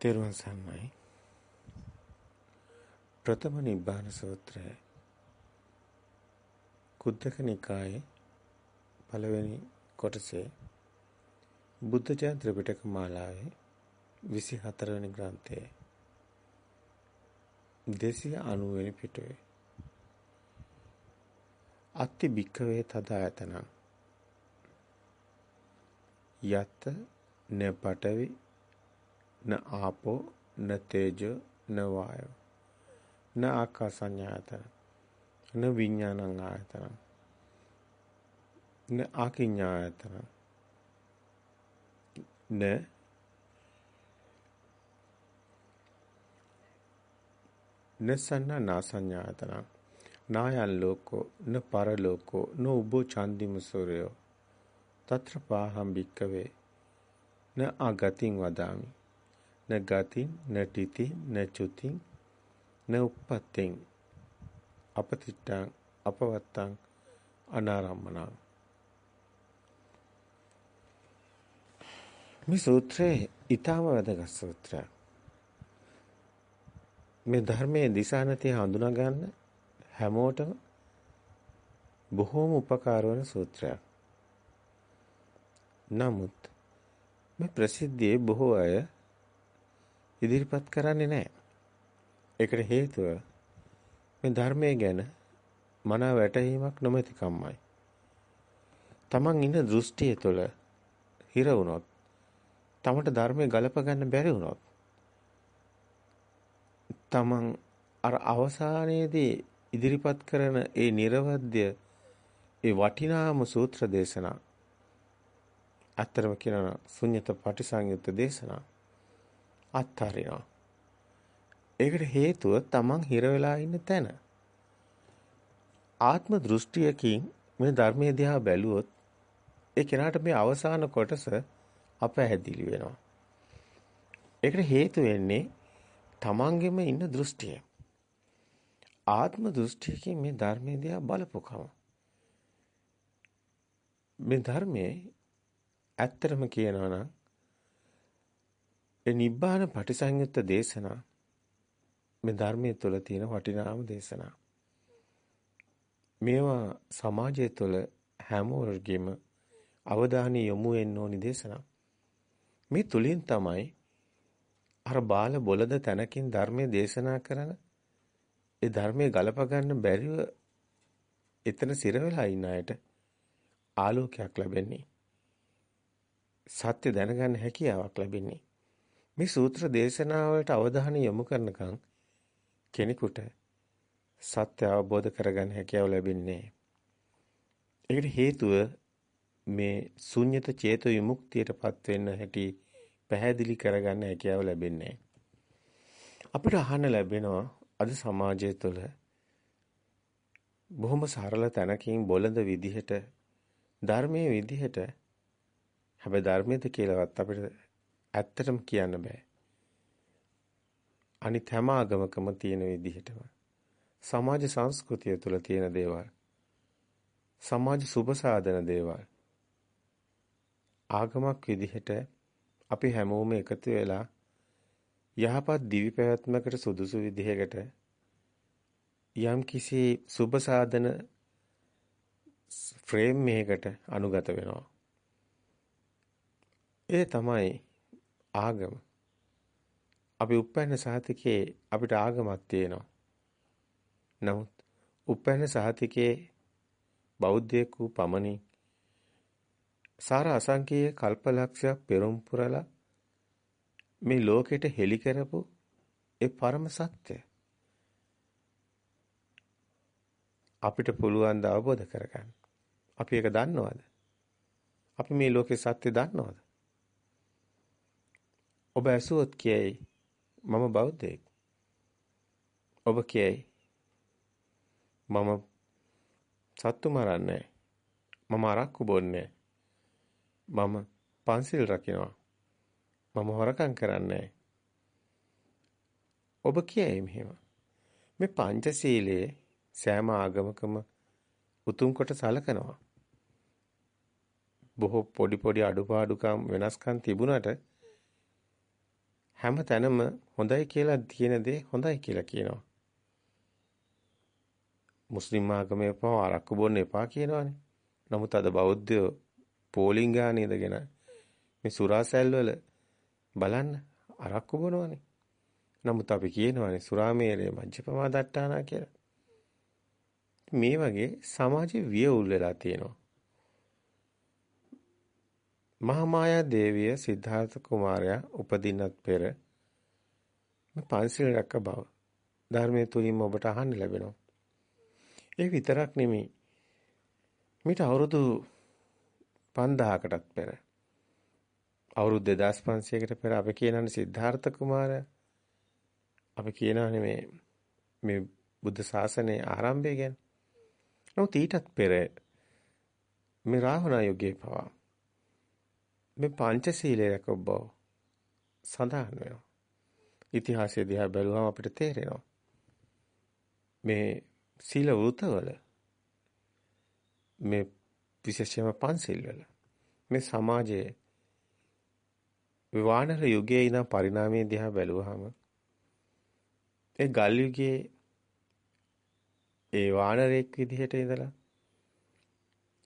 තෙරුවන් සරණයි. ප්‍රථම නිබ්බාන සූත්‍රය කුද්දක නිකායේ පළවෙනි කොටසේ බුද්ධ ජන ත්‍රිපිටක මාලාවේ 24 වෙනි ග්‍රන්ථයේ 290 වෙනි පිටුවේ අත්ති භික්කවේ තදායතනං යත් න පටවි න ආපෝ න තේජෝ න වායෝ. න ආකාසඤ්ඤායතන. න විඥානං ආයතන. න ආකිඤ්ඤායතන න නසන්න නාසඤ්ඤායතන නායන් ලෝකෝ න පරලෝකෝ න උබෝ චන්දිම සූර්යෝ తත්‍ර පාහම් භික්කවේ. න ආගතින් වදාමි. න ගතින් න ටිති න චුතින් න උප්පත්තින් අපතිට්ඨං අපවත්තං අනාරම්මනං මේ සූත්‍රයේ ඊටම වැදගත් සූත්‍රයක් මේ ධර්මයේ දිශානතිය හඳුනා ගන්න හැමෝටම බොහෝම උපකාර වන සූත්‍රයක්. නමුත් මේ ප්‍රසිද්ධියේ බොහෝ අය ඉදිරිපත් කරන්නේ නැහැ. ඒකට හේතුව මේ ධර්මයේ ගැන මන වැටහීමක් නොමැතිකමයි. Taman ඉන්න දෘෂ්ටිය තුළ හිර වුණොත් තමට ධර්මයේ ගලප ගන්න බැරි වුණොත් තමන් අර අවසානයේදී ඉදිරිපත් කරන ඒ නිර්වද්‍ය ඒ වටිනාම සූත්‍ර දේශනා අත්‍තරම කියනවා ශුන්්‍යත පටිසංයුත්ත දේශනා අත්හරිනවා. ඒකට හේතුව තමන් හිර වෙලා ඉන්න තැන. ආත්ම දෘෂ්ටියකින් මේ ධර්මයේ දිහා බැලුවොත් ඒ කෙනාට මේ අවසාන කොටස අපැහැදිලි වෙනවා. ඒකට හේතු වෙන්නේ තමන්ගෙම ඉන්න දෘෂ්ටිය. ආත්ම දෘෂ්ටියකින් මේ ධර්මයේ දිහා බලපුකම. මේ ධර්මයේ ඇත්තටම කියනවා නම් ඒ නිබ්බාන පටිසංයුත්ත දේශනා මේ ධර්මයේ තුල තියෙන වටිනාම දේශනා. මේවා සමාජය තුළ හැමෝරගෙම අවධානය යොමු වෙන්න ඕනි දේශනා. මේ තුලින් තමයි අර බාල බොලද තැනකින් ධර්මයේ දේශනා කරන ඒ ධර්මයේ ගලප ගන්න බැරිව එතන සිර වෙලා ඉන්න අයට ආලෝකයක් ලැබෙන්නේ. සත්‍ය දැනගන්න හැකියාවක් ලැබෙන්නේ. මේ සූත්‍ර දේශනාවලට අවධානය යොමු කරනකම් කෙනෙකුට සත්‍ය අවබෝධ කරගන්න හැකියාව ලැබෙන්නේ. ඒකට හේතුව මේ ශුන්්‍යත චේතෝ විමුක්තියටපත් වෙන්න හැටි පැහැදිලි කරගන්න හැකියාව ලැබෙන්නේ. අපිට අහන්න ලැබෙනවා අද සමාජය තුළ බොහොම සරල තැනකින් බොළඳ විදිහට ධර්මයේ විදිහට හැබැයි ධර්මයේද කියලාවත් අපිට ඇත්තටම කියන්න බෑ. අනිත් හැම ආගමකම තියෙන විදිහටම සමාජ සංස්කෘතිය තුළ තියෙන දේවල් සමාජ සුබ සාධන දේවල් ආගමක් විදිහට අපි හැමෝම එකතු වෙලා යහපත් දිවි පැවැත්මකට සුදුසු විදිහකට යම් කිසි සුබ සාධන ෆ්‍රේම් එකකට අනුගත වෙනවා. ඒ තමයි ආගම. අපි උපැන්න සහතිකේ අපිට ආගමක් තියෙනවා. නමුත් උපැන්න සහතිකේ බෞද්ධයෙක් වූ පමණින් සාර අසංකීය කල්පලක්ෂයක් පෙරම් පුරලා මේ ලෝකෙට හෙළි කරපු ඒ පරම සත්‍ය අපිට පුළුවන් ද අවබෝධ කරගන්න. අපි ඒක දන්නවද? අපි මේ ලෝකේ සත්‍ය දන්නවද? ඔබ ඇසුවොත් කියයි මම බෞද්ධයෙක්. ඔබ කියයි මම සත්තු මරන්නේ මම අරක්කු බොන්නේ මම පන්සිල් රකිනවා. මම හොරකම් කරන්නේ ඔබ කියයි මෙහෙම. මේ පංචශීලයේ සෑම ආගමකම උතුම් කොට සලකනවා. බොහෝ පොඩි පොඩි අඩුපාඩුකම් වෙනස්කම් තිබුණට හැම තැනම හොඳයි කියලා තියෙන දේ හොඳයි කියලා කියනවා. මුස්ලිම් ආගමේ පව අරක්කු බොන්න එපා කියනවානේ. නමුත් අද බෞද්ධයෝ පෝලිං ගානේ ඉඳගෙන මේ සුරාසැල් වල බලන්න අරක්කු බොනවනේ. නමුත් අපි කියනවානේ සුරාමේරය මජ්ජපමා දට්ටානා කියලා. මේ වගේ සමාජයේ වියවුල් වෙලා තියෙනවා. මහාමායා දේවිය සිද්ධාර්ථ කුමාරයා උපදින්නත් පෙර මේ පන්සිල් රැක බව ධර්මයේ තුලින්ම ඔබට අහන්න ලැබෙනවා. ඒ විතරක් නෙමෙයි. මිට අවුරුදු 5000කටත් පෙර අවුරුදු 2500කට පෙර අපි කියනනේ සිද්ධාර්ථ කුමාරයා අපි කියනනේ මේ මේ බුද්ධ ශාසනයේ ආරම්භය ගැන. නමුත් ඊටත් පෙර මේ රාවණ යුගයේ පවා මේ පංචශීලය රැකව බව සඳහන් වෙනවා. ඉතිහාසය දිහා බැලුවම අපිට තේරෙනවා. මේ සීල වෘතවල මේ විශේෂයෙන්ම පන්සිල් වල මේ සමාජයේ විවාණර යුගයේ ඉන පරිණාමයේ දිහා බැලුවහම ඒ ගල් යුගයේ ඒ වානරෙක් විදිහට ඉඳලා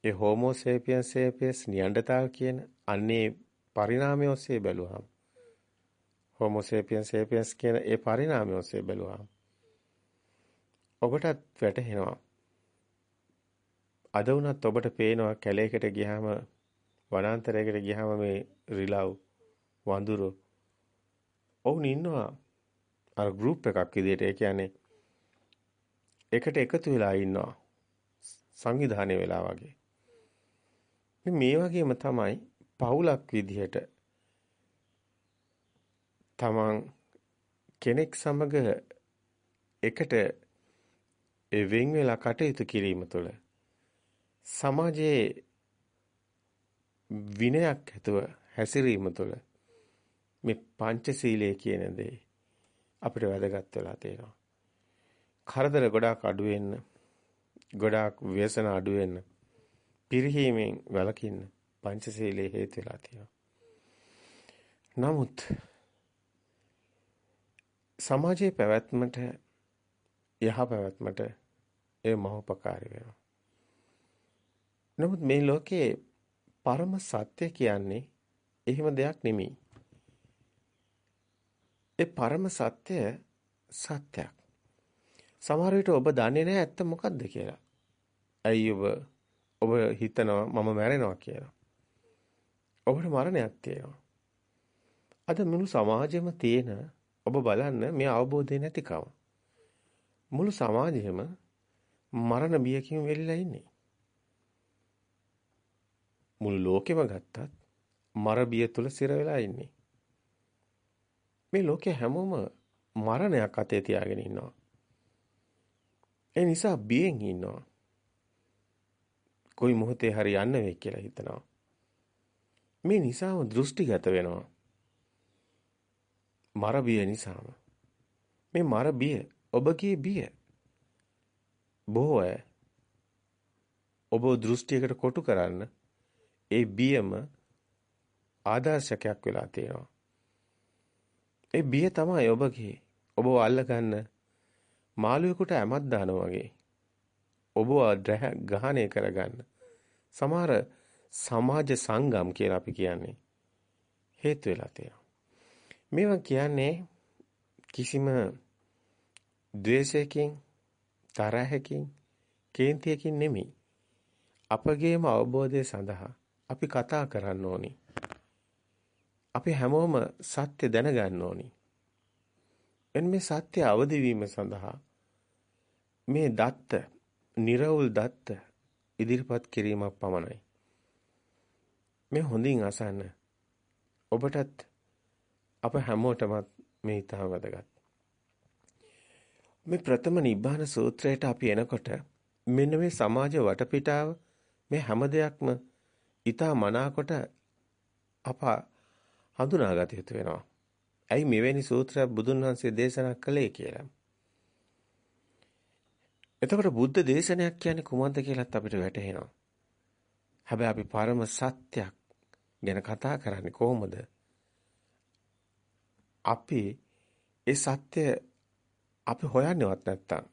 ඒ හෝමෝ සේපියන් සේපියස් නියන්ඩතාල් කියන අන්නේ පරිණාමය ඔස්සේ බැලුවාම හෝමෝ සේපියන් සේපියස් කියන ඒ පරිණාමය ඔස්සේ බැලුවාම ඔබටත් වැටහෙනවා. අද වුණත් ඔබට පේනවා කැලේකට ගියාම වනාන්තරයකට ගියාම මේ රිලව් වඳුරු ඔවුන් ඉන්නවා. අර ගෲප් එකක් විදිහට. ඒ කියන්නේ එකට එකතු වෙලා ඉන්නවා. සංවිධානය වෙලා වගේ. මේ වගේම තමයි පවුලක් විදිහට තමන් කෙනෙක් සමග එකට වෙන් වෙලා කටයුතු කිරීම තුළ සමාජයේ විනයක් ඇතුව හැසිරීම තුළ මේ පංචශීලයේ කියන දේ අපිට වැදගත් වෙලා තියෙනවා. කරදර ගොඩාක් අඩු වෙන්න, ගොඩාක් ව්‍යසන අඩු වෙන්න පිරිහීමෙන් වැළකින්න පංචශීලයේ හේතු වෙලා තියෙනවා. නමුත් සමාජයේ පැවැත්මට යහ පැවැත්මට ඒ මහෝපකාරී වෙනවා. නමුත් මේ ලෝකයේ පරම සත්‍ය කියන්නේ එහෙම දෙයක් නෙමෙයි. ඒ පරම සත්‍ය සත්‍යයක්. සමහර විට ඔබ දන්නේ නැහැ ඇත්ත මොකද්ද කියලා. ඇයි ඔබ ඔබ හිතනවා මම මැරෙනවා කියලා. ඔබට මරණයක් තියෙනවා. අද මුළු සමාජෙම තියෙන ඔබ බලන්න මේ අවබෝධය නැතිකම. මුළු සමාජෙම මරණ බියකින් වෙලිලා ඉන්නේ. මුළු ලෝකෙම ගත්තත් මර බිය තුල සිර වෙලා ඉන්නේ. මේ ලෝකේ හැමෝම මරණයක් අතේ තියාගෙන ඉන්නවා. ඒ නිසා බියෙන් ඉන්නවා. කොයි මොහොතේ හරි යන්න වෙයි කියලා හිතනවා. මේ නිසාම දෘෂ්ටිගත වෙනවා. මර බිය නිසාම. මේ මර බිය ඔබගේ බිය. බොහෝ අය ඔබ දෘෂ්ටියකට කොටු කරන්න ඒ බියම ආදර්ශකයක් වෙලා තියෙනවා. ඒ බිය තමයි ඔබගේ ඔබව අල්ලගන්න මාළුවෙකුට ඇමක් දානවා වගේ. ඔබව ග්‍රහණය කරගන්න. සමහර සමාජ සංගම් කියලා අපි කියන්නේ හේතු වෙලා තියෙනවා. මේවා කියන්නේ කිසිම ද්වේෂයකින් තරහකින් කේන්තියකින් නෙමෙයි. අපගේම අවබෝධය සඳහා අපි කතා කරන්න ඕනි. අපි හැමෝම සත්‍ය දැනගන්න ඕනි. එන් මේ සත්‍ය අවදි වීම සඳහා මේ දත්ත, निराවුල් දත්ත ඉදිරිපත් කිරීමක් පමණයි. මේ හොඳින් අසන්න. ඔබටත් අප හැමෝටමත් මේ ඊටම වැදගත්. මේ ප්‍රථම නිබ්බාන සූත්‍රයට අපි එනකොට මෙන්න මේ සමාජ වටපිටාව මේ හැම දෙයක්ම ඊටා මනාකොට අප හඳුනාගත යුතු වෙනවා. ඇයි මෙවැනි සූත්‍රයක් බුදුන් වහන්සේ දේශනා කළේ කියලා. එතකොට බුද්ධ දේශනයක් කියන්නේ කුමක්ද කියලාත් අපිට වැටහෙනවා. හැබැයි අපි පරම සත්‍යයක් ගැන කතා කරන්නේ කොහොමද? අපි ඒ සත්‍ය අපි හොයන්නේවත් නැත්තම්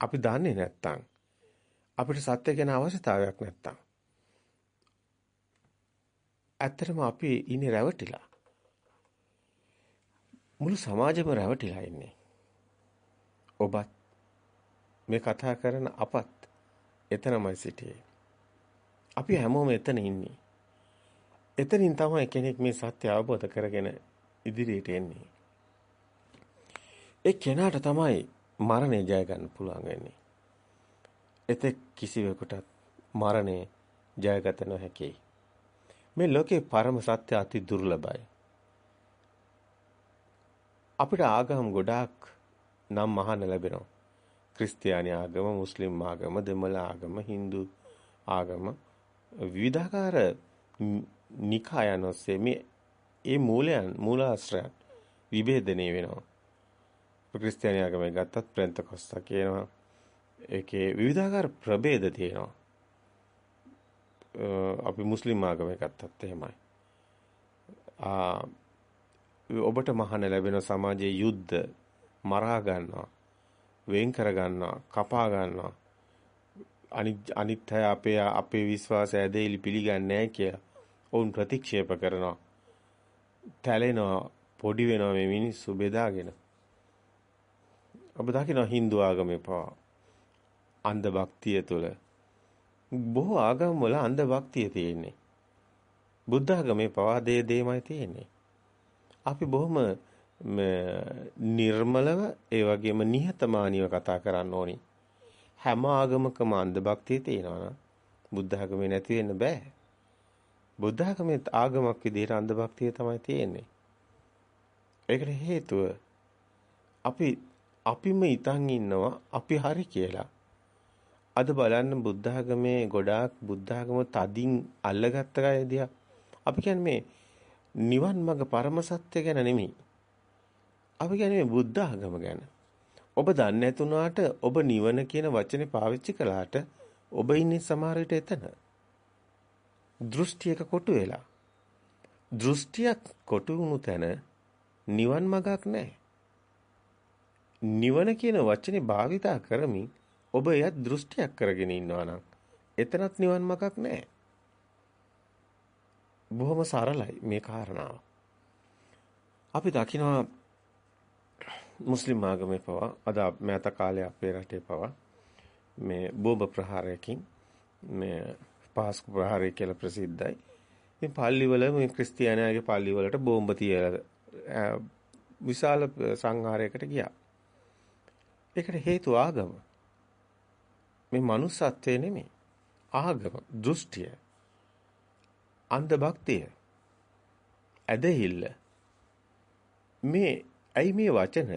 අපි දන්නේ නැත්තම් අපිට සත්‍ය ගැන අවශ්‍යතාවයක් නැත්තම්. ඇත්තටම අපි ඉන්නේ රැවටිලා. මුළු සමාජෙම රැවටිලා ඉන්නේ. ඔබත් මේ කතා කරන අපත් එතනමයි සිටියේ. අපි හැමෝම එතන ඉන්නේ. එතනින් තමයි කෙනෙක් මේ සත්‍ය අවබෝධ කරගෙන ඉදිරියට එන්නේ ඒ කෙනාට තමයි මරණය ජය ගන්න පුළුවන් වෙන්නේ. එතෙක් කිසිවෙකුට මරණය ජයගත නොහැකි. මේ ලෝකේ පරම සත්‍ය අති දුර්ලභයි. අපිට ආගම් ගොඩාක් නම් අහන්න ලැබෙනවා. ක්‍රිස්තියානි ආගම, මුස්ලිම් ආගම, දෙමළ ආගම, Hindu ආගම විවිධාකාර නිකායන් ඔස්සේ මේ ඒ මූලයන් මූලාශ්‍රයන් විභේදනය වෙනවා. ක්‍රිස්තියානි ආගමේ ගත්තත් ප්‍රෙන්තකොස්තා කියනවා. ඒකේ විවිධාකාර ප්‍රභේද තියෙනවා. අපි මුස්ලිම් ආගමේ ගත්තත් එහෙමයි. ආ ඔබට මහාන ලැබෙන සමාජයේ යුද්ධ මරා ගන්නවා. වෙන් කර ගන්නවා, කපා ගන්නවා. අනිත් අනිත් අය අපේ අපේ විශ්වාසය ඇදහිලි පිළිගන්නේ නැහැ කියලා ඔවුන් ප්‍රතික්ෂේප කරනවා. තැලෙනවා, පොඩි වෙනවා මේ මිනිස්සු බෙදාගෙන. ඔබ දකිනවා Hindu ආගමේ පවා අන්ධ භක්තිය තුළ බොහෝ ආගම් වල අන්ධ භක්තිය තියෙන්නේ. බුද්ධ ආගමේ පවා දේ දේමයි තියෙන්නේ. අපි බොහොම නිර්මලව ඒ වගේම නිහතමානීව කතා කරන්න ඕනි. හැම ආගමකම අන්ධ භක්තිය තියෙනවා නම් බුද්ධ ආගමේ නැති වෙන්න බෑ. බුද්ධ ආගමේ ආගමක් විදිහට අන්ධ භක්තිය තමයි තියෙන්නේ. ඒකට හේතුව අපි අපිම ඉතින් ඉන්නවා අපි හරි කියලා. අද බලන්න බුද්ධ ආගමේ ගොඩාක් බුද්ධ ආගම තදින් අල්ලගත්ත අය දිහා අපි කියන්නේ මේ නිවන් මඟ පරම සත්‍ය ගැන නෙමෙයි. අපි කියන්නේ මේ බුද්ධ ආගම ගැන. ඔබ දන්නේ නැතුණාට ඔබ නිවන කියන වචනේ පාවිච්චි කළාට ඔබ ඉන්නේ සමහර විට එතන. දෘෂ්ටියක කොටු වෙලා. දෘෂ්ටියක් කොටු වුණු තැන නිවන් මඟක් නැහැ. නිවන කියන වචනේ භාවිතා කරමින් ඔබ එයත් දෘෂ්ටියක් කරගෙන ඉන්නවා නම් එතනත් නිවන් මගක් නැහැ. බොහොම සරලයි මේ කාරණාව. අපි දකිනවා මුස්ලිම් ආගමේ පවා අද මෑත කාලේ අපේ රටේ පවා මේ බෝම්බ ප්‍රහාරයකින් මේ පාස්කු ප්‍රහාරය කියලා ප්‍රසිද්ධයි. ඉතින් පල්ලිවල මේ ක්‍රිස්තියානියාගේ පල්ලිවලට බෝම්බ තියලා විශාල සංහාරයකට ගියා. ඒකට හේතුව ආගම. මේ manussත්වයේ නෙමෙයි. ආගම, දෘෂ්ටිය, අන්ධ භක්තිය, ඇදහිල්ල. මේ ඇයි මේ වචන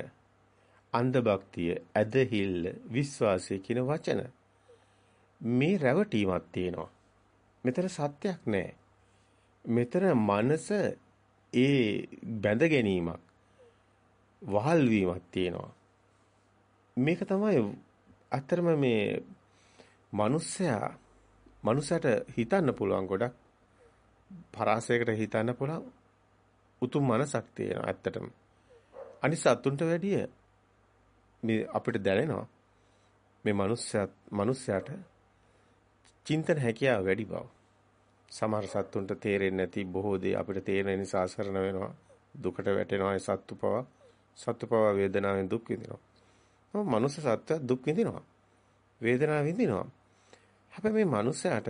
අන්ධ භක්තිය, ඇදහිල්ල, විශ්වාසය කියන වචන මේ රැවටීමක් තියෙනවා. මෙතන සත්‍යයක් නැහැ. මෙතන මනස ඒ බැඳ ගැනීමක් වහල් වීමක් තියෙනවා. මේක තමයි අතරම මේ මිනිස්සයා මනුස්සයට හිතන්න පුළුවන් ගොඩක් පරාසයකට හිතන්න පුළුවන් උතුම් මනසක් තියෙනවා ඇත්තටම. අනිත් සතුන්ට වැඩිය මේ අපිට දැනෙනවා මේ මනුස්සයා මනුස්සයාට චින්තන හැකියාව වැඩි බව. සමහර සත්තුන්ට තේරෙන්නේ නැති බොහෝ දේ අපිට තේරෙන නිසා අසරණ වෙනවා. දුකට වැටෙනවා ඒ සත්තු පවා සත්තු පවා වේදනාවෙන් දුක් විඳිනවා. මනුස්ස සත්වය දුක් විඳිනවා. වේදනාව විඳිනවා. හැබැයි මේ මනුස්සයාට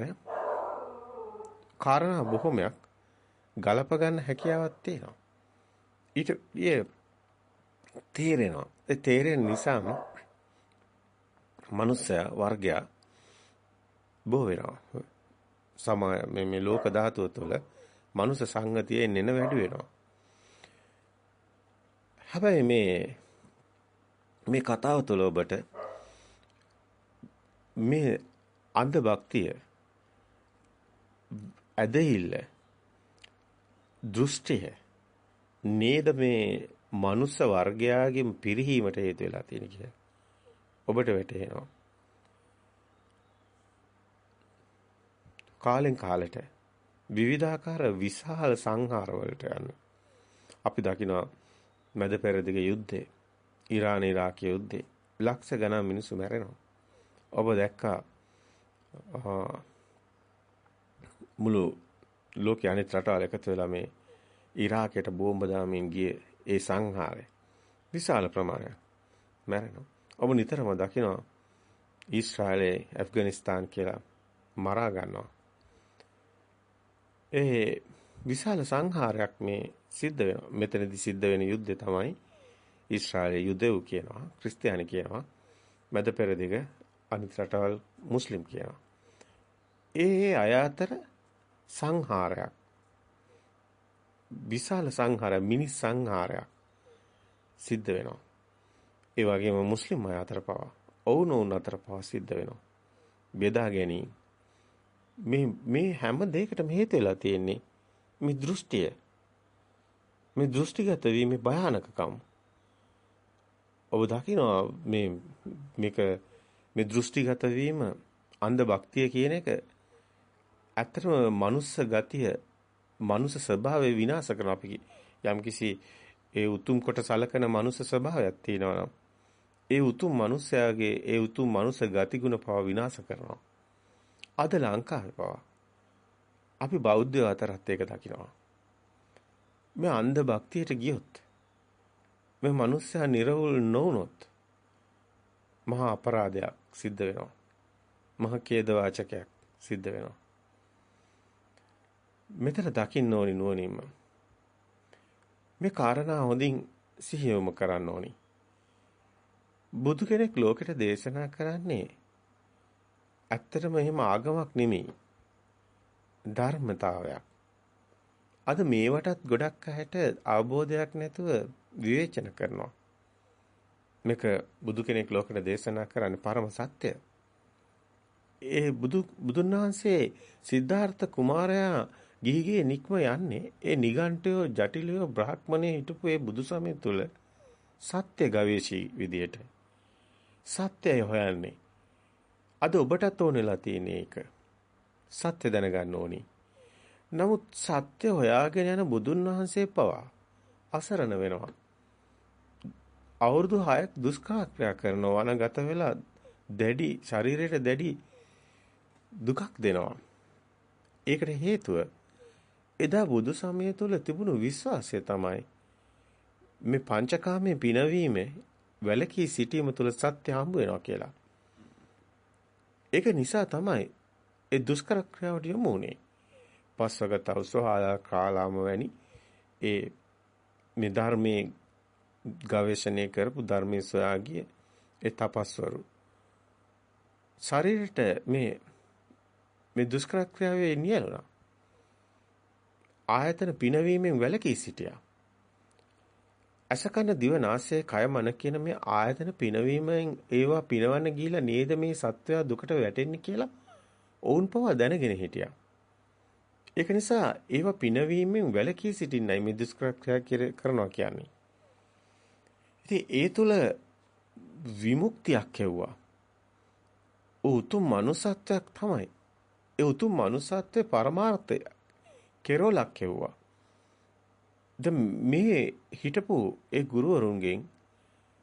කාරණා බොහොමයක් ගලප ගන්න හැකියාවක් තියෙනවා. ඊට ඒ තේරෙනවා. ඒ තේරෙන නිසාම මනුස්සයා වර්ගයා බොහෝ වෙනවා. සමා මේ මේ ලෝක ධාතුව තුළ මනුස්ස සංගතියේ නෙන වැඩි වෙනවා. හැබැයි මේ මේ කතාව තුළ ඔබට මේ අන්ධ භක්තිය ඇදහිල්ල දෘෂ්ටිය නේද මේ මනුස්ස වර්ගයාගෙන් පිරිහීමට හේතු වෙලා තියෙන කියලා ඔබට වැටහෙනවා කාලෙන් කාලට විවිධාකාර විශාල සංහාර වලට යන අපි දකිනවා මැද පෙරදිග යුද්ධේ, ඉරාන ඉරාක යුද්ධේ ලක්ෂ ගණන් මිනිස්සු මැරෙනවා. ඔබ දැක්කා මුළු ලෝකයේ අනිත් රටවල් එකතු වෙලා මේ ඉරාකයට බෝම්බ දාමින් ගියේ ඒ සංහාරය විශාල ප්‍රමාණයක් මැරෙනවා. ඔබ නිතරම දකිනවා ඊශ්‍රායලයේ ඇෆ්ගනිස්තාන් කියලා මරා ගන්නවා. ඒ විශාල සංහාරයක් මේ සිද්ධ වෙනවා. මෙතනදී සිද්ධ වෙන යුද්ධය තමයි ඊශ්‍රායලයේ යුදෙව් කියනවා. ක්‍රිස්තියානි කියනවා. මැද පෙරදිග අනිත් රටවල් මුස්ලිම් කියනවා. ඒ අය අතර සංහාරයක් විශාල සංහාරයක් මිනිස් සංහාරයක් සිද්ධ වෙනවා. ඒ වගේම මුස්ලිම් අය අතර පවා ඔවුනොවුන් අතර පවා සිද්ධ වෙනවා. බෙදා ගැනීම. මේ මේ හැම දෙයකටම හේතු වෙලා තියෙන්නේ මේ දෘෂ්ටිය. මේ දෘෂ්ටිගත වීමේ භයානකකම. ඔබ දකිනවා මේ මේක මේ දෘෂ්ටිගත වීම අන්ධ භක්තිය කියන එක ඇත්තටම මනුස්ස ගතිය මනුස්ස ස්වභාවය විනාශ කරන අපි යම්කිසි ඒ උතුම් කොට සලකන මනුස්ස ස්වභාවයක් තියෙනවා නම් ඒ උතුම් මනුස්සයාගේ ඒ උතුම් මනුස්ස ගතිගුණ පව විනාශ කරනවා. අද ලංකාවේ පවා අපි බෞද්ධයෝ අතරත් ඒක දකිනවා. මේ අන්ධ භක්තියට ගියොත් මේ මනුස්සයා නිර්වුල් නොවුනොත් මහා අපරාධයක් සිද්ධ වෙනවා. මහා ඛේද වාචකයක් සිද්ධ වෙනවා. මෙතන දකින්න ඕනි නුවණින්ම. මේ කාරණා හොඳින් සිහියොම කරන්න ඕනි. බුදු කෙනෙක් ලෝකෙට දේශනා කරන්නේ ඇත්තටම එහෙම ආගමක් නෙමෙයි. ධර්මතාවයක්. අද මේවටත් ගොඩක් අයට අවබෝධයක් නැතුව විවේචන කරනවා. මේක බුදු කෙනෙක් ලෝකෙට දේශනා කරන්නේ පරම සත්‍ය. ඒ බුදු බුදුන් වහන්සේ සිද්ධාර්ථ කුමාරයා ගිහිගේ නික්ම යන්නේ ඒ නිගණ්ඨයෝ ජටිලයෝ බ්‍රාහ්මණේ හිටපු ඒ බුදුසමය තුල සත්‍ය ගවේෂී විදියට සත්‍යය හොයන්නේ අද ඔබටත් ඕනෙලා තියෙන එක සත්‍ය දැනගන්න ඕනි නමුත් සත්‍ය හොයාගෙන යන බුදුන් වහන්සේ පවා අසරණ වෙනවා අවුරුදු 6ක් දුෂ්කරක්‍රියා කරනවා වනගත වෙලා දැඩි ශරීරයට දැඩි දුකක් දෙනවා. ඒකට හේතුව එදා බුදු සමය තුළ තිබුණු විශ්වාසය තමයි මේ පංචකාමයේ පිනවීම වැලකී සිටීම තුළ සත්‍ය හම්බ වෙනවා කියලා. ඒක නිසා තමයි ඒ දුෂ්කර ක්‍රියාවට යොමු වුනේ. පස්වගත උසහාලා කාලාම වැනි ඒ මේ ධර්මයේ ගවේෂණය කරපු ධර්මයේ සොයා ගිය ඒ තපස්වරු ශරීරයට මේ මේ දුෂ්කර ක්‍රියාවේ නියලුණා. ආයතන පිනවීමෙන් වැළකී සිටියා. අසකන දිව නාසය කය මන කියන මේ ආයතන පිනවීමෙන් ඒවා පිනවන්න ගිහිලා නේද මේ සත්වයා දුකට වැටෙන්නේ කියලා ඔවුන් පවා දැනගෙන හිටියා. ඒක නිසා ඒවා පිනවීමෙන් වැළකී සිටින්නයි මේ දුෂ්කර ක්‍රියා කරනවා කියන්නේ. ඉතින් ඒ තුල විමුක්තියක් ඇව්වා. උතුම් මනුසත්වයක් තමයි. ඒ උතුම් මනුසත්වයේ පරමාර්ථය කෙරෝලක් ඇව්වා. දැන් මේ හිටපු ඒ ගුරුවරුන්ගෙන්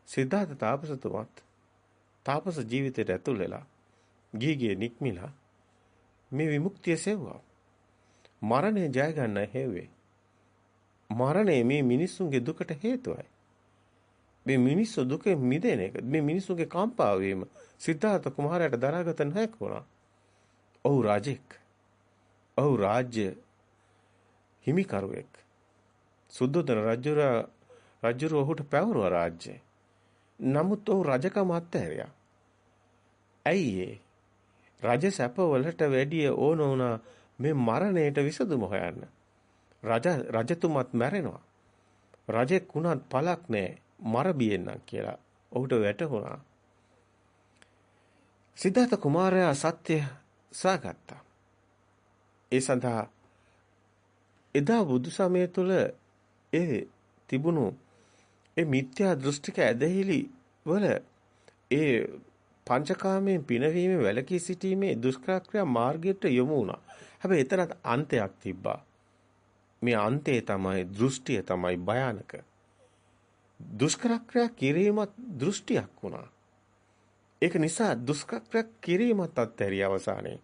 සිද්ධාර්ථ තාපසතුමත් තාපස ජීවිතයට ඇතුල් වෙලා ගිහිගේ නික්මිලා මේ විමුක්තිය සෙව්වා. මරණය ජය ගන්න හේවේ. මරණය මේ මිනිස්සුන්ගේ දුකට හේතුවයි. මේ මිනිස්සු දුකෙන් මිදෙන එක මේ මිනිස්සුගේ කම්පා වීම සිද්ධාර්ථ කුමාරයාට දරාගත නොහැකි වුණා. ඔහු රජෙක්. ඔහු රාජ්‍ය හිමිකරුවෙක්. සුද්ධෝදන රජුරා රජුර ඔහුට පැවරුවා රාජ්‍යය. නමුත් ඔහු රජකම අත්හැරියා. ඇයි ඒ? රජ සැපවලට වැඩිය ඕන වුණා මේ මරණයට විසඳුම හොයන්න. රජ රජතුමත් මැරෙනවා. රජෙක් වුණත් පළක් නැහැ. මර බියෙන්නම් කියලා ඔහුට වැටහුණා. සිද්ධාර්ථ කුමාරයා සත්‍ය සාගත්තා. ඒ සඳහා එදා බුදු සමය තුළ ඒ තිබුණු ඒ මිත්‍යා දෘෂ්ටික ඇදහිලි වල ඒ පංචකාමයෙන් පිනවීමේ වැලකී සිටීමේ දුෂ්කරක්‍රියා මාර්ගයට යොමු වුණා. හැබැයි එතනත් අන්තයක් තිබ්බා. මේ අන්තය තමයි දෘෂ්ටිය තමයි භයානක. දුෂ්කරක්‍රියා කිරීමත් දෘෂ්ටියක් වුණා. ඒක නිසා දුෂ්කරක්‍රියා කිරීමත් අත්හැරිය අවසානයේ.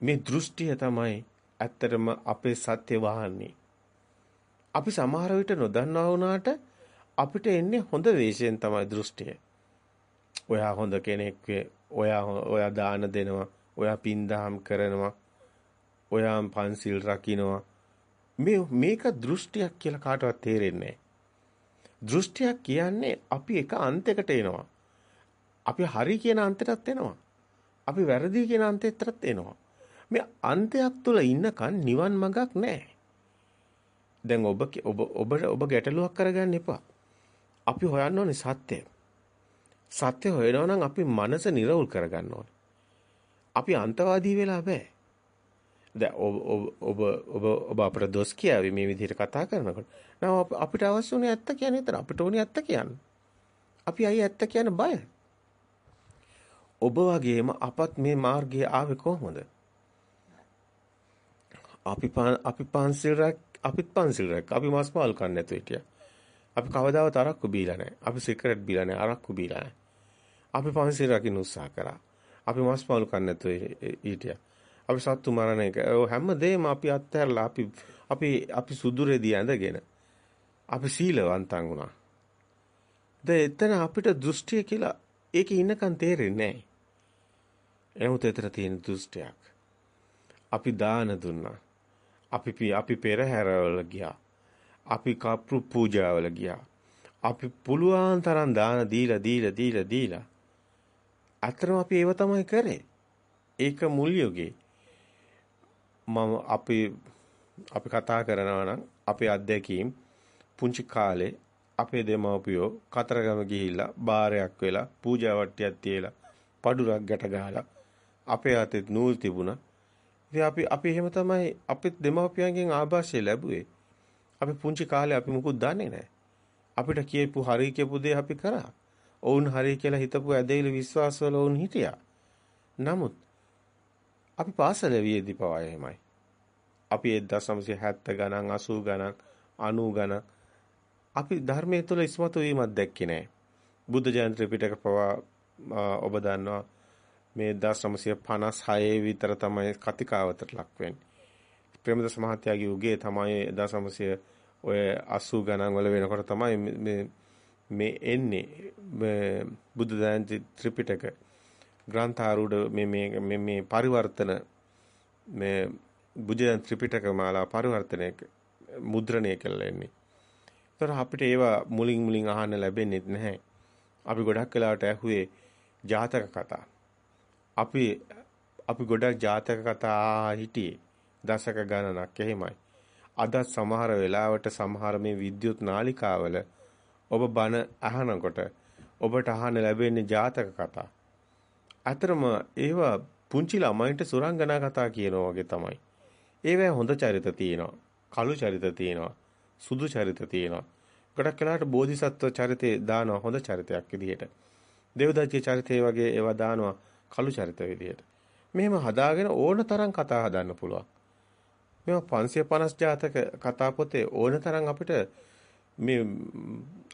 මේ දෘෂ්ටිය තමයි ඇත්තටම අපේ සත්‍ය වහන්නේ. අපි සමහර විට නොදන්නා වුණාට අපිට එන්නේ හොඳ වේශයෙන් තමයි දෘෂ්ටිය. ඔයා හොඳ කෙනෙක් ඔයා ඔයා දාන දෙනවා. ඔයා පින්දහම් කරනවා. ඔයා පන්සිල් රකින්නවා. මේ මේක දෘෂ්ටියක් කියලා කාටවත් තේරෙන්නේ දෘෂ්ටියක් කියන්නේ අපි එක අන්තයකට එනවා. අපි හරි කියන අන්තයටත් එනවා. අපි වැරදි කියන අන්තයටත් එනවා. මේ අන්තයක් තුල ඉන්නකන් නිවන් මඟක් නැහැ. දැන් ඔබ ඔබ ඔබ ඔබ ගැටලුවක් කරගන්න එපා. අපි හොයන්න ඕනේ සත්‍ය. සත්‍ය හොයනවා නම් අපි මනස නිරවුල් කරගන්න ඕනේ. අපි අන්තවාදී වෙලා බෑ. දැන් ඔබ ඔබ ඔබ ඔබ අපට දොස් කියාවි මේ විදිහට කතා කරනකොට. නම අපිට අවශ්‍ය උනේ ඇත්ත කියන්නේ විතර. අපිට ඕනේ ඇත්ත කියන්න. අපි අයි ඇත්ත කියන බය. ඔබ වගේම අපත් මේ මාර්ගයේ ආවේ කොහොමද? අපි අපි පන්සිල් රැක් අපිත් පන්සිල් රැක්. අපි මස් පාල් කන්නේ නැතුව හිටියා. අපි කවදාවත් අරක්කු බීලා නැහැ. අපි සිගරට් බීලා නැහැ. අරක්කු බීලා නැහැ. අපි පන්සිල් රකින්න උත්සාහ කරා. අපි මස් පාල් කන්නේ නැතුව හිටියා. අපි සත්තු මරණ එක. ඔය හැමදේම අපි අත්හැරලා අපි අපි අපි සුදුරේදී ඇඳගෙන අපි සීලවන්තන් වුණා. දැන් එතන අපිට දෘෂ්ටිය කියලා ඒකේ ඉන්නකන් තේරෙන්නේ නැහැ. එනමුත් එතන තියෙන දෘෂ්ටියක්. අපි දාන දුන්නා. අපි අපි පෙරහැරවල ගියා. අපි කප්පු පූජාවල ගියා. අපි පුළුවන් තරම් දාන දීලා දීලා දීලා දීලා අතරම අපි ඒව තමයි කරේ. ඒක මුල් යුගේ. මම අපි අපි කතා කරනවා නම් අපේ අත්දැකීම් පුංචි කාලේ අපේ දෙමව්පියෝ කතරගම ගිහිල්ලා බාරයක් වෙලා පූජා වට්ටියක් තියලා පඩුරක් ගැට ගහලා අපේ අතේ නූල් තිබුණා. ඉතින් අපි අපි එහෙම තමයි අපිත් දෙමව්පියන්ගෙන් ආభాෂය ලැබුවේ. අපි පුංචි කාලේ අපි මුකුත් දන්නේ නැහැ. අපිට කියපු හරි කියපු දේ අපි කරා. ඔවුන් හරි කියලා හිතපු ඇදහිලි විශ්වාසවල ඔවුන් හිටියා. නමුත් අපි පාසල වියේදී පවා එහෙමයි. අපි 1970 ගණන් 80 ගණන් 90 ගණන් අපි ධර්මයේ තුල ඉස්මතු වීමක් දැක්කේ නැහැ. බුද්ධ ජයන්ති පිටක පවා ඔබ දන්නවා මේ 1956 විතර තමයි කතිකාවතට ලක් වෙන්නේ. ප්‍රේමදාස මහත්තයාගේ යුගයේ තමයි 1900 ඔය 80 ගණන් වල වෙනකොට තමයි මේ මේ එන්නේ බුද්ධ ජයන්ති ත්‍රිපිටක ග්‍රන්ථාරූඪ මේ මේ මේ පරිවර්තන මේ බුද්ධ ත්‍රිපිටක මාලා පරිවර්තනය මුද්‍රණය කළා එන්නේ. ඒතර අපිට ඒවා මුලින් මුලින් අහන්න ලැබෙන්නේ නැහැ. අපි ගොඩක් වෙලාවට ඇහුවේ ජාතක කතා. අපි අපි ගොඩක් ජාතක කතා හිටියේ දශක ගණනක් එහෙමයි. අද සමහර වෙලාවට සමහර මේ විද්‍යුත් නාලිකාවල ඔබ බන අහනකොට ඔබට අහන්න ලැබෙන්නේ ජාතක කතා. අතරම ඒවා පුංචි ළමයින්ට සුරංගනා කතා කියනවා වගේ තමයි. ඒවැ හොඳ චරිත තියෙනවා. කළු චරිත තියෙනවා. සුදු චරිත තියෙනවා. ගොඩක් වෙලාවට බෝධිසත්ව චරිතේ දානවා හොඳ චරිතයක් විදිහට. දේවදත්ගේ චරිතේ වගේ ඒවා දානවා කළු චරිත විදිහට. මෙහෙම හදාගෙන ඕන තරම් කතා හදන්න පුළුවන්. මේවා 550 ජාතක කතා පොතේ ඕන තරම් අපිට මේ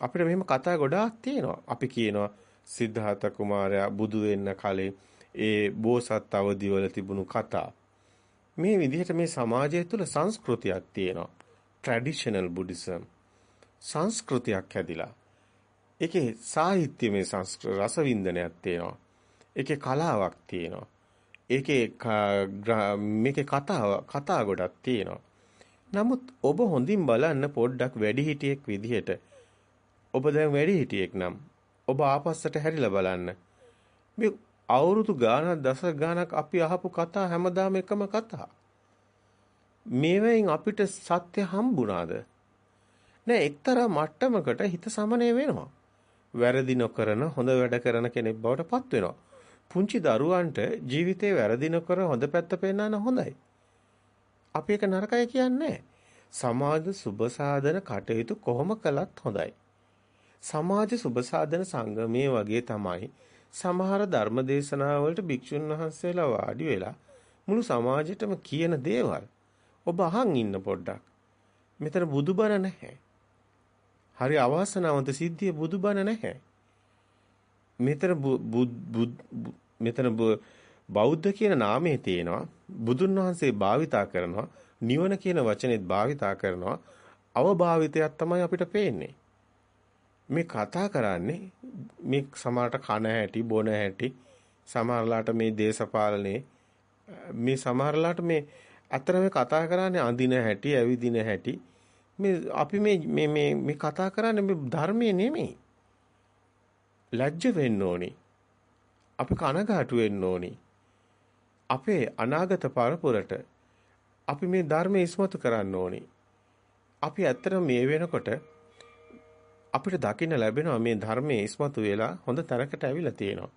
අපිට මෙහෙම කතා ගොඩාක් තියෙනවා. අපි කියනවා සිද්ධාර්ථ කුමාරයා බුදු වෙන්න කලින් ඒ බෝසත් අවදිවල තිබුණු කතා. මේ විදිහට මේ සමාජය තුළ සංස්කෘතියක් තියෙනවා. ට්‍රැඩිෂනල් බුද්දිසම් සංස්කෘතියක් හැදිලා. ඒකේ සාහිත්‍යමය සංස්කෘත රසවින්දනයක් තියෙනවා. ඒකේ කලාවක් තියෙනවා. ඒකේ මේකේ කතාව කතා ගොඩක් තියෙනවා. නමුත් ඔබ හොඳින් බලන්න පොඩ්ඩක් වැඩිහිටියෙක් විදිහට ඔබ දැන් වැඩිහිටියෙක් නම් ඔබ ආපස්සට හැරිලා බලන්න. මේ අවුරුදු ගාණක් දශක ගාණක් අපි අහපු කතා හැමදාම එකම කතා. මේවෙන් අපිට සත්‍ය හම්බුණාද? නෑ එක්තරා මට්ටමකට හිත සමනය වෙනවා. වැරදි නොකරන හොඳ වැඩ කරන කෙනෙක් බවට පත් වෙනවා. පුංචි දරුවන්ට ජීවිතේ වැරදි නොකර හොඳ පැත්ත පෙන්වන්න හොඳයි. අපි ඒක නරකයි කියන්නේ සමාජ සුබ සාධන කටයුතු කොහොම කළත් හොඳයි. සමාජ සුබ සාධන සංගමයේ වගේ තමයි සමහර ධර්ම දේශනාවලට භික්ෂුන් වහන්සේලා වාඩි වෙලා මුළු සමාජෙටම කියන දේවල් ඔබ අහන් ඉන්න පොඩ්ඩක්. මෙතන බුදුබණ නැහැ. හරි අවාසනාවන්ත සිද්ධිය බුදුබණ නැහැ. මෙතන මෙතන බෞද්ධ කියන නාමයේ තියෙනවා බුදුන් වහන්සේ භාවිතා කරනවා නිවන කියන වචනේත් භාවිතා කරනවා අවභාවිතයක් තමයි අපිට පේන්නේ. මේ කතා කරන්නේ මේ සමහරට කන හැටි බොන හැටි සමහරලාට මේ දේශපාලනේ මේ සමහරලාට මේ අතර මේ කතා කරන්නේ අඳින හැටි ඇවිදින හැටි. මේ අපි මේ මේ මේ මේ කතා කරන්නේ මේ ධර්මයේ නෙමෙයි. ලැජ්ජ වෙන්න ඕනි අපි කනගාටු වෙන්න ඕනි අපේ අනාගත පරපුරට අපි මේ ධර්මයේ ඉස්මතු කරන්න ඕනි. අපි ඇත්තටම මේ වෙනකොට අපිට දකින්න ලැබෙනවා මේ ධර්මයේ ඉස්මතු වෙලා හොඳ තැනකට ඇවිල්ලා තියෙනවා.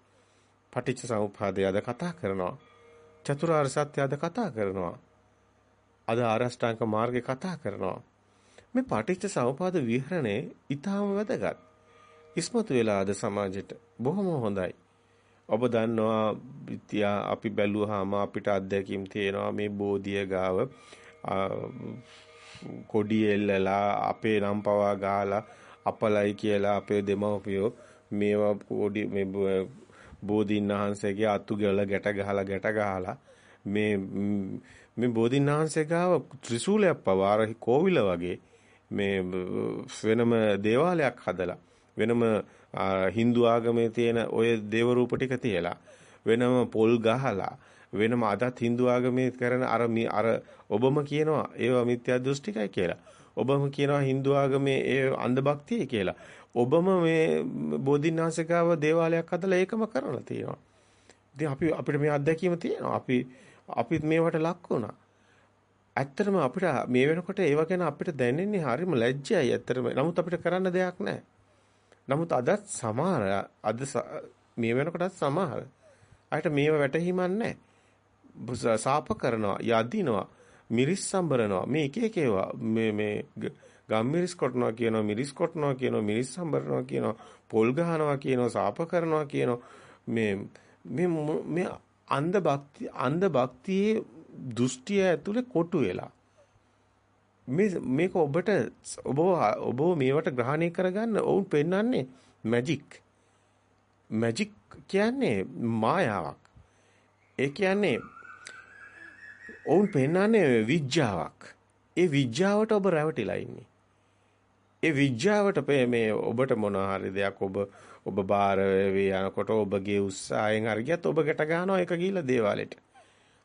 පටිච්ච සමුප්පාදය අද කතා කරනවා. චතුරාර්ය සත්‍ය අද කතා කරනවා. අද ආරෂ්ඨාංග මාර්ගේ කතා කරනවා. මේ පටිච්ච සමුපාද විහරණය ඊටාම වැදගත්. ඉස්මතු වෙලා අද සමාජෙට බොහොම හොඳයි. ඔබ දන්නවා විද්‍යා අපි බැලුවාම අපිට අත්දැකීම් තියෙනවා මේ බෝධිය ගාව කොඩි එල්ලලා අපේ නම් පවා ගාලා අපලයි කියලා අපේ දෙමව්පියෝ මේවා කොඩි මේ බෝධීන් වහන්සේගේ අතු ගල ගැට ගහලා ගැට ගහලා මේ මේ බෝධීන් වහන්සේ ගාව ත්‍රිශූලයක් පවා අර කෝවිල වගේ මේ වෙනම දේවාලයක් හදලා වෙනම Hindu ආගමේ තියෙන ඔය දේව රූප ටික තියලා වෙනම පොල් ගහලා වෙනම අදත් Hindu ආගමේ කරන අර අර ඔබම කියනවා ඒවා මිත්‍යා දෘෂ්ටිකයි කියලා. ඔබම කියනවා Hindu ආගමේ ඒ අන්ධ භක්තිය කියලා. ඔබම මේ බෝධිනාශකාව දේවාලයක් හදලා ඒකම කරලා තියෙනවා. ඉතින් අපි අපිට මේ අත්දැකීම තියෙනවා. අපි අපිත් මේවට ලක් වුණා. ඇත්තටම අපිට මේ වෙනකොට ඒව ගැන අපිට දැනෙන්නේ හරිම ලැජ්ජයි ඇත්තටම. නමුත් අපිට කරන්න දෙයක් නැහැ. නමුත් අදත් සමහර අද මේ වෙනකොටත් සමහර අයට මේව වැටහිමක් නැහැ. සාප කරනවා, යදිනවා, මිරිස් සම්බරනවා. මේ එක එක ඒවා මේ මේ ගම්මිරිස් කොටනවා කියනවා, මිරිස් කොටනවා කියනවා, මිරිස් සම්බරනවා කියනවා, පොල් ගහනවා කියනවා, සාප කරනවා කියනවා. මේ මේ මේ අන්ධ භක්ති අන්ධ භක්තියේ දෘෂ්ටිය ඇතුලේ කොටු වෙලා මේ මේක ඔබට ඔබ ඔබ මේවට ග්‍රහණය කරගන්න ඔවුන් පෙන්වන්නේ මැජික්. මැජික් කියන්නේ මායාවක්. ඒ කියන්නේ ඔවුන් පෙන්වන්නේ විඥාවක්. ඒ විඥාවට ඔබ රැවටිලා ඉන්නේ. ඒ විඥාවට මේ ඔබට මොන හරි දෙයක් ඔබ ඔබ බාර වේ යනකොට ඔබගේ උත්සාහයෙන් හරියට ඔබ ගැට ගන්නවා ඒක ගිහිල්ලා දේවාලෙට.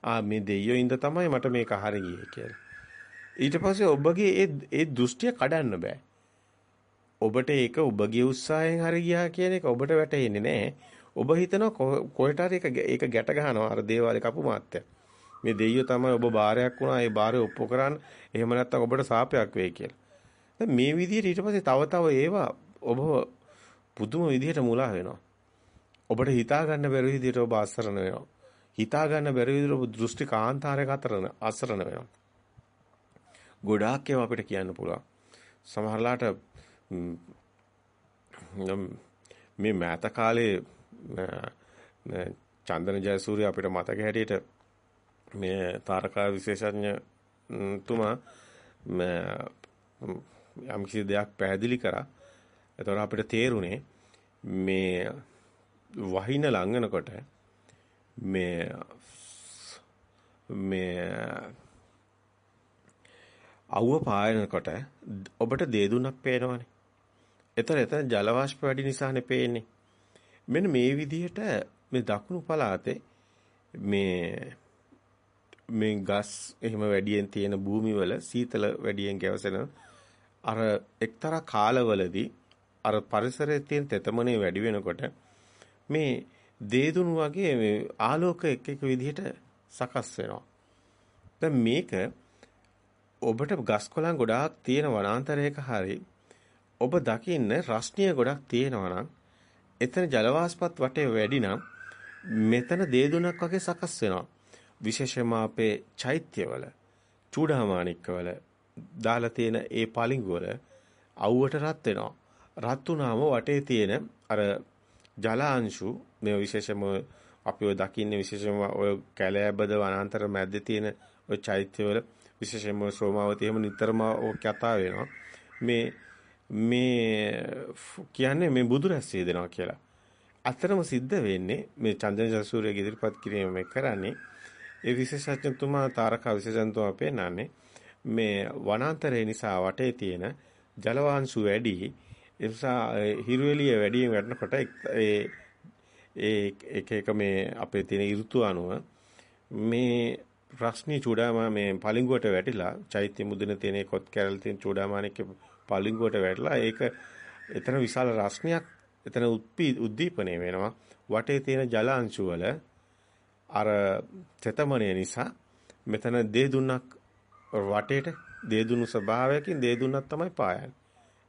ආ මේ දෙයියෝ ඉඳ තමයි මට මේක හරි ගියේ කියලා. ඊට පස්සේ ඔබගේ ඒ ඒ දෘෂ්ටිය කඩන්න බෑ. ඔබට ඒක ඔබගේ උත්සාහයෙන් හරි ගියා කියන එක ඔබට වැටහෙන්නේ නැහැ. ඔබ හිතනවා කොහෙට හරි ඒක ඒක ගැට ගන්නවා අර දේවාලේ කපු මාත්‍ය. මේ දෙයියෝ තමයි ඔබ බාරයක් වුණා ඒ බාරය ඔප්පු කරන්න. එහෙම නැත්නම් ඔබට සාපයක් වෙයි කියලා. දැන් මේ විදිහට ඊට පස්සේ තව තව ඒවා ඔබ පුදුම විදිහට මුලා වෙනවා. ඔබට හිතා ගන්න බැරි විදිහට ඔබ අසරණ වෙනවා. හිතා ගන්න බැරි විදිහට ඔබ දෘෂ්ටි කාන්තාරයක අතරන අසරණ වෙනවා. ගොඩාක් ඒවා අපිට කියන්න පුළුවන්. සමහරලාට මේ මෑත කාලේ චන්දන ජයසූරිය අපිට මතක හැටියට මේ තාරකා විශේෂඥ තුමා යම් කිසි දෙයක් පැහැදිලි කරා. එතකොට අපිට තේරුනේ මේ වහින ලංඝනකොට මේ මේ අවුව පායනකොට ඔබට දේදුනක් පේනවනේ. එතන එතන ජල වාෂ්ප වැඩි නිසානේ පේන්නේ. මෙන්න මේ විදිහට මේ දකුණු පළාතේ මේ මේ ගස් එහෙම වැඩියෙන් තියෙන භූමිවල සීතල වැඩියෙන් ගැවසෙන අර එක්තරා කාලවලදී අර පරිසරයේ තියෙන තෙතමනේ වැඩි වෙනකොට මේ දේදුණු වගේ මේ ආලෝක එක එක විදිහට සකස් වෙනවා. දැන් මේක ඔබට ගස් කොළන් ගොඩාක් තියෙන වනාන්තරයක හරි ඔබ දකින්න රස්නිය ගොඩක් තියෙනවා නම් එතන ජල වාෂ්පත් වටේ වැඩි නම් මෙතන දේදුනක් වගේ සකස් වෙනවා. විශේෂයෙන්ම අපේ චෛත්‍යවල චූඩාමාණික්කවල දාලා තියෙන ඒ පලිඟු වල අවුවට රත් වෙනවා. රත් වුණාම වටේ තියෙන අර ජල අංශු මේ විශේෂයෙන්ම අපි ඔය දකින්නේ විශේෂයෙන්ම ඔය කැලෑබද වනාන්තර මැද්දේ තියෙන ඔය චෛත්‍යවල විශේෂයෙන්ම සෝමාවතී එහෙම නිතරම ඕක කතා වෙනවා. මේ මේ කියන්නේ මේ බුදු රැස්සිය දෙනවා කියලා. අතරම සිද්ධ වෙන්නේ මේ චන්දන ජසූරිය ඉදිරිපත් කිරීම මේ කරන්නේ ඒ විශේෂඥතුමා තාරකා විශේෂඥතුමා පෙන්නන්නේ මේ වනාන්තරය නිසා වටේ තියෙන ජලවාංශු වැඩි ඒ නිසා හිරුවෙලිය වැඩියෙන් වැටෙනකොට ඒ ඒ එක එක මේ අපේ තියෙන ඍතු අනුව මේ ප්‍රශ්නේ චූඩාමා මේ පලිංගුවට වැටිලා චෛත්‍ය මුදින තියෙන කොත් කැරල් තියෙන චූඩාමානික පලිංගුවට වැටලා ඒක එතන විශාල රස්නියක් එතන උද්දීපනය වෙනවා වටේ තියෙන ජල අංශු වල අර තෙතමනය නිසා මෙතන දේ දුන්නක් වටේට දේ දුන්නු ස්වභාවයකින් දේ දුන්නක් තමයි පායන්නේ.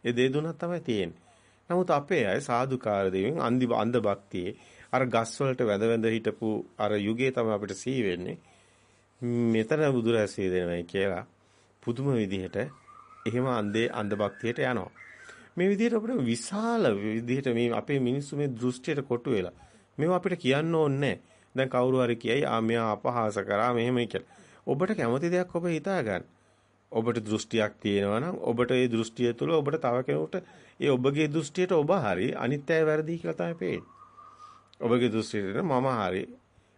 ඒ දේ දුන්නක් තමයි තියෙන්නේ. නමුත් අපේ අය සාදුකාර දෙවියන් අන්දි අන්ධ භක්තියේ අර ගස් වලට වැඳ වැඳ හිටපු අර යුගයේ තමයි අපිට සී වෙන්නේ. මෙතන බුදුරැසිය දෙනවයි කියලා පුදුම විදිහට එහෙම අන්දේ අන්ධ භක්තියට යනවා. මේ විදිහට අපිට විශාල විදිහට මේ අපේ මිනිස්සු මේ දෘෂ්ටියට කොටු වෙලා මේවා අපිට කියන්න ඕනේ දැන් කවුරු හරි කියයි ආ මෙයා අපහාස කරා මෙහෙම කියලා. ඔබට කැමති දෙයක් ඔබ හිතා ගන්න. ඔබට දෘෂ්ටියක් තියෙනවා නම් ඔබට ඒ දෘෂ්ටිය තුළ ඔබට තව කෙනෙකුට ඒ ඔබගේ දෘෂ්ටියට ඔබ හරි අනිත් අය වැරදි කියලා තමයි පේන්නේ. ඔබගේ දෘෂ්ටියට මම හරි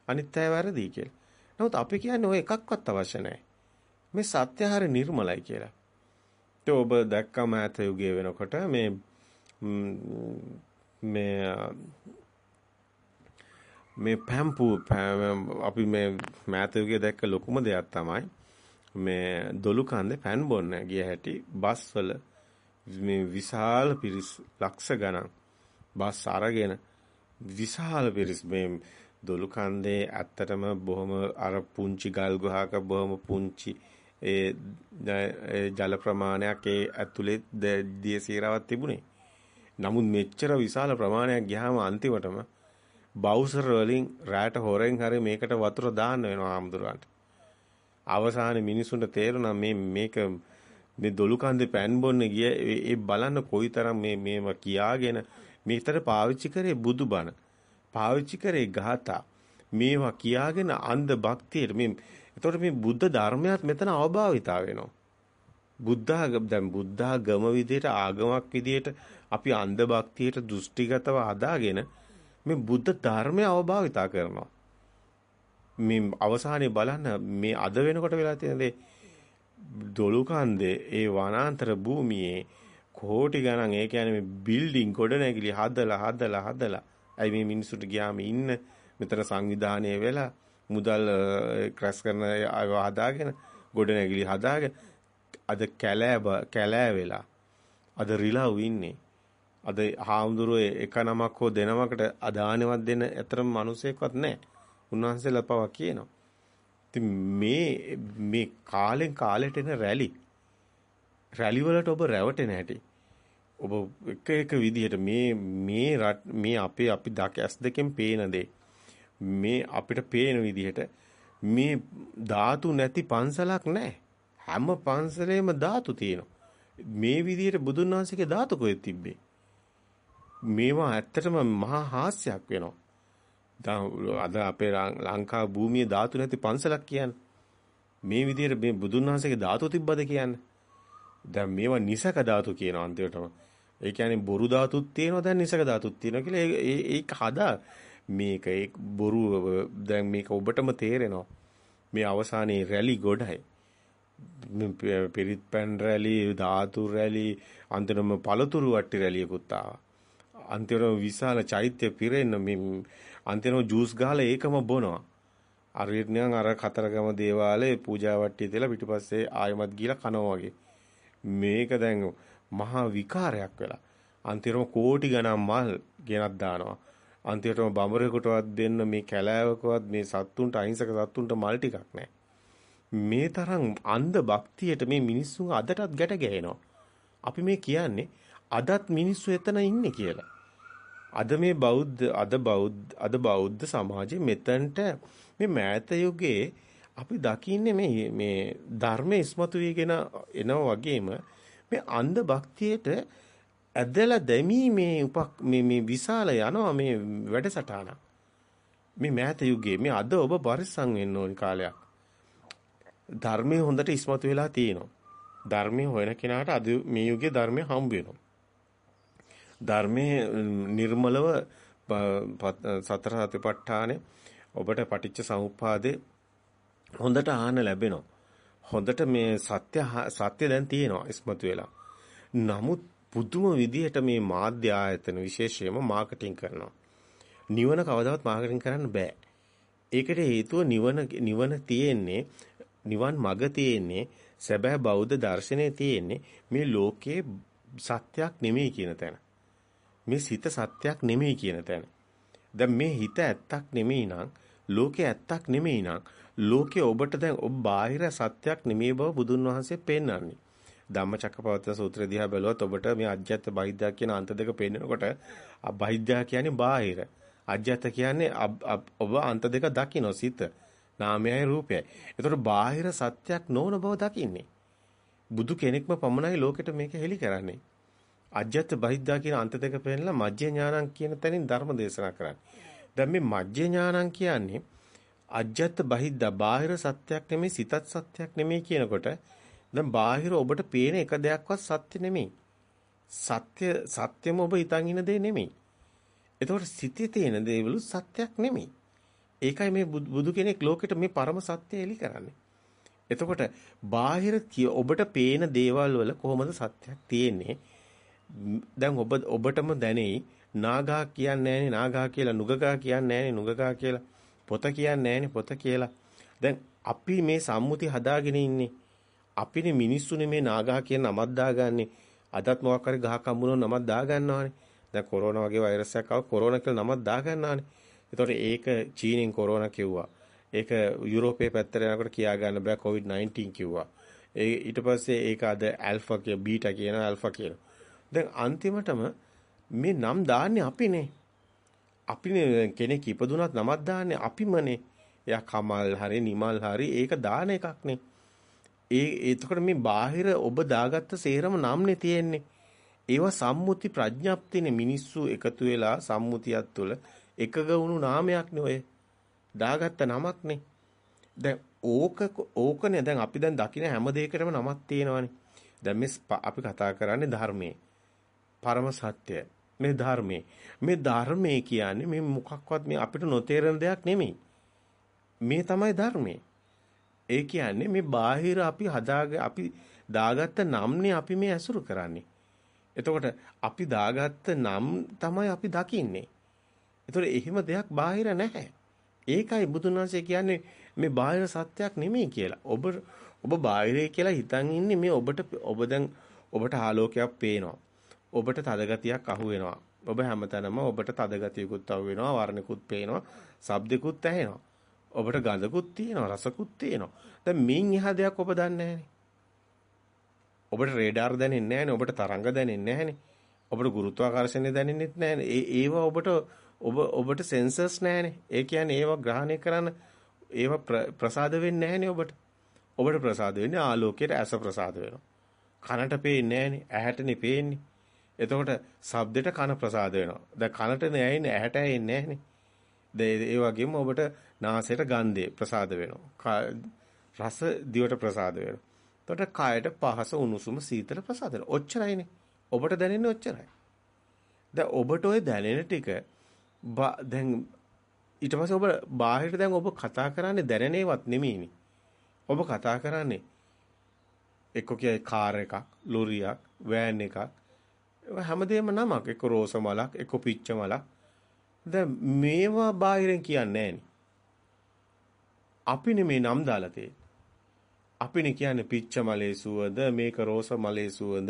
අනිත් අය වැරදි කියලා. නමුත් අපි කියන්නේ ඔය එකක්වත් අවශ්‍ය නැහැ. මේ සත්‍ය හරි නිර්මලයි කියලා. ඒ ඔබ දැක්කම ඈත යුගයේ වෙනකොට මේ මේ මේ පැම්පු අපි මේ මෑත යුගයේ දැක්ක ලොකුම දෙයක් තමයි මේ දොළු කන්දේ පෑන් බොන්න ගිය හැටි බස් වල මේ විශාල පිරිස් ලක්ෂ ගණන් බස් අරගෙන විශාල පිරිස් මේ දොළු කන්දේ ඇත්තටම බොහොම අර පුංචි ගල් ගුහාක බොහොම පුංචි ඒ ජල ප්‍රමාණයක් ඒ ඇතුලේ දියසීරාවක් තිබුණේ. නමුත් මෙච්චර විශාල ප්‍රමාණයක් ගියාම අන්තිමටම බවුසර් වලින් රැට හොරෙන් හරි මේකට වතුර දාන්න වෙනවා ආම්දුරන්ට. අවසානයේ මිනිසුන්ට තේරුණා මේ මේක මේ දොළු කන්දේ පෑන් බොන්න ගිය ඒ බලන්න කොයිතරම් මේ මේව කියාගෙන මේතර පාවිච්චි කරේ බුදුබණ. පාවිච්චි කරේ ගාථා. මේවා කියාගෙන අන්ධ භක්තියට මේ එතකොට මේ බුද්ධ ධර්මයක් මෙතන අවභාවිතා වෙනවා. බුද්ධාගම දැන් බුද්ධාගම විදියට ආගමක් විදියට අපි අන්ධ භක්තියට දෘෂ්ටිගතව හදාගෙන මේ බුද්ධ ධර්මය අවභාවිතා කරනවා. මේ අවසානයේ බලන්න මේ අද වෙනකොට වෙලා තියෙන දේ දොළු කන්දේ ඒ වනාන්තර භූමියේ කෝටි ගණන් ඒ කියන්නේ මේ බිල්ඩින් ගොඩනැගිලි හදලා හදලා හදලා අයි මේ මිනිස්සුන්ට ගියාම ඉන්න මෙතන සංවිධානය වෙලා මුදල් ක්‍රැෂ් කරන අයව හදාගෙන ගොඩනැගිලි හදාගෙන අද කැලෑ කැලෑ වෙලා අද රිලව් ඉන්නේ අද හාමුදුරුවෝ එක නමක් හෝ දෙනමකට අදානෙවත් දෙන ඇතරම මිනිසෙක්වත් නැහැ. උන්වහන්සේලා පවා කියනවා. ඉතින් මේ මේ කාලෙන් කාලෙට එන රැලි රැලි වලට ඔබ රැවටෙන හැටි ඔබ එක එක විදිහට මේ මේ මේ අපේ අපි දක ඇස් දෙකෙන් පේන දේ මේ අපිට පේන විදිහට මේ ධාතු නැති පන්සලක් නැහැ හැම පන්සලේම ධාතු තියෙනවා මේ විදිහට බුදුන් වහන්සේගේ ධාතු කොහෙද තිබ්බේ මේවා ඇත්තටම මහා හාස්‍යයක් වෙනවා. අද අපේ ලංකා භූමියේ ධාතු නැති පන්සලක් කියන්නේ. මේ විදිහට මේ බුදුන් වහන්සේගේ ධාතු තිබ්බද කියන්නේ. දැන් මේවා නිසක ධාතු කියනවා අන්තිමටම. ඒ කියන්නේ බොරු ධාතුත් තියෙනවා දැන් නිසක ධාතුත් තියෙනවා කියලා ඒ ඒක හදා මේක ඒ බොරු දැන් මේක ඔබටම තේරෙනවා. මේ අවසානයේ රැලි ගොඩයි. පිරිත් පැන් රැලි ධාතු රැලි අන්තිමම පළතුරු වට්ටි රැලියකුත් ආවා. අන්තිමට විශාල චෛත්‍ය පිරෙන්න මේ අන්තිමට ජූස් ගහලා ඒකම බොනවා. හරියට නිකන් අර කතරගම දේවාලේ පූජා වට්ටිය තියලා පිටිපස්සේ ආයමත් ගිහලා කනවා වගේ. මේක දැන් මහා විකාරයක් වෙලා. අන්තිමට කෝටි ගණන් මල් ගෙනත් දානවා. අන්තිමටම බඹරෙකුටවත් දෙන්න මේ කැලෑවකවත් මේ සත්තුන්ට අහිංසක සත්තුන්ට මල් ටිකක් නැහැ. මේ තරම් අන්ධ භක්තියට මේ මිනිස්සුන් අදටත් ගැට ගැහෙනවා. අපි මේ කියන්නේ අදත් මිනිස්සු එතන ඉන්නේ කියලා. අද මේ බෞද්ධ අද බෞද්ධ අද බෞද්ධ සමාජයේ මෙතනට මේ මෑත යුගයේ අපි දකින්නේ මේ මේ ධර්මයේ ඉස්මතු වීගෙන එනවා වගේම මේ අන්ධ භක්තියට ඇදලා දැමීමේ උපක් මේ මේ විශාල යනවා මේ වැඩසටහන. මේ මෑත යුගයේ මේ අද ඔබ පරිස්සම් වෙන්න ඕනි කාලයක්. ධර්මයේ හොඳට ඉස්මතු වෙලා තියෙනවා. ධර්මයේ හොයන කෙනාට අද මේ යුගයේ ධර්මය හම්බ වෙනවා. ධර්මයේ නිර්මලව සතර සතිපට්ඨානේ ඔබට පටිච්ච සමුප්පාදේ හොඳට ආහන ලැබෙනවා. හොඳට මේ සත්‍ය සත්‍ය දැන් තියෙනවා ඉස්මතු වෙලා. නමුත් පුදුම විදිහට මේ මාධ්‍ය ආයතන විශේෂයෙන්ම මාකටිං කරනවා. නිවන කවදාවත් මාකටිං කරන්න බෑ. ඒකට හේතුව නිවන නිවන තියෙන්නේ නිවන් මඟ තියෙන්නේ සැබෑ බෞද්ධ දර්ශනයේ තියෙන්නේ මේ ලෝකේ සත්‍යක් නෙමෙයි කියන තැන. මේ සිත සත්‍යක් නෙමෙයි කියන තැන. දැන් මේ හිත ඇත්තක් නෙමෙයි නම් ලෝකේ ඇත්තක් නෙමෙයි නම් ලෝකේ ඔබට දැන් ඔබ බාහිර සත්‍යක් නෙමෙයි බව බුදුන් වහන්සේ පෙන්වන්නේ. ධම්මචක්කපවත්තන සූත්‍රය දිහා බැලුවොත් ඔබට මේ අජ්‍යත් බහිද්දා කියන අන්ත දෙක පෙන්නකොට බහිද්දා කියන්නේ බාහිර. අජ්‍යත් කියන්නේ ඔබ අන්ත දෙක දකින්න සිත. නාමයයි රූපයයි. ඒතකොට බාහිර සත්‍යක් නොවන බව දකින්නේ. බුදු කෙනෙක්ම පමණයි ලෝකෙට මේක හෙලි කරන්නේ. අජ්‍යත් බහිද්දා කියන අන්ත දෙක පෙන්නලා මජ්ජේ ඥානං කියන තැනින් ධර්ම දේශනා කරන්නේ. දැන් මේ මජ්ජේ ඥානං කියන්නේ අජ්‍යත් බහිද්දා බාහිර සත්‍යක් නෙමෙයි සිතත් සත්‍යක් නෙමෙයි කියනකොට දැන් බාහිර ඔබට පේන එක දෙයක්වත් සත්‍ය නෙමෙයි. සත්‍ය සත්‍යම ඔබ හිතන් ඉන්න දේ නෙමෙයි. එතකොට සිතේ තියෙන දේවලු සත්‍යක් නෙමෙයි. ඒකයි මේ බුදු කෙනෙක් ලෝකෙට මේ පරම සත්‍ය එලි කරන්නේ. එතකොට බාහිර ඔබට පේන දේවල් වල කොහොමද සත්‍යක් තියෙන්නේ? දැන් ඔබ ඔබටම දැනෙයි නාගා කියන්නේ නැහනේ නාගා කියලා නුගගා කියන්නේ නැහනේ නුගගා කියලා පොත කියන්නේ නැහනේ පොත කියලා. දැන් අපි මේ සම්මුති හදාගෙන ඉන්නේ. අපිනේ මිනිස්සුනේ මේ නාගා කියන නමක් දාගන්නේ. අදත් මොකක් හරි ගහක් හම්බුනොත් නමක් දාගන්නවානේ. දැන් කොරෝනා වගේ වෛරස් එකක් ආව කොරෝනා කියලා නමක් දාගන්නවානේ. ඒතකොට ඒක චීනෙන් කොරෝනා කිව්වා. ඒක යුරෝපයේ පැත්තට යනකොට කියා ගන්න බෑ COVID-19 කිව්වා. ඒ ඊට පස්සේ ඒක අද ඇල්ෆා කිය බීටා කියනවා ඇල්ෆා කියනවා. දැන් අන්තිමටම මේ නම් දාන්නේ අපිනේ. අපිනේ කෙනෙක් ඉපදුනත් නමක් දාන්නේ අපිමනේ. එයා කමල් හරි නිමල් හරි ඒක දාන එකක්නේ. ඒ එතකොට මේ බාහිර ඔබ දාගත්ත සේරම නම්නේ තියෙන්නේ. ඒවා සම්මුති ප්‍රඥප්තිනේ මිනිස්සු එකතු වෙලා සම්මුතියක් තුළ එකග වුණු නාමයක්නේ ඔය. දාගත්ත නමක්නේ. දැන් ඕක ඕකනේ දැන් අපි දැන් දකින හැම දෙයකටම නමක් තියෙනවානේ. දැන් මේ අපි කතා කරන්නේ ධර්මයේ. පරම සත්‍ය. මේ ධර්මයේ. මේ ධර්මයේ කියන්නේ මේ මොකක්වත් මේ අපිට නොතේරෙන දෙයක් නෙමෙයි. මේ තමයි ධර්මයේ. ඒ කියන්නේ මේ බාහිර අපි හදාග අපි දාගත්ත නම්නේ අපි මේ ඇසුරු කරන්නේ. එතකොට අපි දාගත්ත නම් තමයි අපි දකින්නේ. ඒතර එහෙම දෙයක් බාහිර නැහැ. ඒකයි බුදුන් වහන්සේ කියන්නේ මේ බාහිර සත්‍යයක් නෙමෙයි කියලා. ඔබ ඔබ බාහිරේ කියලා හිතන් ඉන්නේ මේ ඔබට ඔබ දැන් ඔබට ආලෝකයක් පේනවා. ඔබට තදගතියක් අහු වෙනවා. ඔබ හැමතැනම ඔබට තදගතියකුත් අහු වෙනවා, වර්ණකුත් පේනවා, ශබ්දකුත් ඇහෙනවා. ඔබට ගඳකුත් තියෙනවා, රසකුත් තියෙනවා. දැන් මින් එහා දෙයක් ඔබ දන්නේ ඔබට රේඩාර් දැනෙන්නේ නැහැනේ, ඔබට තරංග දැනෙන්නේ නැහැනේ. ඔබට ගුරුත්වාකර්ෂණය දැනෙන්නෙත් නැහැනේ. ඒ ඒවා ඔබට ඔබ ඔබට සෙන්සර්ස් නැහැනේ. ඒ කියන්නේ ඒවා ග්‍රහණය කරන්න ඒවා ප්‍රසාද වෙන්නේ නැහැනේ ඔබට. ඔබට ප්‍රසාද වෙන්නේ ආලෝකයට ඇස ප්‍රසාද වෙනවා. කනට පේන්නේ නැහැනේ. ඇහැටනේ පේන්නේ. එතකොට ශබ්දෙට කන ප්‍රසාද වෙනවා. දැන් කනට නෑයිනේ ඇහැට ඇහෙන්නේ නැහැනේ. ඒ වගේම ඔබට නාසයට ගන්ධය ප්‍රසාද වෙනවා. රස දිවට ප්‍රසාද වෙනවා. එතකොට කායට පහස උණුසුම සීතල ප්‍රසාද වෙනවා. ඔච්චරයිනේ. ඔබට දැනෙන්නේ ඔච්චරයි. දැන් ඔබට ওই දැනෙන ටික දැන් ඊට පස්සේ ඔබ බාහිර දැන් ඔබ කතා කරන්නේ දැනෙනේවත් නෙමෙයිනේ. ඔබ කතා කරන්නේ එක්ක කියයි කාර් එකක්, ලොරියක්, වෑන් එකක්. හැමදේම නමක්. එක්ක රෝස මලක්, එක්ක පිච්ච මලක්. දැන් මේවා බාහිරෙන් කියන්නේ නැහනේ. අපිනේ මේ නම් දාලා තියෙන්නේ. අපිනේ කියන්නේ පිච්ච මලේ සුවඳ, මේක රෝස මලේ සුවඳ,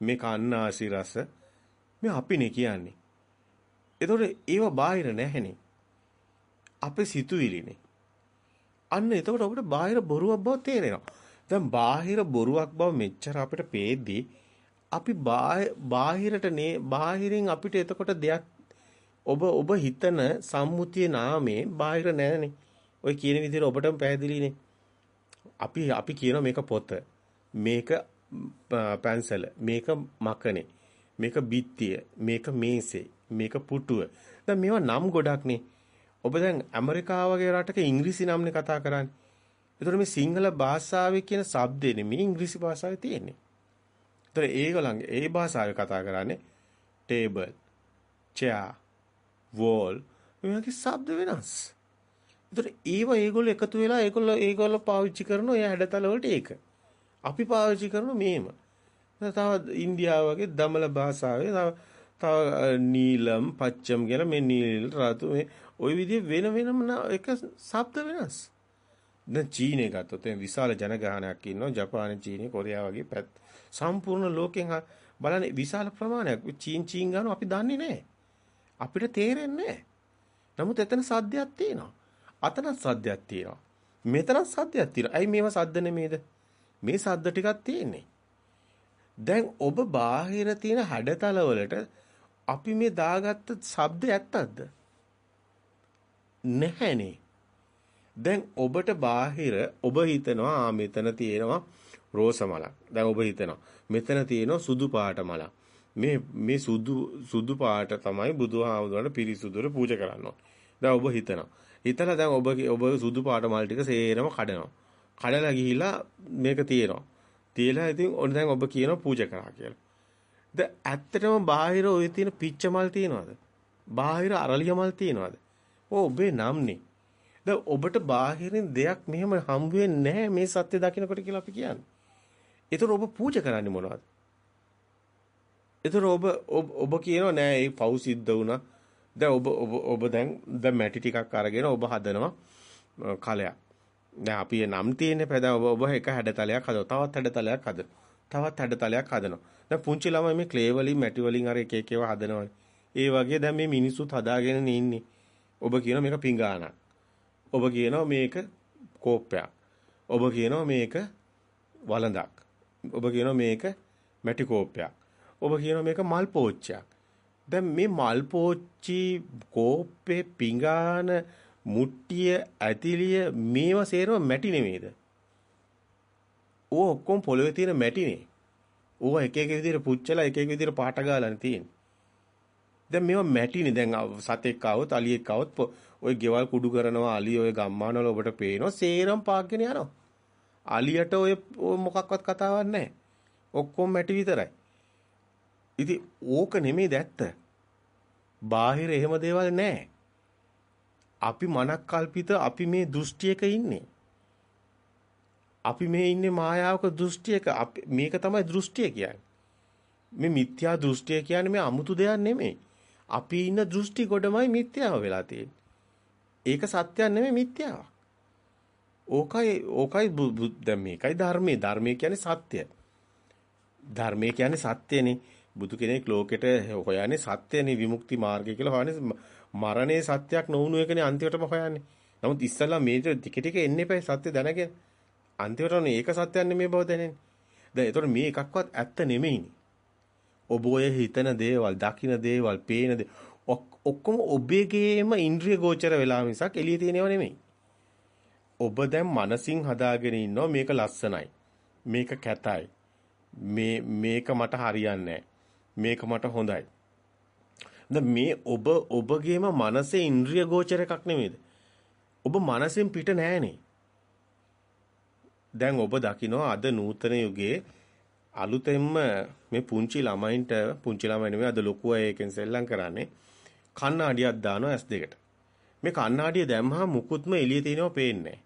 මේක අන්නාසි රස. මේ අපිනේ කියන්නේ. එතකොට ඒව බාහිර නැහැනේ. අපේ සිතුවිලිනේ. අන්න එතකොට අපිට බාහිර බොරුවක් බව තේරෙනවා. දැන් බාහිර බොරුවක් බව මෙච්චර අපිට පේද්දී අපි බාහිරට නේ බාහිරින් අපිට එතකොට දෙයක් ඔබ ඔබ හිතන සම්මුතියේ නාමේ බාහිර නැහැනේ. ඔය කියන විදිහට ඔබටම පැහැදිලිනේ. අපි අපි කියන මේක පොත. මේක පැන්සල. මේක මකනේ. මේක බිත්තිය. මේක මේසේ. මේක පුටුව. දැන් මේවා නම් ගොඩක්නේ. ඔබ දැන් ඇමරිකාව වගේ රටක ඉංග්‍රීසි නම්නේ කතා කරන්නේ. ඒතර මේ සිංහල භාෂාවේ කියන શબ્දේ නෙමෙයි ඉංග්‍රීසි භාෂාවේ තියෙන්නේ. ඒතර ඒගොල්ලන්ගේ ඒ භාෂාවේ කතා කරන්නේ table, chair, wall මේ වගේ ශබ්ද වෙනස්. ඒතර ඒව ඒගොල්ලෝ එකතු වෙලා ඒගොල්ලෝ ඒගොල්ලෝ පාවිච්චි කරන ඔය හැඩතල වලට ඒක. අපි පාවිච්චි කරන මේම. තව ඉන්දියාව වගේ දමල භාෂාවේ තව තව නීලම් පච්චම් කියලා මේ නීල රතු මේ ওই විදිහ වෙන වෙනම එක ශබ්ද වෙනස්. දැන් චීනේ ගත්තොත් එම් විශාල ජනගහනයක් ඉන්නවා ජපානයේ චීනේ කොරියාව වගේ පැත් සම්පූර්ණ ලෝකෙන් බලන්නේ විශාල ප්‍රමාණයක් චීන් චීන් ගන්න අපි දන්නේ නැහැ. අපිට තේරෙන්නේ නැහැ. නමුත් එතන සද්දයක් තියෙනවා. අතනත් සද්දයක් තියෙනවා. මෙතනත් සද්දයක් තියෙනවා. ඇයි මේව සද්ද නෙමේද? මේ සද්ද ටිකක් තියෙන්නේ. දැන් ඔබ බාහිර තියෙන හැඩතල වලට අපි මේ දාගත්ත ශබ්ද ඇත්තක්ද? නැහැනේ. දැන් ඔබට බාහිර ඔබ හිතනවා ආ මෙතන තියෙනවා රෝස මලක්. දැන් ඔබ හිතනවා මෙතන තියෙනවා සුදු පාට මලක්. මේ මේ සුදු සුදු පාට තමයි බුදුහාමුදුරන්ට පිරිසුදුර පූජා කරන්න දැන් ඔබ හිතනවා. හිතලා දැන් ඔබ ඔබ සුදු පාට මල් ටික සේරම කඩනවා. කඩලා ගිහිලා මේක තියෙනවා. තියලා ඉතින් ඔන්න දැන් ඔබ කියනවා පූජා කරා කියලා. දැන් ඇත්තටම බාහිර ඔය තියෙන පිච්ච මල් තියනවද? බාහිර අරලිය මල් තියනවද? ඔව් ඔබේ නම්නේ. දැන් ඔබට බාහිරින් දෙයක් මෙහෙම හම් වෙන්නේ නැහැ මේ සත්‍ය දකින්නකොට කියලා අපි කියන්නේ. ඒතර ඔබ පූජා කරන්නේ මොනවද? ඒතර ඔබ ඔබ කියනවා නෑ ඒ පව් සිද්ධ වුණා. දැන් ඔබ ඔබ ඔබ දැන් දැන් මැටි ටිකක් අරගෙන ඔබ හදනවා කලයක්. දැන් අපි නම් තියෙන්නේ පැද ඔබ ඔබ එක හැඩතලයක් හදනවා. තවත් හැඩතලයක් හදනවා. තවත් හැඩතලයක් හදනවා. දැන් පුංචි ළමයි මේ ක්ලේ වලින් මැටි වලින් අර එක එක ඒවා හදනවානේ. ඒ වගේ දැන් මේ මිනිස්සුත් හදාගෙන ඉන්නේ. ඔබ කියනවා මේක පිඟානක්. ඔබ කියනවා මේක කෝප්පයක්. ඔබ කියනවා මේක වළඳක්. ඔබ කියනවා මේක මැටි කෝප්පයක්. ඔබ කියනවා මේක මල් පෝච්චයක්. දැන් මේ මල් පෝච්චි කෝප්පේ පිඟාන මුට්ටිය ඇතිලිය මේව සේරම මැටි නෙමෙයිද? ඕ ඔක්කොම පොළවේ තියෙන මැටිනේ. ඕවා එක එක විදිහට පුච්චලා එක එක විදිහට පාට ගාලානේ තියෙන්නේ. දැන් මේවා මැටිනේ දැන් සතෙක් ආවොත් අලියෙක් ආවොත් ඔය ගෙවල් කුඩු කරනවා අලිය ඔය ගම්මානවල ඔබට පේනවා සේරම පාගගෙන යනවා. අලියට ඔය මොකක්වත් කතාවක් නැහැ. ඔක්කොම මැටි විතරයි. ඉතින් ඕක නෙමෙයි දැත්ත. බාහිර එහෙම දේවල් නැහැ. අපි මනක් කල්පිත අපි මේ දෘෂ්ටියක ඉන්නේ. අපි මේ ඉන්නේ මායාවක දෘෂ්ටියක මේක තමයි දෘෂ්ටිය කියන්නේ. මේ මිත්‍යා දෘෂ්ටිය කියන්නේ මේ අමුතු දෙයක් නෙමෙයි. අපි ඉන්න දෘෂ්ටි කොටමයි මිත්‍යාව වෙලා තියෙන්නේ. ඒක සත්‍යයක් නෙමෙයි මිත්‍යාවක්. ඕකයි ඕකයි දැන් මේකයි ධර්මයේ ධර්මයේ කියන්නේ සත්‍ය. ධර්මයේ කියන්නේ සත්‍යනේ. බුදු කෙනෙක් ලෝකෙට හොයන්නේ සත්‍යනේ විමුක්ති මාර්ගය කියලා හොයන්නේ මරණේ සත්‍යක් නොවුණු එකනේ අන්තිමටම හොයන්නේ. නමුත් ඉස්සල්ලා මේ ටික ටික එන්න එපා සත්‍ය දැනගෙන. අන්තිමටම ඒක සත්‍යයක් නෙමෙයි බව දැනෙන්නේ. දැන් ඒතකොට මේ එකක්වත් ඇත්ත නෙමෙයිනේ. ඔබ ඔය හිතන දේවල්, දකින දේවල්, පේන දේ ඔක්කොම ඔබේගේම ඉන්ද්‍රිය ගෝචර වෙලා මිසක් එළියේ තියෙනව නෙමෙයි. ඔබ දැන් මනසින් හදාගෙන ඉන්නවා මේක ලස්සනයි. මේක කැතයි. මේ මේක මට හරියන්නේ මේක මට හොඳයි. මේ ඔබ ඔබගේම මනසේ ඉන්ද්‍රිය ගෝචර එකක් නෙමෙයිද? ඔබ මනසෙන් පිට නෑනේ. දැන් ඔබ දකිනවා අද නූතන යුගයේ අලුතෙන්ම මේ පුංචි ළමයින්ට පුංචි ළමයි නෙමෙයි අද ලොකු අය එකෙන් සෙල්ලම් කරන්නේ කණ්ණාඩියක් දානවා S2කට. මේ කණ්ණාඩිය දැම්මහම මුකුත්ම එළිය තියෙනව පේන්නේ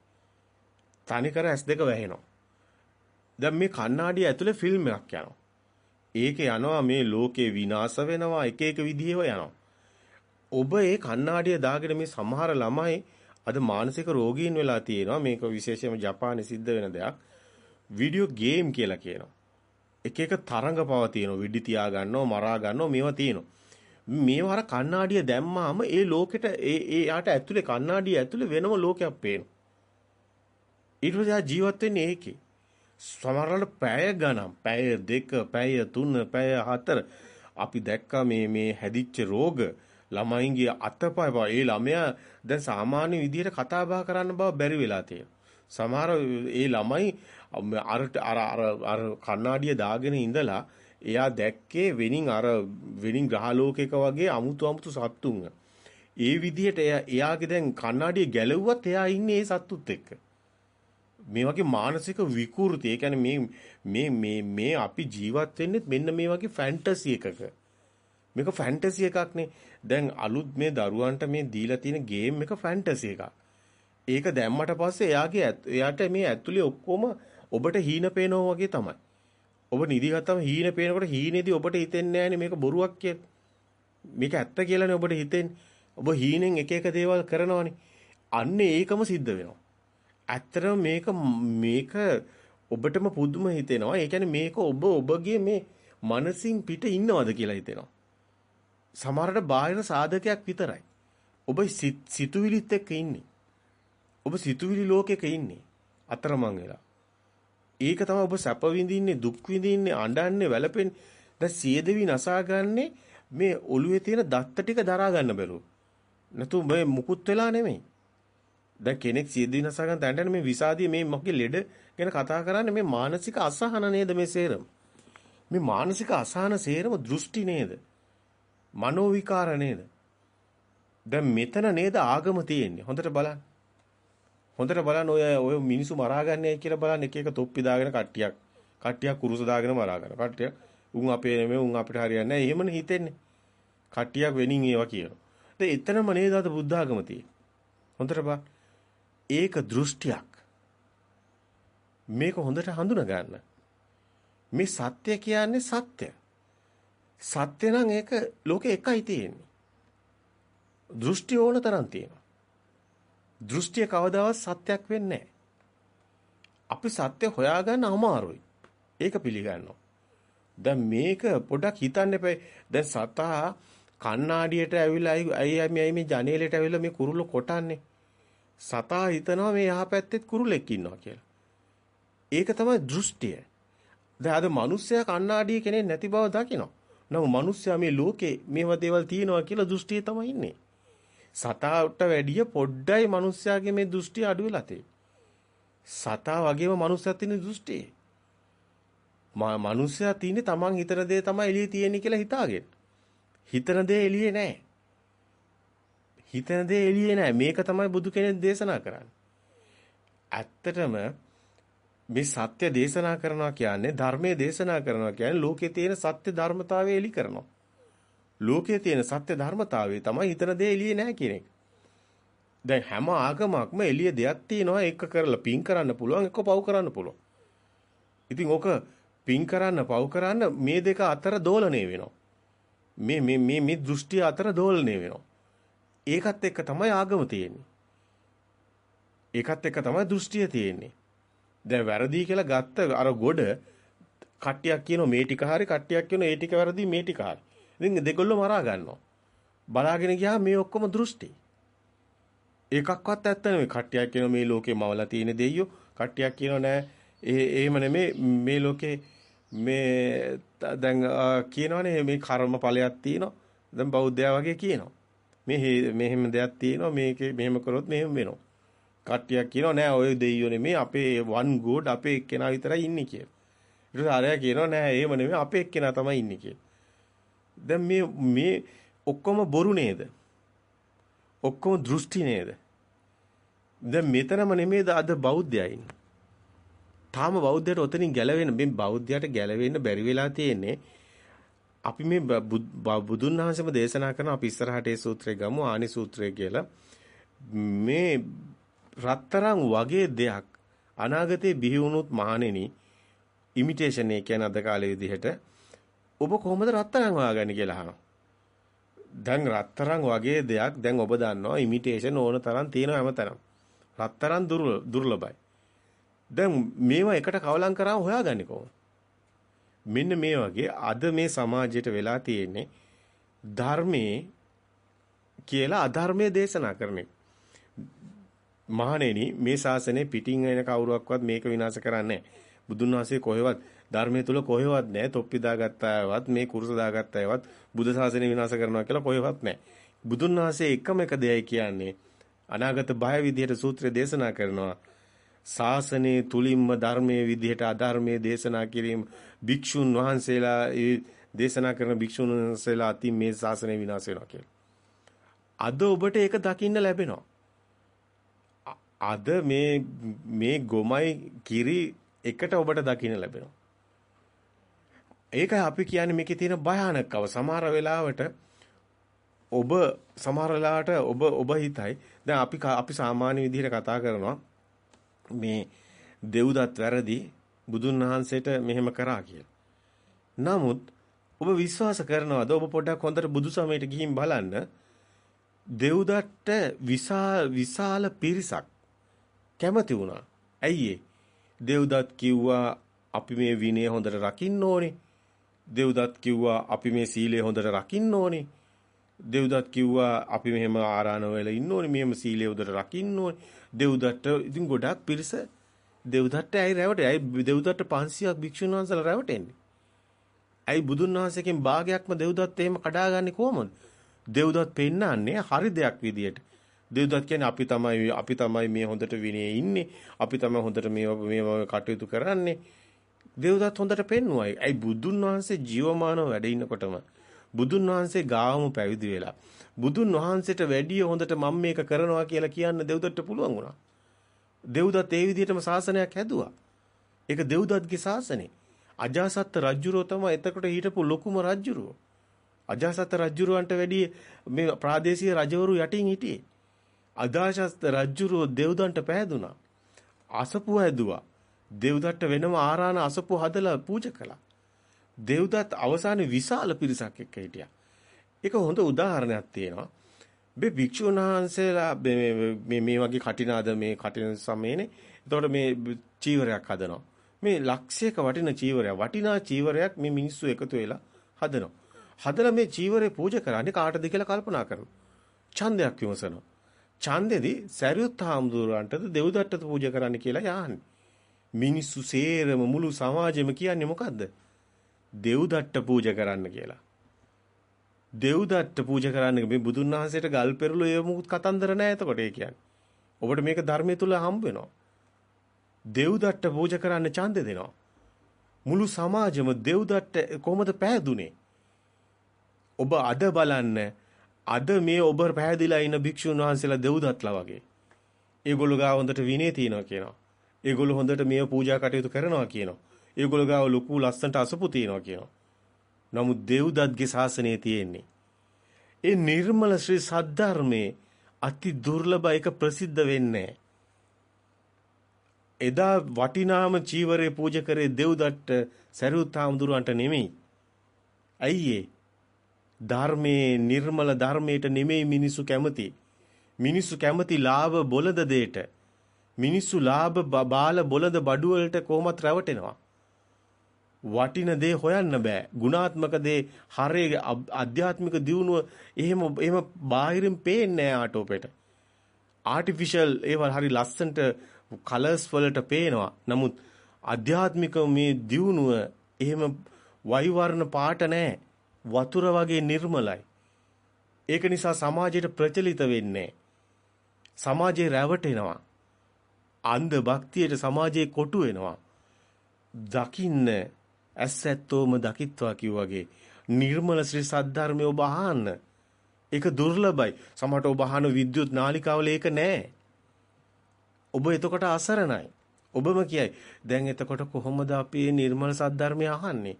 තනිකර S2 වැහෙනවා. දැන් මේ කණ්ණාඩිය ඇතුලේ ෆිල්ම් එකක් යනවා. ඒකේ යනවා මේ ලෝකේ විනාශ වෙනවා එක එක විදිහේව යනවා. ඔබ ඒ කණ්ණාඩිය දාගෙන මේ සමහර ළමයි අද මානසික රෝගීන් වෙලා තියෙනවා මේක විශේෂයෙන්ම ජපානයේ සිද්ධ වෙන දෙයක්. වීඩියෝ ගේම් කියලා කියනවා. එක එක තරඟ පව තියෙනවා. විඩි තියා ගන්නවා, මරා ගන්නවා, මේවා තියෙනවා. මේවා අර කණ්ණාඩිය දැම්මාම ඒ ලෝකෙට ඒ ඒ යාට ඇතුලේ කණ්ණාඩිය ඇතුලේ වෙනම ලෝකයක් පේනවා. ඊට පස්සේ ජීවත් වෙන්නේ ඒකේ. සමහරවල් පැය ගණන්, පැය දෙක, පැය තුන, පැය හතර අපි දැක්කා මේ මේ හැදිච්ච රෝග ළමයින්ගේ අතපය ඒ ළමයා දැන් සාමාන්‍ය විදිහට කතා බහ කරන්න බව බැරි වෙලා තියෙනවා. සමහර ඒ ළමයි අර අර අර කණ්ණාඩිය දාගෙන ඉඳලා එයා දැක්කේ වෙනින් අර වෙනින් ග්‍රහලෝකයක වගේ අමුතු අමුතු සත්තුන්. ඒ විදිහට එයා එයාගේ දැන් කණ්ණාඩිය ගැලවුවත් එයා ඉන්නේ ඒ සත්තුත් එක්ක. මේ වගේ මානසික විකෘති. ඒ කියන්නේ මේ මේ මේ මේ අපි ජීවත් වෙන්නේ මෙන්න මේ වගේ ෆැන්ටසි එකක. මේක ෆැන්ටසි එකක්නේ. දැන් අලුත් මේ දරුවන්ට මේ දීලා තියෙන ගේම් එක ෆැන්ටසි එකක්. ඒක දැම්මට පස්සේ එයාගේ එයාට මේ ඇතුලේ ඔක්කොම ඔබට හීන පේනවා වගේ තමයි. ඔබ නිදිගත්තම හීන පේනකොට හීනේදී ඔබට හිතෙන්නේ නැහැනේ මේක බොරුවක් කියලා. මේක ඇත්ත කියලානේ ඔබට හිතෙන්නේ. ඔබ හීනෙන් එක එක දේවල් කරනවනේ. අන්න ඒකම සිද්ධ වෙනවා. ඇත්තටම මේක මේක ඔබටම පුදුම හිතෙනවා. ඒ කියන්නේ මේක ඔබ ඔබගේ මේ මනසින් පිට ඉන්නවද කියලා හිතෙනවා. සමහරට බාහිර සාධකයක් විතරයි. ඔබ සිතුවිලිත් එක්ක ඉන්නේ. ඔබ සිතුවිලි ලෝකෙක ඉන්නේ. අතරමං වෙලා. ඒක තමයි ඔබ සැප විඳින්නේ, දුක් විඳින්නේ, අඬන්නේ, වැළපෙන්නේ. දැන් සියදෙවි නසාගන්නේ මේ ඔළුවේ තියෙන දත්ත ටික දරා ගන්න බැලුව. නැතු මේ මුකුත් වෙලා නෙමෙයි. දැන් කෙනෙක් සියදෙවි නසාගන්න තැනට මේ විසාදිය මේ මොකද ලෙඩ ගැන කතා කරන්නේ මේ මානසික අසහන නේද මේ සේරම. මේ මානසික අසහන සේරම දෘෂ්ටි නේද? මනෝ විකාර නේද? දැන් මෙතන නේද ආගම තියෙන්නේ. හොඳට බලන්න. හොඳට බලන්න ඔය ඔය මිනිස්සු මරා ගන්නයි කියලා බලන්න එක එක තොප්පි දාගෙන කට්ටියක් කට්ටියක් කුරුස දාගෙන මරා ගන්න. කට්ටියක් උන් අපේ නෙමෙයි උන් අපිට හරියන්නේ නැහැ. එහෙමනේ හිතෙන්නේ. කට්ටියක් වෙනින් ඒවා කියනවා. දැන් එතනම නේද අද බුද්ධ ආගම තියෙන්නේ. හොඳට බලන්න. ඒක දෘෂ්ටියක්. මේක හොඳට හඳුනා ගන්න. මේ සත්‍ය කියන්නේ සත්‍ය. සත්‍ය නම් ඒක ලෝකේ එකයි තියෙන්නේ. දෘෂ්ටි ඕන තරම් තියෙනවා. දෘෂ්ටිය කවදාවත් සත්‍යක් වෙන්නේ අපි සත්‍ය හොයාගන්න අමාරුයි. ඒක පිළිගන්නවා. දැන් මේක පොඩක් හිතන්න එපා. දැන් සතා කණ්ණාඩියට ඇවිල්ලා අයි අයි මේ ජනේලෙට ඇවිල්ලා මේ කුරුල්ල කොටන්නේ. සතා හිතනවා මේ යහපැත්තේ කුරුල්ලෙක් ඉන්නවා කියලා. ඒක තමයි දෘෂ්ටිය. දැන් අද මිනිස්සයා කණ්ණාඩිය කෙනෙක් නැති බව දකිනවා. නමුත් මිනිස්සයා මේ ලෝකේ මේවා දේවල් තියෙනවා කියලා දෘෂ්ටියේ තමයි ඉන්නේ. සතාට වැඩිය පොඩ්ඩයි මිනිස්සයාගේ මේ දෘෂ්ටිය අඩු වෙලා තියෙන්නේ. සතා වගේම මිනිස්සයා තියෙන දෘෂ්ටියේ. මිනිස්සයා තියෙන්නේ Taman හිතන දේ තමයි එළියේ තියෙන්නේ කියලා හිතාගෙන. හිතන දේ එළියේ නැහැ. හිතන දේ එළියේ නැහැ. මේක තමයි බුදු කෙනෙක් දේශනා කරන්නේ. ඇත්තටම මේ සත්‍ය දේශනා කරනවා කියන්නේ ධර්මයේ දේශනා කරනවා කියන්නේ ලෝකයේ තියෙන සත්‍ය ධර්මතාවය එලි කරනවා. ලෝකයේ තියෙන සත්‍ය ධර්මතාවය තමයි හිතන දේ එළියේ නැහැ කියන එක. දැන් හැම ආගමක්ම එළියේ දෙයක් තියෙනවා ඒක කරලා පින් කරන්න පුළුවන් එක පව් කරන්න පුළුවන්. ඉතින් ඕක පින් කරන්න පව් කරන්න මේ දෙක අතර දෝලණය වෙනවා. මේ මේ මේ මේ දෘෂ්ටි අතර දෝලණය වෙනවා. ඒකත් එක්ක තමයි ආගම තියෙන්නේ. ඒකත් එක්ක තමයි දෘෂ්ටිය තියෙන්නේ. දැන් වැරදි කියලා ගත්ත අර ගොඩ කට්ටියක් කියනවා මේ ටික හරි කට්ටියක් කියනවා ඒ ටික වැරදි මේ ටික හරි. ඉතින් දෙගොල්ලෝ මරා ගන්නවා. බලාගෙන ගියා මේ ඔක්කොම දෘෂ්ටි. එකක්වත් ඇත්ත නෙමෙයි. කට්ටියක් කියනවා මේ ලෝකේ මවලා තියෙන දෙයියෝ. කට්ටියක් කියනවා නෑ ඒ එහෙම නෙමෙයි මේ ලෝකේ මේ දැන් කියනවනේ මේ කර්ම ඵලයක් තියෙනවා. දැන් බෞද්ධයා වගේ කියනවා. මේ මෙහෙම දෙයක් තියෙනවා මේකේ මෙහෙම කරොත් මෙහෙම වෙනවා. කට්ටියක් කියනවා නෑ ඔය දෙයියෝ නෙමෙයි අපේ වන් ගෝඩ් අපේ එක්කෙනා විතරයි ඉන්නේ කියලා. ඊට පස්සේ ආරයා කියනවා නෑ එහෙම නෙමෙයි අපේ එක්කෙනා තමයි ඉන්නේ කියලා. දැන් මේ මේ ඔක්කොම බොරු නේද? ඔක්කොම දෘෂ්ටි නේද? දැන් මෙතනම නෙමෙයිද අද බෞද්ධයා ඉන්නේ. තාම බෞද්ධයට ඔතනින් ගැලවෙන්න මේ බෞද්ධයට ගැලවෙන්න බැරි වෙලා තියෙන්නේ අපි මේ බුදුන් වහන්සේම දේශනා කරන අපි ඉස්සරහට ඒ සූත්‍රය ගමු ආනි සූත්‍රය කියලා මේ රත්තරන් වගේ දෙයක් අනාගතේ බිහි වුණොත් මහණෙනි ඉමිටේෂන් එක කියන අද කාලේ විදිහට ඔබ කොහොමද රත්තරන් හොයාගන්නේ කියලා අහනවා. දැන් රත්තරන් වගේ දෙයක් දැන් ඔබ දන්නවා ඉමිටේෂන් ඕන තරම් තියෙනවා හැමතැනම. රත්තරන් දුර්ලභයි. දැන් මේවා එකට කවලම් කරාම හොයාගන්නේ කොහොමද? මෙන්න මේ වගේ අද මේ සමාජයට වෙලා තියෙන්නේ ධර්මයේ කියලා අධර්මයේ දේශනා කරන එක. මහණෙනි මේ ශාසනය පිටින් එන කවුරුවක්වත් මේක විනාශ කරන්නේ බුදුන් වහන්සේ කොහෙවත් ධර්මයේ තුල කොහෙවත් නැහැ තොප්පි දාගත්ත අයවත් මේ කුරුස දාගත්ත අයවත් බුදු ශාසනය විනාශ කරනවා කියලා කොහෙවත් නැහැ. බුදුන් වහන්සේ එකම එක දෙයයි කියන්නේ අනාගත බය විදිහට සූත්‍රය දේශනා කරනවා. ශාසනයේ තුලින්ම ධර්මයේ විදිහට අධර්මයේ දේශනා කිරීම භික්ෂුන් වහන්සේලා දේශනා කරන භික්ෂුන් වහන්සේලා අතින් මේ ශාසනය විනාශ වෙනවා කියලා. අද ඔබට ඒක දකින්න ලැබෙනවා. අද මේ මේ ගොමයි කිරි එකට ඔබට දකින්න ලැබෙනවා. ඒකයි අපි කියන්නේ මේකේ තියෙන භයානකව සමහර වෙලාවට ඔබ සමහර වෙලාවට ඔබ ඔබ හිතයි දැන් අපි අපි සාමාන්‍ය විදිහට කතා කරනවා මේ දෙව්දත් වැරදි බුදුන් වහන්සේට මෙහෙම කරා කියලා. නමුත් ඔබ විශ්වාස කරනවද ඔබ පොඩ්ඩක් හොඳට බුදු සමයට ගිහින් බලන්න දෙව්දත්ට විශාල විශාල පිරිසක් කැමති වුණා. ඇයි දෙව්දත් කිව්වා අපි මේ විනය හොඳට රකින්න ඕනේ. දෙව්දත් කිව්වා අපි මේ සීලය හොඳට රකින්න ඕනේ. දෙව්දත් කිව්වා අපි මෙහෙම ආරාණ වල ඉන්න ඕනේ. මෙහෙම සීලය හොඳට රකින්න ඕනේ. දෙව්දත්ට ඉතින් ගොඩක් පිරිස දෙව්දත්ට ඇයි රැවටේ? ඇයි දෙව්දත්ට 500ක් භික්ෂුන් වහන්සේලා රැවටෙන්නේ? ඇයි බුදුන් වහන්සේගෙන් භාගයක්ම දෙව්දත් එහෙම කඩාගන්නේ කොහොමද? දෙව්දත් පෙන්නන්නේ හරි දෙයක් විදියට. දෙව්දත් කියන්නේ අපි තමයි අපි තමයි මේ හොඳට විනයේ ඉන්නේ. අපි තමයි හොඳට මේ මේ කටයුතු කරන්නේ. දෙව්දත් හොඳට පෙන්නුවයි. ඇයි බුදුන් වහන්සේ ජීවමානව වැඩ ඉන්නකොටම බුදුන් වහන්සේ ගාවම පැවිදි වෙලා බුදුන් වහන්සේට වැඩිය හොඳට මම මේක කරනවා කියලා කියන්න දෙව්දත්ට පුළුවන් වුණා. දෙව්දත් ඒ විදිහටම ශාසනයක් හැදුවා. ඒක දෙව්දත්ගේ ශාසනේ. අජාසත් රජුරෝ තමයි එතකොට හිටපු ලොකුම රජුරෝ. අජාසත් රජුරවන්ට වැඩිය මේ ප්‍රාදේශීය රජවරු යටින් හිටියේ. අජාසත් රජුරෝ දෙව්දන්ට පෑදුනා. අසපුව හැදුවා. දෙව්දත්ට වෙනම ආරාණ අසපුව හදලා පූජා කළා. දෙව්දත් අවසානයේ විශාල පිරිසක් එක්ක හිටියා. ඒක හොඳ උදාහරණයක් තියෙනවා. මේ භික්ෂුන් වහන්සේලා මේ මේ වගේ කටිනාද මේ කටින සමයේනේ. එතකොට මේ චීවරයක් හදනවා. මේ ලක්ෂයක වටින චීවරයක් වටිනා චීවරයක් මේ මිනිස්සු එකතු වෙලා හදනවා. හදලා මේ චීවරේ පූජා කරන්නේ කාටද කියලා කල්පනා කරනවා. ඡන්දයක් විමසනවා. ඡන්දෙදි සරියුත් හාමුදුරන්ටද දෙව්දත්තට පූජා කරන්න කියලා යහන්නේ. මිනිස්සු සේරම මුළු සමාජෙම කියන්නේ මොකද්ද? දෙව්දත්ත පූජා කරන්න කියලා. දෙව්දත්ත පූජා කරන්න මේ බුදුන් වහන්සේට ගල් පෙරළු ඒ මුකුත් කතන්දර නැහැ එතකොට ඒ කියන්නේ. ඔබට මේක ධර්මයේ තුල හම්බ වෙනවා. දෙව්දත්ත පූජා කරන්න ඡන්ද දෙනවා. මුළු සමාජෙම දෙව්දත්ත කොහොමද පෑදුනේ? ඔබ අද බලන්න අද මේ ඔබ පැහැදිලා ඉන්න භික්ෂුන් වහන්සේලා දෙව්දත්ලා වගේ. ඒගොල්ලෝ ගාව හොඳට විනය තියනවා කියනවා. ඒගොල්ලෝ හොඳට මේව පූජා කටයුතු කරනවා කියනවා. ඒගොල්ලෝ ගාව ලොකු ලස්සනට අසපු තියනවා කියනවා. නමුත් දෙව්දත්ගේ ශාසනය තියෙන්නේ. ඒ නිර්මල ශ්‍රී සද්ධර්මයේ අති දුර්ලභ එක ප්‍රසිද්ධ වෙන්නේ එදා වටිනාම චීවරේ පූජා කරේ දෙව්දත්ට සරියුත් හාමුදුරුවන්ට නෙමෙයි. ඇයි ධර්මයේ නිර්මල ධර්මයට නෙමෙයි මිනිසු කැමති. මිනිසු කැමති ලාභ බොළඳ දෙයට. මිනිස්සු ලාභ බාල බොළඳ බඩු වලට කොහොමත් රැවටෙනවා. වටින දේ හොයන්න බෑ. ගුණාත්මක දේ හරේ ආධ්‍යාත්මික දියුණුව එහෙම එහෙම බාහිරින් පේන්නේ නෑ ආටෝපෙට. ආටිෆිෂල් ඒවා හරි ලස්සන්ට කලර්ස් වලට පේනවා. නමුත් ආධ්‍යාත්මික මේ දියුණුව එහෙම වෛවර්ණ පාට නෑ. වතුර වගේ නිර්මලයි. ඒක නිසා සමාජයට ප්‍රචලිත වෙන්නේ සමාජේ රැවටෙනවා. අන්ධ භක්තියට සමාජයේ කොටු වෙනවා. දකින්න ඇස්සැත්තෝම දකිත්වා කිව්වාගේ නිර්මල ශ්‍රී සද්ධර්මය ඔබ අහන්න. ඒක දුර්ලභයි. සමහරට ඔබ අහන විද්‍යුත් නාලිකාවල ඒක නැහැ. ඔබ එතකොට අසරණයි. ඔබම කියයි දැන් එතකොට කොහොමද අපි නිර්මල සද්ධර්මය අහන්නේ?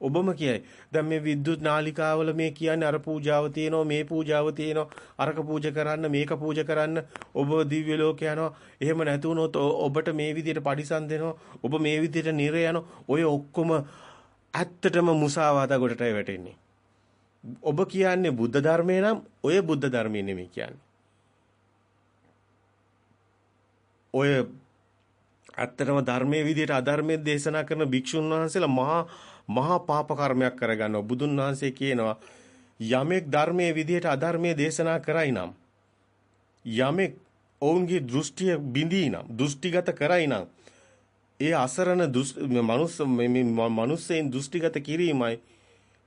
ඔබම කියයි. දැන් මේ විද්‍යුත් නාලිකාවල මේ කියන්නේ අර පූජාව තියෙනවා මේ පූජාව තියෙනවා අරක පූජා කරන්න මේක පූජා කරන්න ඔබ දිව්‍ය ලෝක යනවා. එහෙම නැති වුණොත් ඔබට මේ විදිහට පරිසම් දෙනවා. ඔබ මේ විදිහට නිර යනවා. ඔය ඔක්කොම ඇත්තටම මුසාවාදා කොටටයි වැටෙන්නේ. ඔබ කියන්නේ බුද්ධ ධර්මය නම් ඔය බුද්ධ ධර්මය නෙමෙයි කියන්නේ. ඔය ඇත්තටම ධර්මයේ විදිහට අධර්මයේ දේශනා කරන භික්ෂුන් වහන්සේලා මහා මහා පාප කර්මයක් කරගන්නවා. බුදුන් වහන්සේ කියනවා යමෙක් ධර්මයේ විදිහට අධර්මයේ දේශනා කරයි නම් යමෙක් ඔවුන්ගේ දෘෂ්ටිය බිඳී නම් දෘෂ්ටිගත කරයි නම් ඒ අසරණ මනුස්ස මනුස්සයෙන් දෘෂ්ටිගත කිරීමයි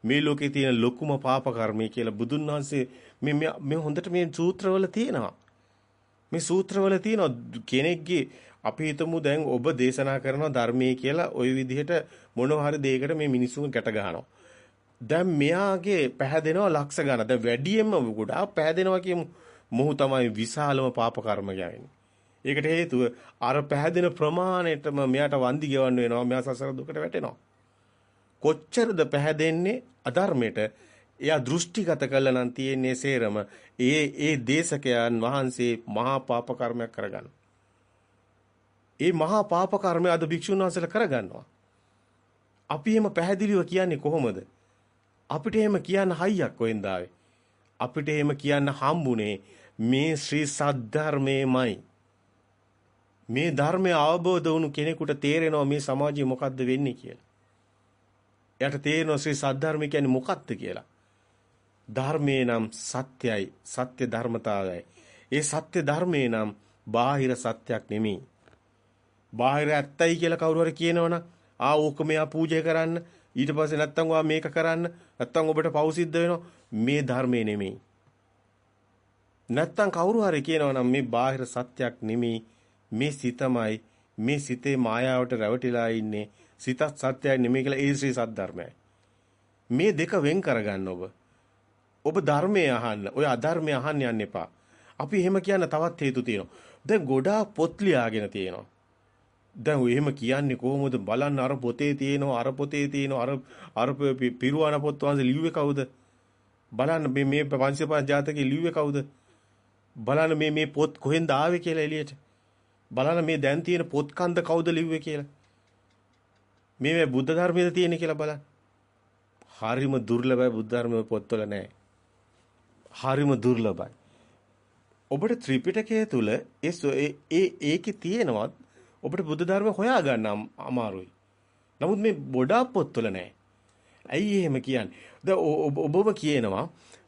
මේ ලෝකේ තියෙන ලොකුම පාප කර්මය කියලා බුදුන් වහන්සේ මේ මේ හොඳට මේ සූත්‍රවල තියෙනවා. මේ සූත්‍රවල තියෙනවා කෙනෙක්ගේ අපි හිතමු දැන් ඔබ දේශනා කරන ධර්මයේ කියලා ওই විදිහට මොනවා හරි දෙයකට මේ මිනිස්සුන් ගැට ගන්නවා. දැන් මෙයාගේ පැහැදෙනවා ලක්ෂ ගණන්. දැන් වැඩියෙන්ම ගොඩාක් පැහැදෙනවා කියමු. මොහු තමයි විශාලම පාප කර්ම යන්නේ. ඒකට හේතුව අර පැහැදෙන ප්‍රමාණයටම මෙයාට වන්දි ගෙවන්න වෙනවා. මෙයා සසර දුකට වැටෙනවා. කොච්චරද පැහැදෙන්නේ අධර්මයට එයා දෘෂ්ටිගත කළා නම් තියෙන්නේ සේරම ඒ ඒ දේශකයන් වහන්සේ මහා පාප කර්මයක් කරගන්න. ඒ මහා පාප කර්මය අද භික්ෂුන් වහන්සේලා කරගන්නවා. අපි එහෙම පැහැදිලිව කියන්නේ කොහොමද? අපිට එහෙම කියන්න හයියක් කොහෙන්ද අපිට එහෙම කියන්න හම්බුනේ මේ ශ්‍රී සද්ධර්මයමයි. මේ ධර්මය අවබෝධ වුණු කෙනෙකුට තේරෙනවා මේ සමාජයේ මොකද්ද වෙන්නේ කියලා. එයාට තේරෙනවා ශ්‍රී සද්ධර්ම කියන්නේ මොකක්ද කියලා. ධර්මේ නම් සත්‍යයි, සත්‍ය ධර්මතාවයයි. ඒ සත්‍ය ධර්මේ නම් බාහිර සත්‍යක් නෙමෙයි. බාහිර ඇත්තයි කියලා කවුරු හරි කියනවනම් ආ ඕක මෙයා පූජා කරන්න ඊට පස්සේ නැත්තම් ඔයා මේක කරන්න නැත්තම් ඔබට පව් සිද්ධ වෙනවා මේ ධර්මයේ නෙමෙයි. නැත්තම් කවුරු හරි කියනවනම් මේ බාහිර සත්‍යක් නෙමෙයි මේ සිතමයි මේ සිතේ මායාවට රැවටිලා ඉන්නේ සිතත් සත්‍යයි නෙමෙයි කියලා ඒ ශ්‍රී සද්ධර්මයයි. මේ දෙක වෙන් කරගන්න ඔබ. ඔබ ධර්මයේ අහන්න. ඔය අධර්මයේ අහන්න යන්න එපා. අපි එහෙම කියන්න තවත් හේතු තියෙනවා. දැන් ගොඩාක් පොත් ලියාගෙන තියෙනවා. දැන් ඔය එහෙම කියන්නේ කොහොමද? බලන්න අර පොතේ තියෙනවා අර පොතේ තියෙනවා අර අර පිරුවාන පොත් වහන්සේ ලිව්වේ කවුද? බලන්න මේ මේ පංචපාද ජාතකේ ලිව්වේ කවුද? බලන්න මේ මේ පොත් කොහෙන්ද ආවේ කියලා එළියට. බලන්න මේ දැන් තියෙන පොත් කන්ද කවුද ලිව්වේ කියලා. මේ මේ බුද්ධ ධර්මයේද තියෙන්නේ කියලා බලන්න. හරිම දුර්ලභයි බුද්ධ ධර්මයේ පොත්වල නැහැ හරිම දුර්ලභයි. ඔබට ත්‍රිපිටකය තුල ඒ ඒ ඒකේ තියෙනවත් ඔබට බුද්ධ ධර්ම හොයා ගන්න අමාරුයි. නමුත් මේ බොඩා පොත්වල නැහැ. ඇයි එහෙම කියන්නේ? දැන් ඔබව කියනවා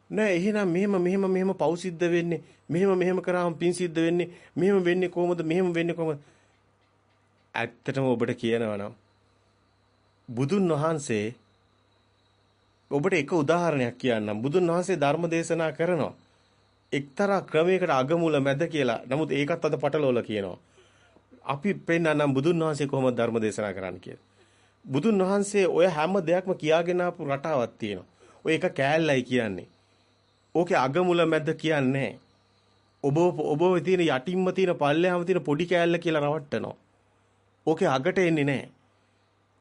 නෑ එහෙනම් මෙහෙම මෙහෙම මෙහෙම පව් සිද්ධ වෙන්නේ. මෙහෙම මෙහෙම කරාම පින් සිද්ධ වෙන්නේ. මෙහෙම වෙන්නේ කොහොමද? මෙහෙම වෙන්නේ කොහොමද? ඇත්තටම ඔබට කියනවා නම් බුදුන් වහන්සේ ඔබට එක උදාහරණයක් කියන්නම්. බුදුන් වහන්සේ ධර්ම දේශනා කරනවා. එක්තරා ක්‍රමයකට අගමුල මැද කියලා. නමුත් ඒකත් අද පටලවලා කියනවා. අපි පෙන්නනම් බුදුන් වහන්සේ කොහොමද ධර්ම දේශනා කරන්න කියලා. බුදුන් වහන්සේ ඔය හැම දෙයක්ම කියාගෙන ආපු රටාවක් තියෙනවා. ඔය එක කෑල්ලයි කියන්නේ. ඕකේ අගමුල මැද කියන්නේ ඔබ ඔබ තියෙන යටින්ම තියෙන පල්ලෙහාම තියෙන පොඩි කෑල්ල කියලා රවට්ටනවා. ඕකේ අගට එන්නේ නැහැ.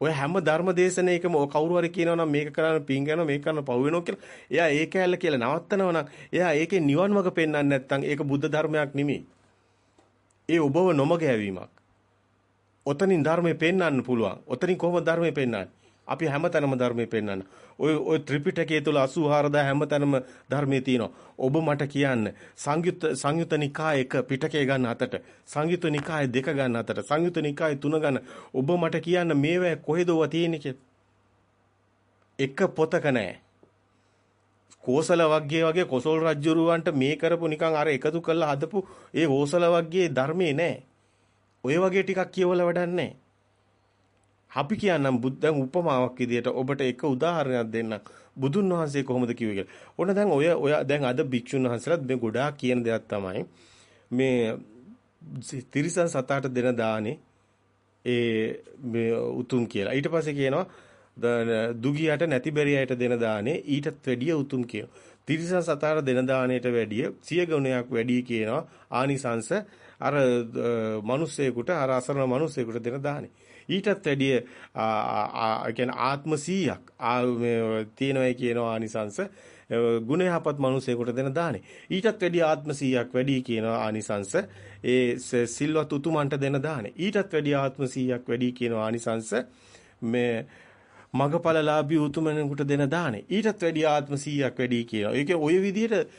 ඔය හැම ධර්ම දේශනාවකම කවුරු හරි කියනවා නම් මේක කරන්න පින් කරනවා මේක කරන්න පව් වෙනවා කියලා. එයා ඒ කෑල්ල කියලා නවත්තනවා නම් එයා ඒකේ නිවන් මඟ පෙන්වන්නේ නැත්නම් ඒක බුද්ධ ධර්මයක් නෙමෙයි. ඒ ඔබව නොමග යැවීමක්. ඔතනින් ධර්මය පෙන්වන්න පුළුවන්. ඔතනින් කොහොමද ධර්මය පෙන්වන්නේ? අපි හැමතැනම ධර්මය පෙන්වන්න. ඔය ඔය ත්‍රිපිටකයේ තුල 84000 හැමතැනම ධර්මයේ තියෙනවා. ඔබ මට කියන්න සංයුත් සංයුත නිකාය එක පිටකය ගන්න අතට සංයුත නිකාය දෙක ගන්න අතට සංයුත නිකාය තුන ගන්න ඔබ මට කියන්න මේවා කොහෙද ඔවා තියෙන්නේ කියලා. එක පොතක නැහැ. කෝසල වග්ගයේ වගේ කොසල් රජුරුවන්ට මේ කරපු නිකන් අර එකතු කරලා හදපු ඒ කෝසල වග්ගයේ ධර්මයේ නැහැ. ඔය වගේ ටිකක් කියවල වැඩක් නැහැ. අපි කියන්නම් බුද්ධන් උපමාවක් විදියට ඔබට එක උදාහරණයක් දෙන්නම්. බුදුන් වහන්සේ කොහොමද කිව්වේ කියලා. ඔන්න දැන් ඔය ඔය දැන් අද භික්ෂුන් වහන්සේලාත් මේ ගොඩාක් කියන දෙයක් තමයි මේ තිරිසන් සතාට දෙන දානේ ඒ මේ උතුම් කියලා. ඊට පස්සේ කියනවා දුගියට නැති බැරියට දෙන දානේ ඊටත් වැඩිය උතුම් කියනවා. තිරිසන් සතාට දෙන දාණයට වැඩිය සිය ගුණයක් වැඩි කියනවා ආනිසංශ අර මිනිස්සෙකුට අර අසරණ මිනිස්සෙකුට දෙන දාහනේ. ඊටත් වැඩිය ආ කියන්නේ ආත්ම 100ක් තියෙනවයි කියනවා ආනිසංශ ගුණ යහපත් මිනිසෙකුට දෙන දාහනේ. ඊටත් වැඩිය ආත්ම 100ක් වැඩි කියනවා ආනිසංශ ඒ සිල්වත් උතුමන්ට දෙන දාහනේ. ඊටත් වැඩිය ආත්ම 100ක් වැඩි කියනවා ආනිසංශ මේ මගපලලාභී උතුමෙකුට දෙන දාහනේ. ඊටත් වැඩිය ආත්ම 100ක් වැඩි කියනවා. ඒකේ ওই විදිහට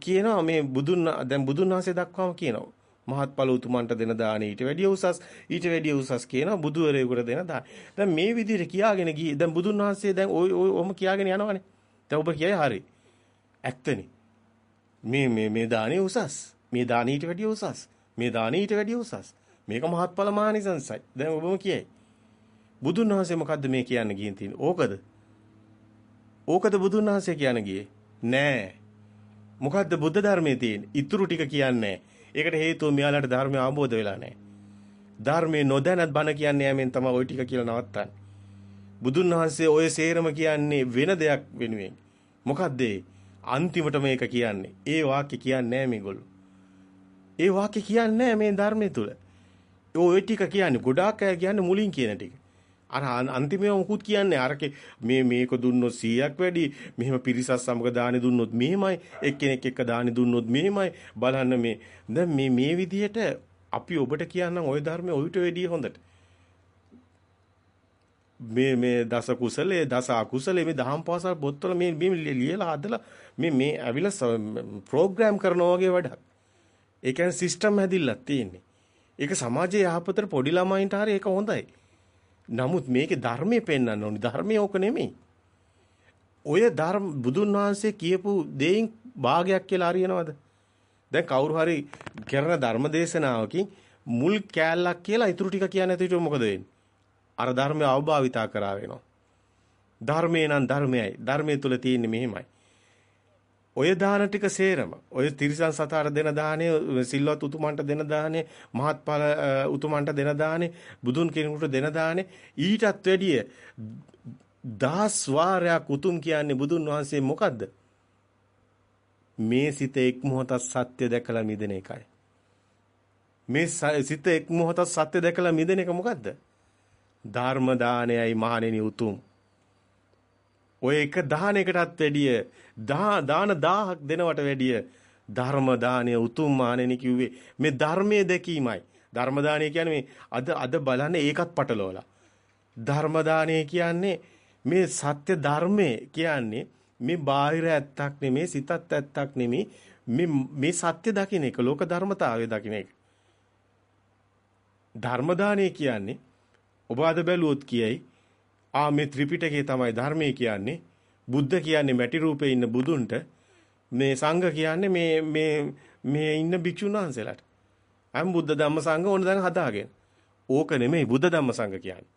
කියනවා මේ බුදුන් දැන් බුදුන් වහන්සේ දක්වාම කියනවා. මහත්ඵල උතුමන්ට දෙන දාන ඊට වැඩිය උසස් ඊට වැඩිය උසස් කියනවා බුදුවරයෙකුට දෙන දාන. දැන් මේ විදිහට කියාගෙන ගියේ දැන් බුදුන් වහන්සේ දැන් ওই ඔම කියාගෙන යනවනේ. දැන් ඔබ කියයි හරි. ඇත්තනේ. මේ මේ මේ දානේ උසස්. මේ දාන ඊට වැඩිය උසස්. මේ දාන ඊට වැඩිය උසස්. මේක මහත්ඵල මානිසංසයි. දැන් ඔබම කියයි. බුදුන් වහන්සේ මොකද්ද මේ කියන්න ගියන් තියෙන්නේ? ඕකද? ඕකද බුදුන් වහන්සේ කියන්න ගියේ? නෑ. මොකද්ද බුද්ධ ධර්මයේ තියෙන්නේ? ඊතුරු ටික කියන්නේ ඒකට හේතුව මෙයාලට ධර්මය අවබෝධ වෙලා නැහැ. ධර්මයේ නොදැනත් බණ කියන්නේ යමෙන් තමයි ওই ටික කියලා නවත්තන්නේ. බුදුන් වහන්සේ ඔය සේරම කියන්නේ වෙන දෙයක් වෙනුවෙන්. මොකද්ද අන්තිමට මේක කියන්නේ. ඒ වාක්‍ය කියන්නේ නැහැ මේගොල්ලෝ. ඒ වාක්‍ය කියන්නේ මේ ධර්මයේ තුල. ඔය ටික කියන්නේ ගොඩාක් අය කියන්නේ මුලින් කියන ටික. අර අන්තිමේ මොකුත් කියන්නේ අරකේ මේ මේක දුන්නොත් 100ක් වැඩි මෙහෙම පිරිසක් සමග දානි දුන්නොත් මෙහෙමයි එක්කෙනෙක් එක්ක දානි දුන්නොත් මෙහෙමයි බලන්න මේ දැන් මේ මේ විදිහට අපි ඔබට කියන්නම් ওই ධර්මයේ ඔయిత වැඩි හොඳට මේ මේ දස කුසලයේ දස අකුසලයේ මේ දහම් පාසල් පොත්වල මේ මේ ලියලා හදලා මේ මේ ඇවිල්ලා ප්‍රෝග්‍රෑම් කරනවා වගේ වැඩක්. ඒ කියන්නේ සිස්ටම් හැදිලා තියෙන්නේ. ඒක සමාජයේ යහපතට පොඩි ළමයින්ට හරි ඒක හොඳයි. නමුත් මේකේ ධර්මයේ පෙන්වන්න ඕනි. ධර්මයේ ඕක නෙමෙයි. ඔය ධර්ම බුදුන් වහන්සේ කියපු දෙයින් භාගයක් කියලා හරියනවද? දැන් කවුරු හරි කරන ධර්ම දේශනාවකින් මුල් කෑල්ලක් කියලා ඊටු ටික කියන්නේ නැතිව මොකද වෙන්නේ? අර ධර්මය අවභාවිතා කරා වෙනවා. ධර්මේ නම් ධර්මයයි. ධර්මයේ තුල තියෙන්නේ මෙහෙමයි. ඔය දාන ටික සේරම. ඔය තිරිසන් සතාට දෙන දානේ සිල්වත් උතුමන්ට දෙන දානේ මහත්ඵල උතුමන්ට දෙන දානේ බුදුන් කෙනෙකුට දෙන දානේ ඊටත් වැඩිය දහස් වාරයක් උතුම් කියන්නේ බුදුන් වහන්සේ මොකද්ද? මේ සිත එක් මොහොතක් සත්‍ය දැකලා මිදෙන එකයි. මේ සිත එක් මොහොතක් සත්‍ය දැකලා මිදෙන එක මොකද්ද? ධර්ම දානයයි මහණෙනි උතුම්. ඔය එක දානයකටත් වැඩිය දාන 1000ක් දෙනවට වැඩිය ධර්ම දානය උතුම් මානෙනි කිව්වේ මේ ධර්මයේ දැකීමයි. ධර්ම දානය කියන්නේ මේ අද අද බලන්නේ ඒකත් පටලවලා. ධර්ම දානය කියන්නේ මේ සත්‍ය ධර්මයේ කියන්නේ මේ බාහිර ඇත්තක් නෙමේ සිතත් ඇත්තක් නෙමේ මේ මේ සත්‍ය දකින්න එක ලෝක ධර්මතාවය දකින්න එක. ධර්ම දානය කියන්නේ ඔබ අද බැලුවොත් කියයි ආ මේ ත්‍රිපිටකය තමයි ධර්මයේ කියන්නේ. බුද්ධ කියන්නේ මැටි රූපේ ඉන්න බුදුන්ට මේ සංඝ කියන්නේ මේ මේ මේ ඉන්න භික්ෂුන් වහන්සේලාට. අම් බුද්ධ ධම්ම සංඝ ඕන දැන් හදාගෙන. ඕක නෙමෙයි බුද්ධ ධම්ම සංඝ කියන්නේ.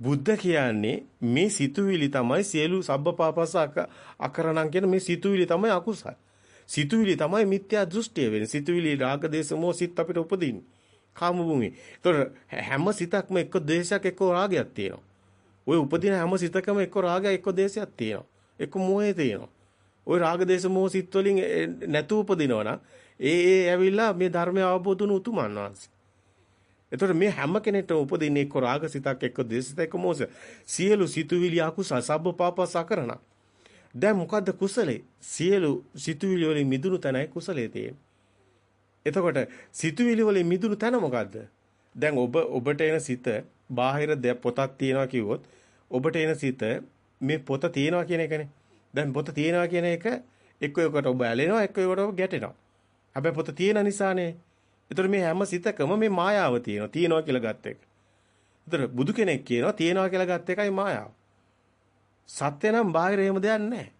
බුද්ධ කියන්නේ මේ සිතුවිලි තමයි සියලු සබ්බපාපස අකරණම් කියන මේ සිතුවිලි තමයි අකුසල්. සිතුවිලි තමයි මිත්‍යා දෘෂ්ටිය වෙන්නේ. සිතුවිලි රාග දේශ මොහ සිත් අපිට උපදින්නේ. කාම භූමියේ. ඒතකොට හැම සිතක්ම එක්ක දේශයක් එක්ක රාගයක් තියෙනවා. ওই උපදින හැම සිතකම එක්ක රාගයක් එක්ක දේශයක් තියෙනවා. එක්ක මොහේ තියෙනවා. ওই රාග දේශ මොහ සිත් වලින් නැතු උපදිනවා ඒ ඒ ඇවිල්ලා මේ ධර්මය අවබෝධ වුණු උතුමන් වහන්සේ. එතකොට මේ හැම කෙනෙක්ටම උපදින්නේ එක්ක රාග සිතක් එක්ක දේශ සිතක් එක්ක මොහස. සියලු සිතුවිලි අකුසල සබ්බ පාපස අකරණ. දැන් මොකද්ද කුසලේ? සියලු සිතුවිලි වලින් මිදුණු තැනයි කුසලයේ තියෙන්නේ. එතකොට සිතුවිලි වලින් මිදුණු තැන මොකද්ද? දැන් ඔබ ඔබට එන සිත බාහිර පොතක් තියනවා කිව්වොත් ඔබට එන සිත මේ පොත තියනවා කියන එකනේ. දැන් පොත තියනවා කියන එක එක්ක එකට ඔබ ඇලෙනවා එක්ක එකට ඔබ ගැටෙනවා. හැබැයි පොත තියෙන නිසානේ. ඒතර මේ හැම සිතකම මේ මායාව තියෙනවා. තියනවා කියලා ගත්ත එක. ඒතර බුදු කෙනෙක් කියනවා තියනවා කියලා ගත්ත එකයි මායාව. සත්‍ය නම් බාහිර එහෙම දෙයක් නැහැ.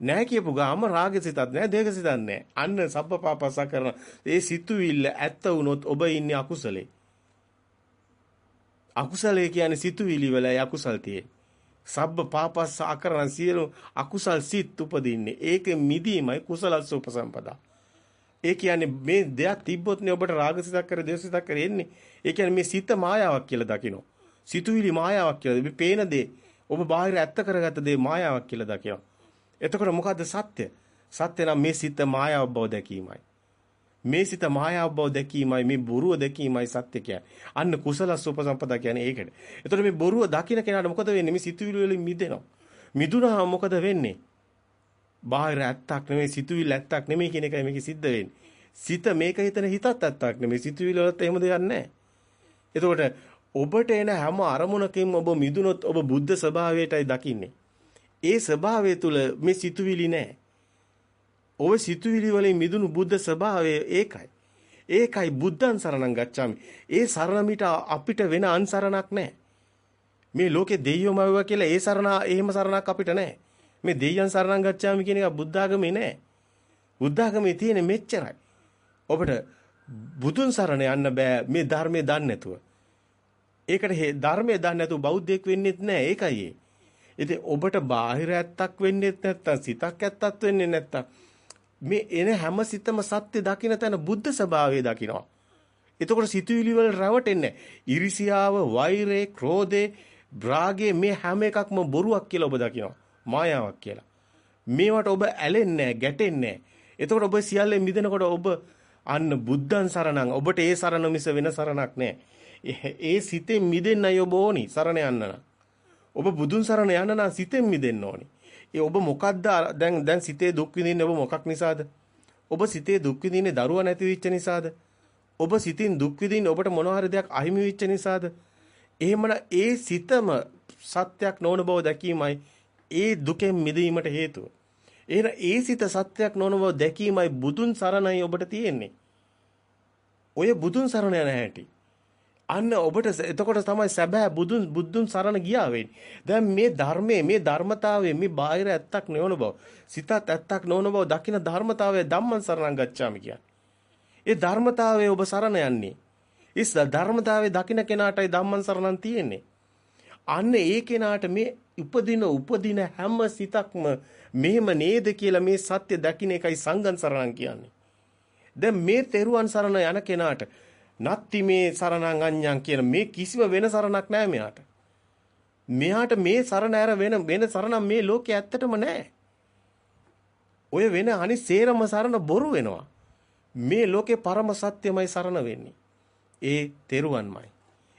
නැහැ කියපු ගාම රාගසිතක් නැහැ දේගසිතක් නැහැ. අන්න සබ්බපාපස කරන ඒ සිතුවිල්ල ඇත්ත වුණොත් ඔබ ඉන්නේ අකුසලේ. අකුසලයේ කියන්නේ සිතුවිලි වල අකුසල් තියෙන්නේ. සබ්බ පාපස්ස අකරණ සියලු අකුසල් සිත් උපදින්නේ. ඒක මිදීමයි කුසලස්ස උපසම්පදා. ඒ කියන්නේ මේ දෙයක් තිබ්බොත් නේ ඔබට රාගසිතක් කර දේශසිතක් කර එන්නේ. ඒ කියන්නේ මේ සිත මායාවක් කියලා දකිනවා. සිතුවිලි මායාවක් කියලා. මේ පේන දේ ඔබ බාහිර ඇත්ත කරගත්ත දේ මායාවක් කියලා දකිනවා. එතකොට මොකද්ද සත්‍ය? සත්‍ය නම් මේ සිත මායාව බව දැකීමයි. මේ සිත මායාව බව දැකීමයි මේ බොරුව දැකීමයි සත්‍ය කියන්නේ. අන්න කුසල සුපසම්පදා කියන්නේ ඒකට. එතකොට මේ බොරුව දකින්න කෙනාට මොකද වෙන්නේ? මේ සිතුවිලි වලින් මිදෙනවා. මිදුනහම මොකද වෙන්නේ? බාහිර ඇත්තක් නෙමෙයි සිතුවිලි ඇත්තක් නෙමෙයි කියන එකයි මේකේ සිද්ධ වෙන්නේ. සිත මේක හිතන හිතත් ඇත්තක් නෙමෙයි සිතුවිලි වලත් එහෙම දෙයක් නැහැ. එතකොට ඔබට එන හැම අරමුණකින්ම ඔබ මිදුනොත් ඔබ බුද්ධ ස්වභාවයටයි දකින්නේ. ඒ ස්වභාවය තුල මේ සිතුවිලි නැහැ. ඔබ සිතුවිලි වලින් මිදුණු බුද්ධ ස්වභාවය ඒකයි. ඒකයි බුද්ධං සරණං ගච්ඡාමි. ඒ සරණමිට අපිට වෙන අන්සරණක් නැහැ. මේ ලෝකේ දෙයියෝම වුණා කියලා ඒ සරණ එහෙම සරණක් අපිට නැහැ. මේ දෙයියන් සරණං ගච්ඡාමි කියන එක බුද්ධාගමේ නැහැ. බුද්ධාගමේ තියෙන මෙච්චරයි. ඔබට බුදුන් සරණ යන්න බෑ මේ ධර්මයේ දන්නේ නැතුව. ඒකට ධර්මයේ දන්නේ නැතුව බෞද්ධයෙක් වෙන්නෙත් නැහැ. ඒකයි ඒ. ඉතින් ඔබට බාහිර ඇත්තක් වෙන්නෙත් නැත්තම් සිතක් ඇත්තක් වෙන්නේ නැත්තම් මේ එන හැම සිතම සත්‍ය දකින්න තැන බුද්ධ ස්වභාවය දකිනවා. එතකොට සිතුවිලි වල රැවටෙන්නේ ඉරිසියාව, වෛරය, ක්‍රෝධය, රාගය මේ හැම එකක්ම බොරුවක් කියලා ඔබ දකිනවා. මායාවක් කියලා. මේවට ඔබ ඇලෙන්නේ ගැටෙන්නේ එතකොට ඔබ සියල්ලෙන් මිදෙනකොට ඔබ අන්න බුද්ධං සරණං ඔබට ඒ සරණ මිස වෙන සරණක් නැහැ. ඒ සිතෙන් මිදෙන්නයි ඔබ ඕනි සරණ යන්න ඔබ බුදුන් සරණ යන්න නම් සිතෙන් මිදෙන්න ඕනි. ඒ ඔබ මොකද්ද දැන් දැන් සිතේ දුක් විඳින්නේ ඔබ මොකක් නිසාද? ඔබ සිතේ දුක් විඳින්නේ දරුවා නැති වෙච්ච නිසාද? ඔබ සිතින් දුක් විඳින්නේ ඔබට මොන හරි දෙයක් අහිමි වෙච්ච නිසාද? එහෙමනම් ඒ සිතම සත්‍යක් නොවන බව දැකීමයි ඒ දුකෙන් මිදීමට හේතුව. එහෙනම් ඒ සිත සත්‍යයක් නොවන බව දැකීමයි බුදුන් සරණයි ඔබට තියෙන්නේ. ඔය බුදුන් සරණ යන හැටි. අන්න ඔබට එතකොට තමයි සැබෑ බුදුන් බුදුන් සරණ ගියා වෙන්නේ. දැන් මේ ධර්මයේ මේ ධර්මතාවයේ මේ බාහිර ඇත්තක් නොවන බව, සිතත් ඇත්තක් නොවන බව දකින ධර්මතාවය ධම්මං සරණං ගච්ඡාමි කියන්නේ. ඒ ධර්මතාවයේ ඔබ සරණ යන්නේ. ඉස් ධර්මතාවයේ දකින කෙනාටයි ධම්මං සරණං තියෙන්නේ. අන්න ඒ කෙනාට මේ උපදින උපදින හැම සිතක්ම මෙහෙම නේද කියලා මේ සත්‍ය දකින්න එකයි සංගම් සරණං කියන්නේ. දැන් මේ තෙරුවන් සරණ යන කෙනාට නත්ති මේ සරණං අඤ්ඤං කියන මේ කිසිම වෙන සරණක් නැහැ මෙයාට. මෙයාට මේ සරණ ඇර වෙන වෙන සරණක් මේ ලෝකේ ඇත්තටම නැහැ. ඔය වෙන අනිත් සේරම සරණ බොරු වෙනවා. මේ ලෝකේ පරම සත්‍යමයි සරණ වෙන්නේ. ඒ තෙරුවන්මයි.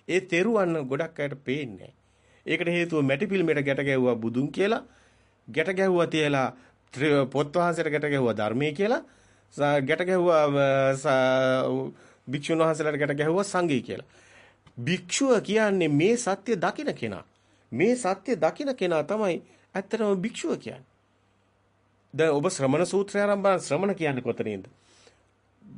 ඒ තෙරුවන් ගොඩක් අයට පේන්නේ ඒකට හේතුව මැටි පිළිමයට ගැට ගැහුවා බුදුන් කියලා ගැට ගැහුවා තියලා පොත් වහන්සේට ගැට ගැහුවා ධර්මයේ කියලා ගැට ගැහුවා භික්ෂුන් වහන්සේලාට ගැට ගැහුවා සංඝය කියලා. භික්ෂුව කියන්නේ මේ සත්‍ය දකින කෙනා. මේ සත්‍ය දකින කෙනා තමයි ඇත්තටම භික්ෂුව කියන්නේ. දැන් ඔබ ශ්‍රමණ සූත්‍රය ආරම්භ ශ්‍රමණ කියන්නේ කොතනින්ද?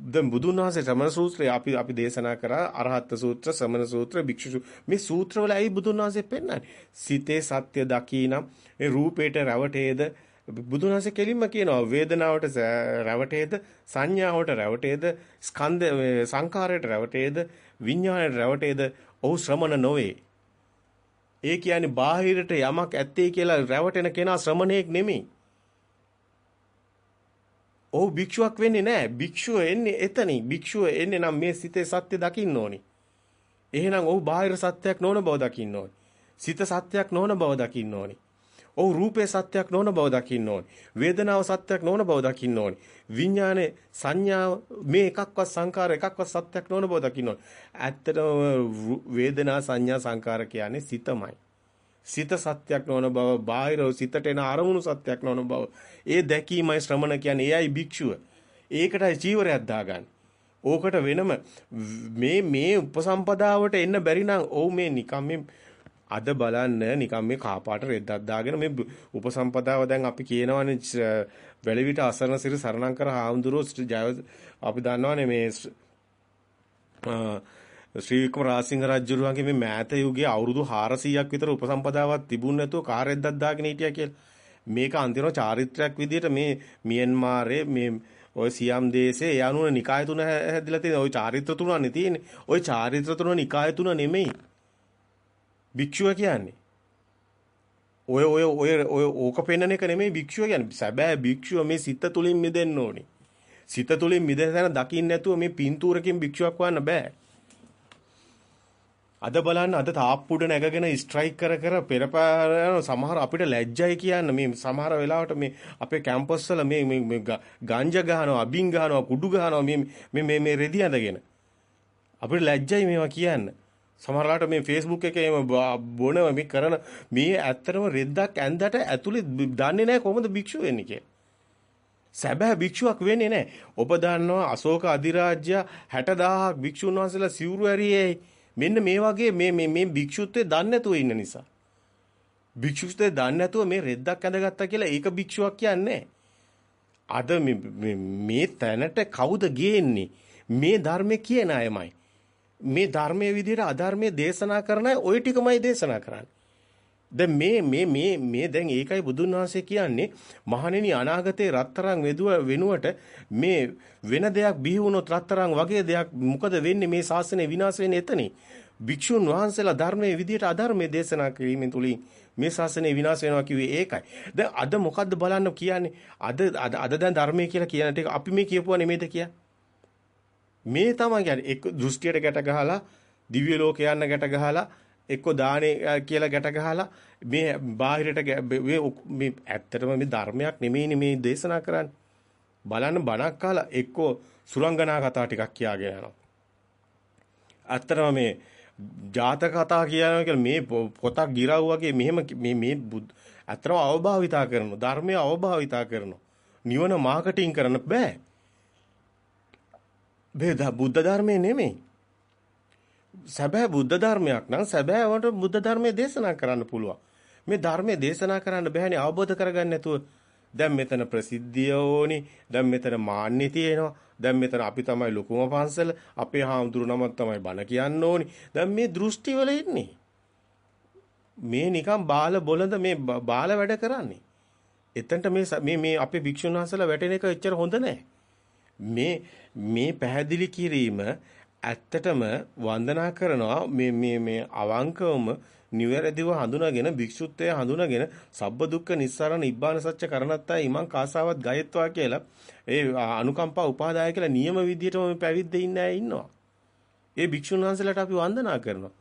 දැන් බුදුන් වහන්සේ ශ්‍රමණ සූත්‍රය අපි අපි දේශනා කරා අරහත් සූත්‍ර ශ්‍රමණ සූත්‍ර භික්ෂු මේ සූත්‍රවල ඇයි බුදුන් වහන්සේ පෙන්වන්නේ සිතේ සත්‍ය දකීනම් ඒ රූපේට රැවටේද බුදුන් වහන්සේ කෙලින්ම කියනවා වේදනාවට රැවටේද සංඥාවට රැවටේද ස්කන්ධ සංකාරයට රැවටේද විඥාණයට රැවටේද ඔහු ශ්‍රමණ නොවේ. ඒ කියන්නේ බාහිරට යමක් ඇත්තේ කියලා රැවටෙන කෙනා ශ්‍රමණේක් නෙමෙයි. ඔහු භික්ෂුවක් වෙන්නේ නැහැ. භික්ෂුව එන්නේ එතනින්. භික්ෂුව එන්නේ නම් මේ සිතේ සත්‍ය දකින්න ඕනි. එහෙනම් ඔහු බාහිර සත්‍යයක් නොවන බව දකින්න ඕනි. සිත සත්‍යයක් නොවන බව දකින්න ඕනි. ඔහු රූපේ සත්‍යයක් නොවන බව දකින්න ඕනි. වේදනාව සත්‍යයක් නොවන බව දකින්න ඕනි. විඥානේ සංඥාව මේ එකක්වත් සංකාර එකක්වත් සත්‍යයක් නොවන බව දකින්න ඕනි. ඇත්තටම වේදනා සංඥා සංකාර කියන්නේ සිතමයි. සිත සත්‍යයක් නොවන බව, බාහිරව සිතට එන අරමුණු සත්‍යයක් නොවන බව. ඒ දැකීමයි ශ්‍රමණ කියන්නේ. එයයි භික්ෂුව. ඒකටයි චීවරයක් දාගන්නේ. ඕකට වෙනම මේ මේ උපසම්පදාවට එන්න බැරි නම් ඔව් මේ නිකම් මේ අද බලන්න නිකම් මේ කාපාට රෙද්දක් දාගෙන මේ උපසම්පදාව දැන් අපි කියනවනේ වැලවිට අසරණ සිරි සරණං කර හාමුදුරුවෝ ජය අපි දන්නවනේ මේ ශ්‍රී වික්‍රම රාජසිංහ රජුරුවන්ගේ මේ මෑත යුගයේ අවුරුදු 400ක් විතර උපසම්පදාවක් තිබුණ නැතුව කා රෙද්දක් දාගෙන හිටියා කියලා. මේක අන්තිම චාරිත්‍රාක් විදිහට මේ මියන්මාරේ මේ ඔය සියම් දේශේ ඒ අනුව නිකාය තුන හැදිලා තියෙන ඔය චාරිත්‍ර තුනනේ තියෙන්නේ. ඔය චාරිත්‍ර තුන නිකාය තුන නෙමෙයි. භික්ෂුව කියන්නේ. ඔය ඔය ඔය ඔය ඕක පෙන්නන එක නෙමෙයි භික්ෂුව කියන්නේ. සැබෑ භික්ෂුව මේ සිත තුලින් මිදෙන්න ඕනේ. සිත තුලින් මිදෙන තැන දකින්න නැතුව මේ පින්තූරකින් භික්ෂුවක් වන්න බෑ. අද බලන්න අද තාප්පුඩ නැගගෙන ස්ට්‍රයික් කර කර පෙරපාර සමහර අපිට ලැජ්ජයි කියන්න මේ සමහර වෙලාවට මේ අපේ කැම්පස් වල මේ මේ ගංජා ගහනවා අබින් ගහනවා කුඩු ගහනවා මේ මේ මේ රෙදි ඇඳගෙන අපිට ලැජ්ජයි මේවා කියන්න සමහරලාට මේ Facebook එකේ එම බොන මේ කරන මේ ඇත්තටම රෙද්දක් ඇඳට ඇතුලේ දන්නේ නැහැ කොහොමද භික්ෂුව වෙන්නේ කියලා. සැබෑ භික්ෂුවක් වෙන්නේ නැහැ. ඔබ දන්නවා අශෝක අධිරාජ්‍ය 60000ක් භික්ෂුන් වහන්සේලා සිවුරු ඇරියේ මෙන්න මේ වගේ මේ මේ මේ භික්ෂුත්වයේ දන්නේ නැතුව ඉන්න නිසා. භික්ෂුත්වයේ දන්නේ නැතුව මේ රෙද්දක් ඇඳගත්තා කියලා ඒක භික්ෂුවක් කියන්නේ අද මේ තැනට කවුද ගේන්නේ? මේ ධර්මයේ කියන අයමයි. මේ ධර්මයේ විදිහට අධර්මයේ දේශනා කරන අය ওই ටිකමයි දේශනා කරන්නේ. දැන් මේ මේ මේ මේ දැන් ඒකයි බුදුන් වහන්සේ කියන්නේ මහණෙනි අනාගතේ රත්තරන් වෙදුව වෙනුවට මේ වෙන දෙයක් බිහි වුණොත් රත්තරන් වගේ දෙයක් මොකද වෙන්නේ මේ ශාසනය විනාශ වෙන්නේ එතනේ. භික්ෂුන් වහන්සේලා ධර්මයේ විදිහට අධර්මයේ දේශනා කිරීමෙන් තුලින් මේ ශාසනය විනාශ වෙනවා කිව්වේ ඒකයි. දැන් අද මොකද්ද බලන්න කියන්නේ? අද අද දැන් ධර්මයේ කියලා කියන ටික අපි මේ කියපුවා නෙමෙයිද කියන්නේ? මේ තමයි කියන්නේ එක්ක දෘෂ්ටියට ගැට ගහලා දිව්‍ය ලෝක යන්න ගැට ගහලා එක්ක දානේ කියලා ගැට ගහලා මේ බාහිරට මේ ඇත්තටම මේ ධර්මයක් නෙමෙයිනේ මේ දේශනා කරන්නේ. බලන්න බණක් කාලා එක්ක සුරංගනා කතා ටිකක් කියාගෙන යනවා. ඇත්තටම මේ ජාතක කතා කියනවා කියලා මේ පොතක් ගිරව් වගේ මෙහෙම මේ මේ අතරම අවභාවිතා කරනවා. ධර්මය අවභාවිතා කරනවා. නිවන මාකටිං කරන්න බෑ. බේද? බුද්ධ ධර්මයේ නෙමෙයි. සැබෑ බුද්ධ ධර්මයක් නම් සැබෑවට බුද්ධ ධර්මයේ දේශනා කරන්න පුළුවන්. මේ ධර්මයේ දේශනා කරන්න බෑනේ අවබෝධ කරගන්න නැතුව. දැන් මෙතන ප්‍රසිද්ධිය ඕනි. දැන් මෙතන මාන්නි තියෙනවා. දැන් මෙතන අපි තමයි ලොකුම පන්සල. අපේ හාමුදුරු නමක් තමයි බණ කියන්න ඕනි. දැන් මේ දෘෂ්ටි වල ඉන්නේ. මේ නිකන් බාල බොළඳ මේ බාල වැඩ කරන්නේ. එතනට මේ මේ මේ අපේ භික්ෂුන් වහන්සේලා වැටෙන එක එච්චර හොඳ නැහැ. මේ මේ පැහැදිලි කිරීම ඇත්තටම වන්දනා කරනවා මේ මේ මේ අවංකවම නිවැරදිව හඳුනාගෙන භික්ෂුත්වය හඳුනාගෙන සබ්බ දුක්ඛ නිස්සාරණ නිබ්බාන සත්‍ය කරණත්තා ඉමං කාසාවත් ගයත්වා කියලා ඒ අනුකම්පා උපාදාය කියලා නියම විදියටම මේ පැවිද්දේ ඉන්න අය ඉන්නවා. ඒ භික්ෂුන් වහන්සේලාට අපි වන්දනා කරනවා.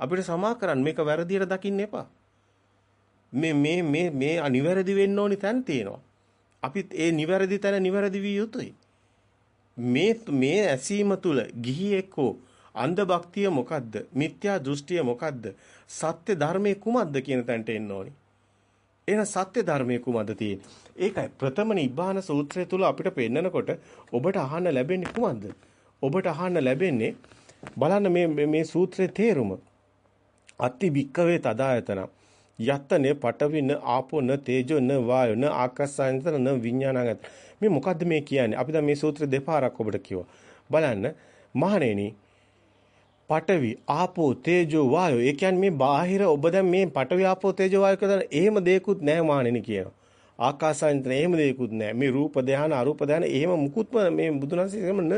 අපිට සමා කරන්න මේක වැරදියට දකින්න එපා. මේ මේ මේ මේ අනිවැරදි වෙන්න ඕනි තැන් තියෙනවා. අපිත් ඒ නිවැරදි තැන නිවැරදි විය යුතුයි. මේ මේ ඇසීම තුල ගිහියෙක් හෝ අන්ධ භක්තිය මොකද්ද? මිත්‍යා දෘෂ්ටිය මොකද්ද? සත්‍ය ධර්මයේ කුමක්ද කියන තැනට එන්න ඕනි. එහෙනම් සත්‍ය ධර්මයේ කුමක්ද තියෙන්නේ? ඒකයි ප්‍රථම නිබ්බාන සූත්‍රය තුල අපිට පෙන්නකොට ඔබට අහන්න ලැබෙන්නේ කුමක්ද? ඔබට අහන්න ලැබෙන්නේ බලන්න මේ මේ සූත්‍රයේ තේරුම. අත්ති වික්කවේ තදායතන. යත්තනේ පටවින ආපෝන තේජෝන වායෝන ආකාසායතන විඥානගත. මේ මොකද්ද මේ කියන්නේ? අපි දැන් මේ සූත්‍ර දෙපාරක් ඔබට කිව්වා. බලන්න මහණෙනි පඨවි ආපෝ තේජෝ වායෝ. ඒ කියන්නේ මේ බාහිර ඔබ දැන් මේ පඨවි ආපෝ තේජෝ වායෝ කියලා එහෙම දෙයක්වත් නැහැ මානෙනි කියනවා. ආකාසායන්ත්‍රය එහෙම දෙයක්වත් නැහැ. මේ රූප ධාන අරූප ධාන එහෙම මුකුත්ම මේ බුදුනන්සේ එහෙම න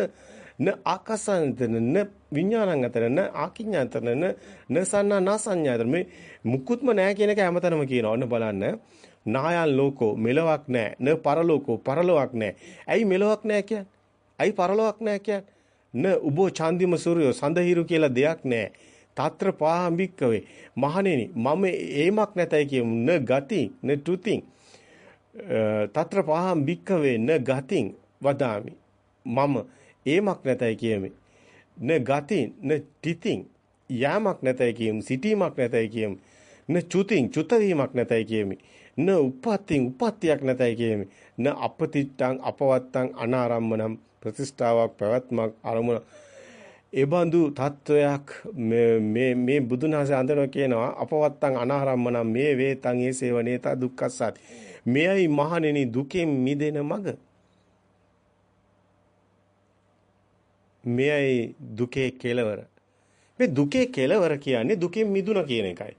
න ආකාසායන්ත්‍රන න විඥානං අතර න ආකිඥාතන න න සන්නා නාසඤ්ඤාතන මේ මුකුත්ම නැහැ කියන එක හැමතැනම කියනවා. ඔන්න බලන්න. නායන් ලෝකෝ මෙලොවක් නැහැ න පරලෝකෝ පරලොවක් නැහැ ඇයි මෙලොවක් නැහැ කියන්නේ? ඇයි පරලොවක් නැහැ කියන්නේ? න උබෝ චන්දිම සූර්යෝ සඳහිරු කියලා දෙයක් නැහැ. తත්‍ර පාහම්බික්කවේ මහණෙනි මම ඒමක් නැතයි කියමු. න ගති න තුතින්. తත්‍ර පාහම්බික්කවේ න ගතින් වදාමි. මම ඒමක් නැතයි කියමි. න ගතින් න තිතින් යාමක් නැතයි කියමු. සිටීමක් නැතයි කියමු. න චුතින් චුත වීමක් නැතයි කියමි. න උප්පත්තින් උප්පත්තියක් නැතයි කියමි. න අපතිත්තං අපවත්තං අනාරම්මනම් ප්‍රතිෂ්ඨාවක් පැවැත්මක් අරමුණ. ඒ බඳු තත්වයක් මේ මේ බුදුන් වහන්සේ අඳනවා කියනවා අපවත්තං අනාරම්මනම් මේ වේතං ඒසේව නේත දුක්ඛස්සත්. මෙයයි මහණෙනි දුකෙන් මිදෙන මඟ මෙයයි දුකේ කෙලවර. මේ දුකේ කෙලවර කියන්නේ දුකෙන් මිදුණ කියන එකයි.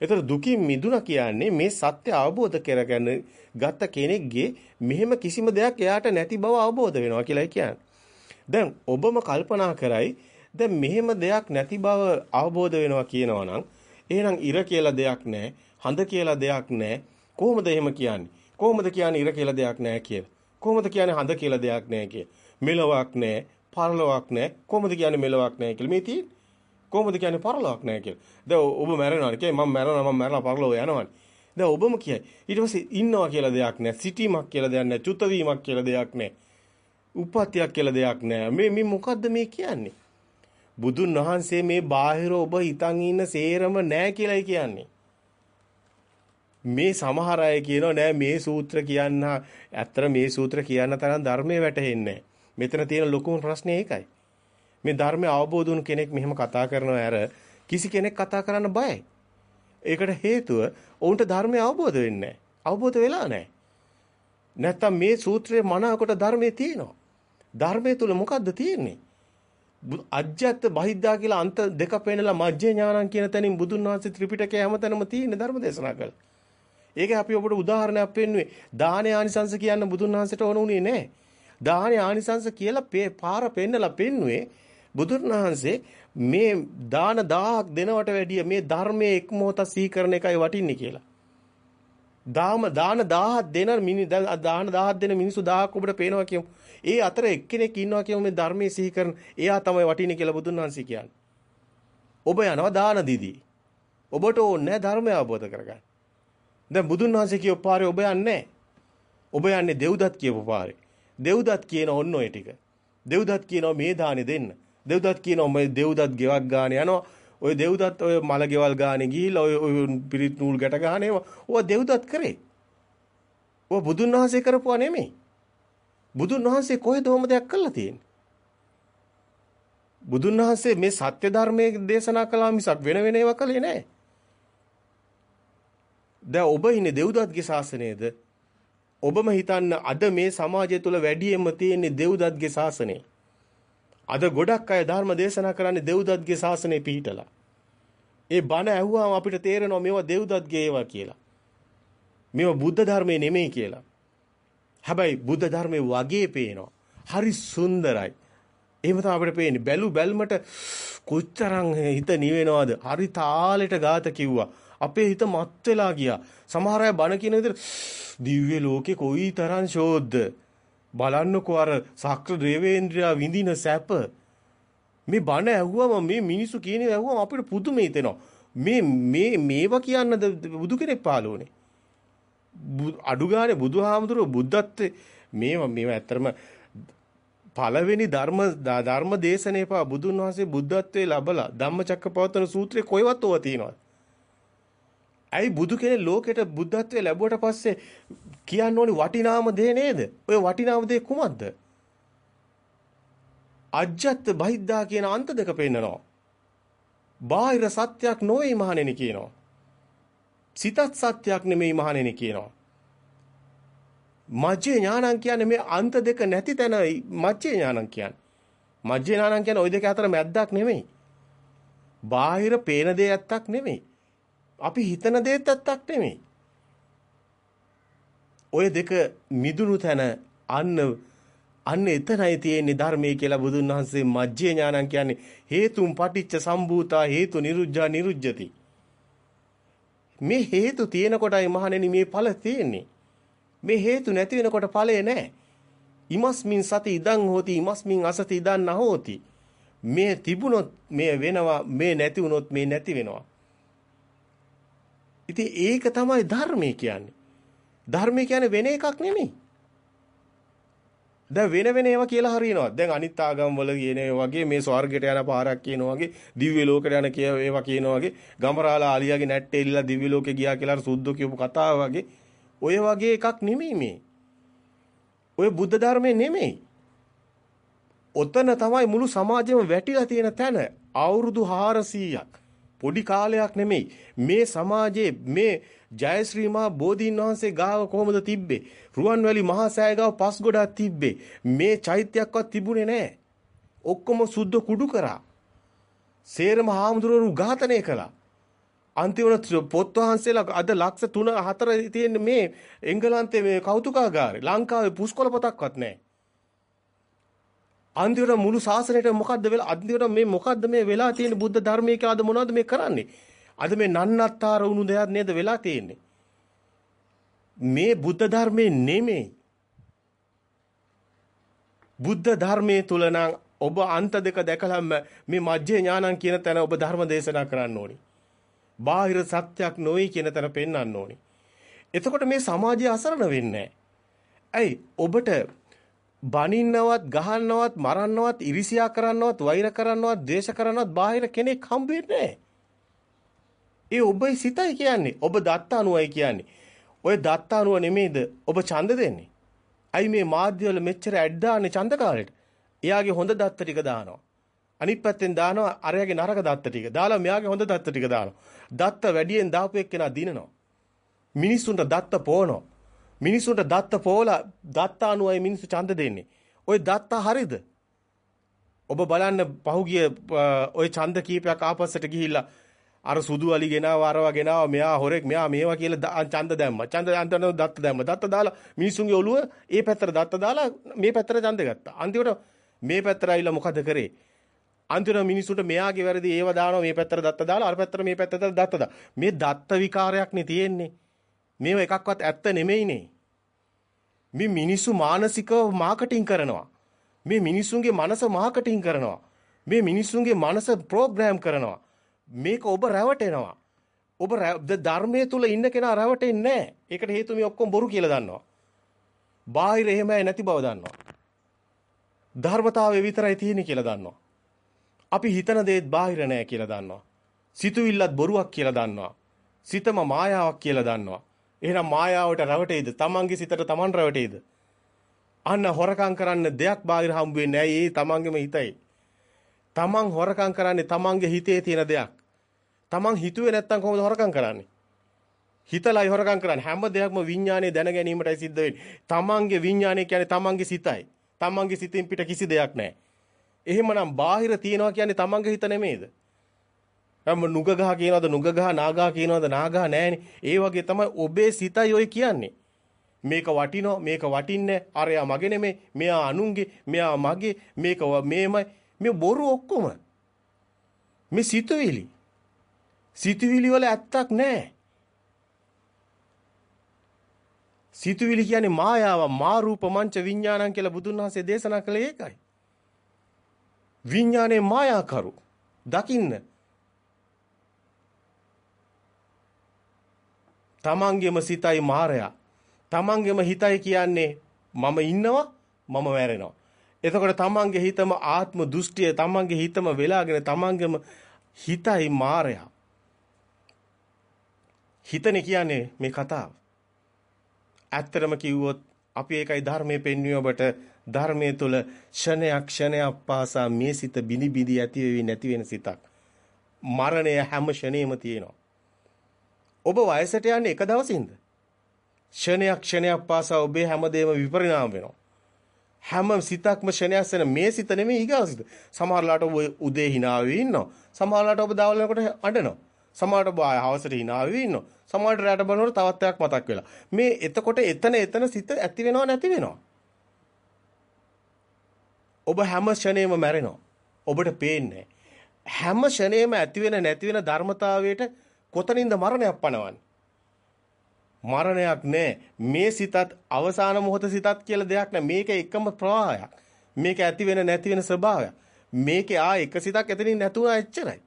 ඒතර දුකින් මිදුණා කියන්නේ මේ සත්‍ය අවබෝධ කරගන්න ගත්ත කෙනෙක්ගේ මෙහෙම කිසිම දෙයක් එයාට නැති බව අවබෝධ වෙනවා කියලායි කියන්නේ. දැන් ඔබම කල්පනා කරයි දැන් මෙහෙම දෙයක් නැති බව අවබෝධ වෙනවා කියනවා නම් එහෙනම් ඉර කියලා දෙයක් නැහැ, හඳ කියලා දෙයක් නැහැ. කොහොමද එහෙම කියන්නේ? කොහොමද කියන්නේ ඉර කියලා දෙයක් නැහැ කියලා? කොහොමද කියන්නේ හඳ කියලා දෙයක් නැහැ කියලා? මෙලොවක් නැහැ, පරලොවක් නැහැ. කොහොමද කියන්නේ මෙලොවක් නැහැ කියලා? මේ තියෙන්නේ කොහොමද කියන්නේ පරලොවක් නැහැ කියලා. දැන් ඔබ මැරෙනවා නේ. මම මැරෙනවා මම මැරලා පරලොව යනවානේ. දැන් ඔබම කියයි. ඊට පස්සේ ඉන්නවා කියලා දෙයක් නැහැ. සිටීමක් කියලා දෙයක් නැහැ. චුත වීමක් කියලා දෙයක් නැහැ. උප්පත්තියක් කියලා දෙයක් නැහැ. මේ මේ මොකද්ද මේ කියන්නේ? බුදුන් වහන්සේ මේ බාහිර ඔබ හිතන් ඉන්න සේරම නැහැ කියලායි කියන්නේ. මේ සමහර අය කියනවා නෑ මේ සූත්‍ර කියන්න ඇත්තට මේ සූත්‍ර කියන්න තරම් ධර්මයේ වැටහෙන්නේ මෙතන තියෙන ලොකුම ප්‍රශ්නේ ඒකයි. මේ ධර්මය අවබෝධ වුණු කෙනෙක් මෙහෙම කතා කරනවා ඇර කිසි කෙනෙක් කතා කරන්න බයයි. ඒකට හේතුව ඔවුන්ට ධර්මය අවබෝධ වෙන්නේ අවබෝධ වෙලා නැහැ. නැත්තම් මේ සූත්‍රයේ මනාවකට ධර්මයේ තියෙනවා. ධර්මයේ තුල මොකද්ද තියෙන්නේ? අජ්ජත් බහිද්දා කියලා අන්ත දෙක පෙන්නලා මජ්ජේ ඥානං කියන තැනින් බුදුන් වහන්සේ ත්‍රිපිටකයේ හැමතැනම තියෙන ධර්ම දේශනා කළා. ඒක අපි ඔබට උදාහරණයක් පෙන්නුවේ. දානේ ආනිසංශ කියන්න බුදුන් වහන්සේට ඕන උනේ නැහැ. දානේ ආනිසංශ කියලා පාර පෙන්නලා පෙන්නුවේ බුදුන් වහන්සේ මේ දාන 1000ක් දෙනවට වැඩිය මේ ධර්මයේ එක් මොහොතක් සිහි කරන එකයි වටින්නේ කියලා. දාම දාන 1000ක් දෙන මිනි දාන 1000ක් දෙන මිනිස්සු 1000ක් ඔබට පේනවා කියමු. ඒ අතර එක්කෙනෙක් ඉන්නවා කියමු මේ ධර්මයේ සිහි කරන. එයා තමයි වටින්නේ කියලා බුදුන් වහන්සේ කියන්නේ. ඔබ යනවා දාන දීදී. ඔබට ඕනේ ධර්මය අවබෝධ කරගන්න. දැන් බුදුන් වහන්සේ කියව පාරේ ඔබ යන්නේ ඔබ යන්නේ දෙව්දත් කියපු පාරේ. දෙව්දත් කියන ඔන්න ඔය ටික. දෙව්දත් කියනවා මේ දානේ දෙන්න. දෙව්දත් කියනවා මේ දෙව්දත් ගෙවක් ගාන යනවා ඔය දෙව්දත් ඔය මලගෙවල් ගානේ ගිහිල්ලා ඔය ඔය පිරිත් නූල් ගැට ගානේ ඔය දෙව්දත් කරේ. ඔය බුදුන් වහන්සේ කරපුවා නෙමෙයි. බුදුන් වහන්සේ කොහෙද ඔහොම දෙයක් කළා තියෙන්නේ? බුදුන් වහන්සේ මේ සත්‍ය ධර්මයේ දේශනා කළා මිසක් වෙන වෙන ඒවා කළේ නැහැ. දැන් ඔබ ඉන්නේ දෙව්දත්ගේ ශාසනයේද? ඔබම හිතන්න අද මේ සමාජය තුළ වැඩියෙන්ම තියෙන්නේ දෙව්දත්ගේ ශාසනය. අද ගොඩක් අය ධර්ම දේශනා කරන්නේ දෙව්දත්ගේ ශාසනය පිහිටලා. ඒ බණ ඇහුවාම අපිට තේරෙනවා මේවා දෙව්දත්ගේ ඒවා කියලා. මේවා බුද්ධ ධර්මයේ නෙමෙයි කියලා. හැබැයි බුද්ධ ධර්මයේ වගේ පේනවා. හරි සුන්දරයි. එහෙම තමයි අපිට පේන්නේ. බැලු බැල්මට කොච්චරම් හිත නිවෙනවද? හරි තාලෙට ગાත කිව්වා. අපේ හිත මත් වෙලා ගියා. සමහර අය බණ කියන විදිහට දිව්‍ය ලෝකේ කොයි තරම් ශෝද්ද බලන්නකෝ අර සක්‍ර දේවේන්ද්‍රයා විඳින සැප. මේ බණ ඇහුවම මේ මිනිස්සු කියන ඒවා ඇහුවම අපිට පුදුම හිතෙනවා. මේ මේ මේවා කියන්නද බුදු කෙනෙක් පාළුවනේ? අඩු ගානේ බුදුහාමුදුරුවෝ බුද්ධත්වයේ මේවා මේවා ඇත්තරම පළවෙනි ධර්ම ධර්ම දේශනේ පා බුදුන් වහන්සේ බුද්ධත්වයේ ලබලා ධම්මචක්කපවත්තන සූත්‍රයේ කොයිවත් ඕවා තියෙනවද? ඇයි බුදු කෙනෙක් ලෝකෙට බුද්ධත්වයේ ලැබුවට පස්සේ කියන්න ඕනි වටිනාම දේ නේද? ඔය වටිනාම දේ කුමක්ද? අජ්ජත් බහිද්දා කියන අන්ත දෙක පෙන්නනවා. බාහිර සත්‍යයක් නොවේ මහණෙනි කියනවා. සිතත් සත්‍යයක් නෙමෙයි මහණෙනි කියනවා. මජ්ජේ ඥානං කියන්නේ මේ අන්ත දෙක නැති තැන මජ්ජේ ඥානං කියන්නේ. මජ්ජේ ඥානං කියන්නේ ওই දෙක අතර මැද්දක් නෙමෙයි. බාහිර පේන දේ ඇත්තක් නෙමෙයි. අපි හිතන දේත් ඇත්තක් නෙමෙයි. ඔය දෙක මිදුණු තැන අන්න අන්න එතනයි තියෙන්නේ ධර්මයේ කියලා බුදුන් වහන්සේ මජ්ජේ ඥානං කියන්නේ හේතුම් පටිච්ච සම්භූතා හේතු නිරුද්ධා නිරුද්ධති. මේ හේතු තියෙන කොටයි මහණෙනි මේ ඵල තියෙන්නේ. මේ හේතු නැති වෙනකොට ඵලය නැහැ. ඉමස්මින් සති ඉදං හෝති ඉමස්මින් අසති ඉදං නහෝති. මේ තිබුණොත් මේ වෙනවා මේ නැති වුණොත් මේ නැති වෙනවා. ඉතින් ඒක තමයි ධර්මය කියන්නේ. ධර්මය කියන්නේ වෙන එකක් නෙමෙයි. දැන් වෙන වෙන ඒවා කියලා හරියනවා. දැන් අනිත් ආගම් වල කියන වගේ මේ ස්වර්ගයට යන පාරක් කියනවා වගේ දිව්‍ය ලෝකයට යන ඒවා කියනවා වගේ ගමරාලා ආලියාගේ නැට්ටේ ඉල්ලලා දිව්‍ය ලෝකේ ගියා කියලා සුද්ධ කියපු කතාව වගේ ඔය වගේ එකක් නෙමෙයි මේ. ඔය බුද්ධ ධර්මයේ නෙමෙයි. ඔතන තමයි මුළු සමාජෙම වැටිලා තියෙන තැන. අවුරුදු 400ක්. පොඩි කාලයක් නෙමෙයි. මේ සමාජයේ මේ ජයශ්‍රී මහ බෝධීන් වහන්සේ ගාව කොහොමද තිබ්බේ? රුවන්වැලි මහා සෑය ගාව පස් ගොඩක් තිබ්බේ. මේ චෛත්‍යයක්වත් තිබුණේ නැහැ. ඔක්කොම සුද්ධ කුඩු කරා. සේරම හාමුදුරුවෝ ඝාතනය කළා. අන්තිමට පොත් වහන්සේලා අද ලක්ෂ 3 4 තියෙන මේ එංගලන්තේ මේ කෞතුකාගාරේ ලංකාවේ පුස්කොළ පොතක්වත් නැහැ. අන්තිමට මුළු ශාසනයට මොකද්ද වෙලා අන්තිමට මේ මොකද්ද මේ වෙලා තියෙන බුද්ධ ධර්මයේ කියලා අද මොනවද මේ කරන්නේ? අද මේ නන්නත්තර වුණු දෙයක් නේද වෙලා තියෙන්නේ. මේ බුද්ධ ධර්මයේ නෙමෙයි. බුද්ධ ධර්මයේ තුල නම් ඔබ අන්ත දෙක දැකලම මේ මජ්ජේ ඥානං කියන තැන ඔබ ධර්ම දේශනා කරන්න ඕනේ. බාහිර සත්‍යක් නොවේ කියන තැන පෙන්වන්න ඕනේ. එතකොට මේ සමාජය අසරණ වෙන්නේ ඇයි ඔබට බනින්නවත් ගහන්නවත් මරන්නවත් ඉරිසියා කරන්නවත් වෛර කරන්නවත් ද්වේෂ කරන්නවත් බාහිර කෙනෙක් හම්බ වෙන්නේ ඒ ඔබයි සිතයි කියන්නේ. ඔබ දත්ත අනුවයි කියන්නේ. ඔය දත්ත අනුව නෙමෙයිද ඔබ ඡන්ද දෙන්නේ? අයි මේ මාධ්‍යවල මෙච්චර ඇඩ් දාන්නේ ඡන්ද කාලෙට. එයාගේ හොඳ දත්ත ටික දානවා. අනිත් පැත්තෙන් දානවා අරයාගේ නරක දත්ත ටික. දාලා මෙයාගේ හොඳ දත්ත ටික දානවා. දත්ත වැඩියෙන් දාපු එක්කෙනා දිනනවා. මිනිස්සුන්ට දත්ත පොවනවා. මිනිස්සුන්ට දත්ත පොවලා දත්ත අනුවයි මිනිස්සු ඡන්ද දෙන්නේ. ওই දත්ත හරිද? ඔබ බලන්න පහුගිය ওই ඡන්ද කීපයක් ආපස්සට ගිහිල්ලා අර සුදු අලි ගෙනාව අරවා ගෙනාව මෙයා හොරෙක් මෙයා මේවා කියලා ඡන්ද දැම්මා. ඡන්ද අන්තන දත්ත දැම්මා. දත්ත දාලා මිනිස්සුන්ගේ ඔළුව ඒ පැත්තට දත්ත දාලා මේ පැත්තට ඡන්ද ගත්තා. අන්තිමට මේ පැත්තට ආවිල්ලා මොකද කරේ? අන්තිම මිනිසුන්ට මෙයාගේ වැරදි ඒව දානවා මේ පැත්තට දත්ත දාලා අර පැත්තට මේ පැත්තට දත්ත දා. මේ දත්ත විකාරයක් නේ තියෙන්නේ. මේව එකක්වත් ඇත්ත නෙමෙයිනේ. මේ මිනිස්සු මානසිකව මාකටිං කරනවා. මේ මිනිස්සුන්ගේ මනස මාකටිං කරනවා. මේ මිනිස්සුන්ගේ මනස ප්‍රෝග්‍රෑම් කරනවා. මේක ඔබ රැවටෙනවා. ඔබ ධර්මයේ තුල ඉන්න කෙනා රැවටෙන්නේ නැහැ. ඒකට හේතුව මේ ඔක්කොම බොරු කියලා දන්නවා. බාහිර එහෙමයි නැති බව දන්නවා. ධර්මතාවය විතරයි තියෙන්නේ කියලා දන්නවා. අපි හිතන දේත් බාහිර නෑ කියලා දන්නවා. සිතුවිල්ලත් බොරුවක් කියලා දන්නවා. සිතම මායාවක් කියලා දන්නවා. එහෙනම් මායාවට රැවටෙයිද? තමන්ගේ සිතට තමන් රැවටෙයිද? අන්න හොරකම් කරන්න දෙයක් බාහිර හම්බ වෙන්නේ නැහැ. ඒ තමන්ගේම හිතයි. තමන් හොරකම් කරන්නේ තමන්ගේ හිතේ තියෙන දෙයක්. තමන් හිතුවේ නැත්තම් කොහොමද හොරකම් කරන්නේ? හිතලයි හොරකම් කරන්නේ. හැම දෙයක්ම විඥානයේ දැන ගැනීමටයි සිද්ධ වෙන්නේ. තමන්ගේ විඥානය කියන්නේ තමන්ගේ සිතයි. තමන්ගේ සිතින් පිට කිසි දෙයක් නැහැ. එහෙමනම් බාහිර තියනවා කියන්නේ තමන්ගේ හිත නෙමෙයිද? හැම නුග ගහ කියනවද? නුග ගහ නාගහ කියනවද? නාගහ නැහැනේ. ඒ වගේ තමයි ඔබේ සිතයි ඔය කියන්නේ. මේක වටිනෝ මේක වටින්නේ. අරයා මගේ නෙමෙයි. මෙයා අනුන්ගේ මෙයා මගේ. මේක මේමයි. මේ බොරු ඔක්කොම. මේ සිතුවිලි. සිතුවිලි වල ඇත්තක් නැහැ සිතුවිලි කියන්නේ මායාව මා රූප මංච විඥානං කියලා බුදුන් වහන්සේ දේශනා කළේ ඒකයි. විඥානේ මායාකරු දකින්න තමන්ගේම සිතයි මායя තමන්ගේම හිතයි කියන්නේ මම ඉන්නවා මම මැරෙනවා. එතකොට තමන්ගේ හිතම ආත්ම දෘෂ්ටිය තමන්ගේ හිතම වෙලාගෙන තමන්ගේම හිතයි මායя. හිතනේ කියන්නේ මේ කතාව. ඇත්තටම කිව්වොත් අපි ඒකයි ධර්මයේ පෙන්වුවේ ඔබට ධර්මයේ තුල ක්ෂණයක් ක්ෂණයක් පාසා මේ සිත බිනි බිනි ඇති වෙවි නැති වෙන සිතක්. මරණය හැම ක්ෂණෙම තියෙනවා. ඔබ වයසට යන්නේ එක දවසින්ද? ක්ෂණයක් ක්ෂණයක් පාසා ඔබේ හැමදේම විපරිණාම වෙනවා. හැම සිතක්ම ක්ෂණයක් සෙන මේ සිත නෙමෙයි ඊගාසිත. සමහරලාට ඔබ උදේ hina වෙවි ඉන්නවා. සමහරලාට ඔබ දවල් වෙනකොට අඬනවා. සමහරට ඔබ හවසට hina වෙවි ඉන්නවා. සමහරට රැට බලනකොට තවත් එකක් මතක් වෙලා. මේ එතකොට එතන එතන සිත ඇති වෙනව නැති වෙනව. ඔබ හැම ක්ෂණේම මැරෙනවා. ඔබට පේන්නේ හැම ක්ෂණේම ඇති වෙන නැති වෙන ධර්මතාවයට කොතනින්ද මරණයක් පනවන්නේ? මරණයක් නෑ. මේ සිතත් අවසාන මොහොත සිතත් කියලා දෙයක් නෑ. මේක එකම ප්‍රවාහයක්. මේක ඇති වෙන නැති වෙන ස්වභාවයක්. මේකේ ආ එක සිතක් එතනින් නැතුණා එච්චරයි.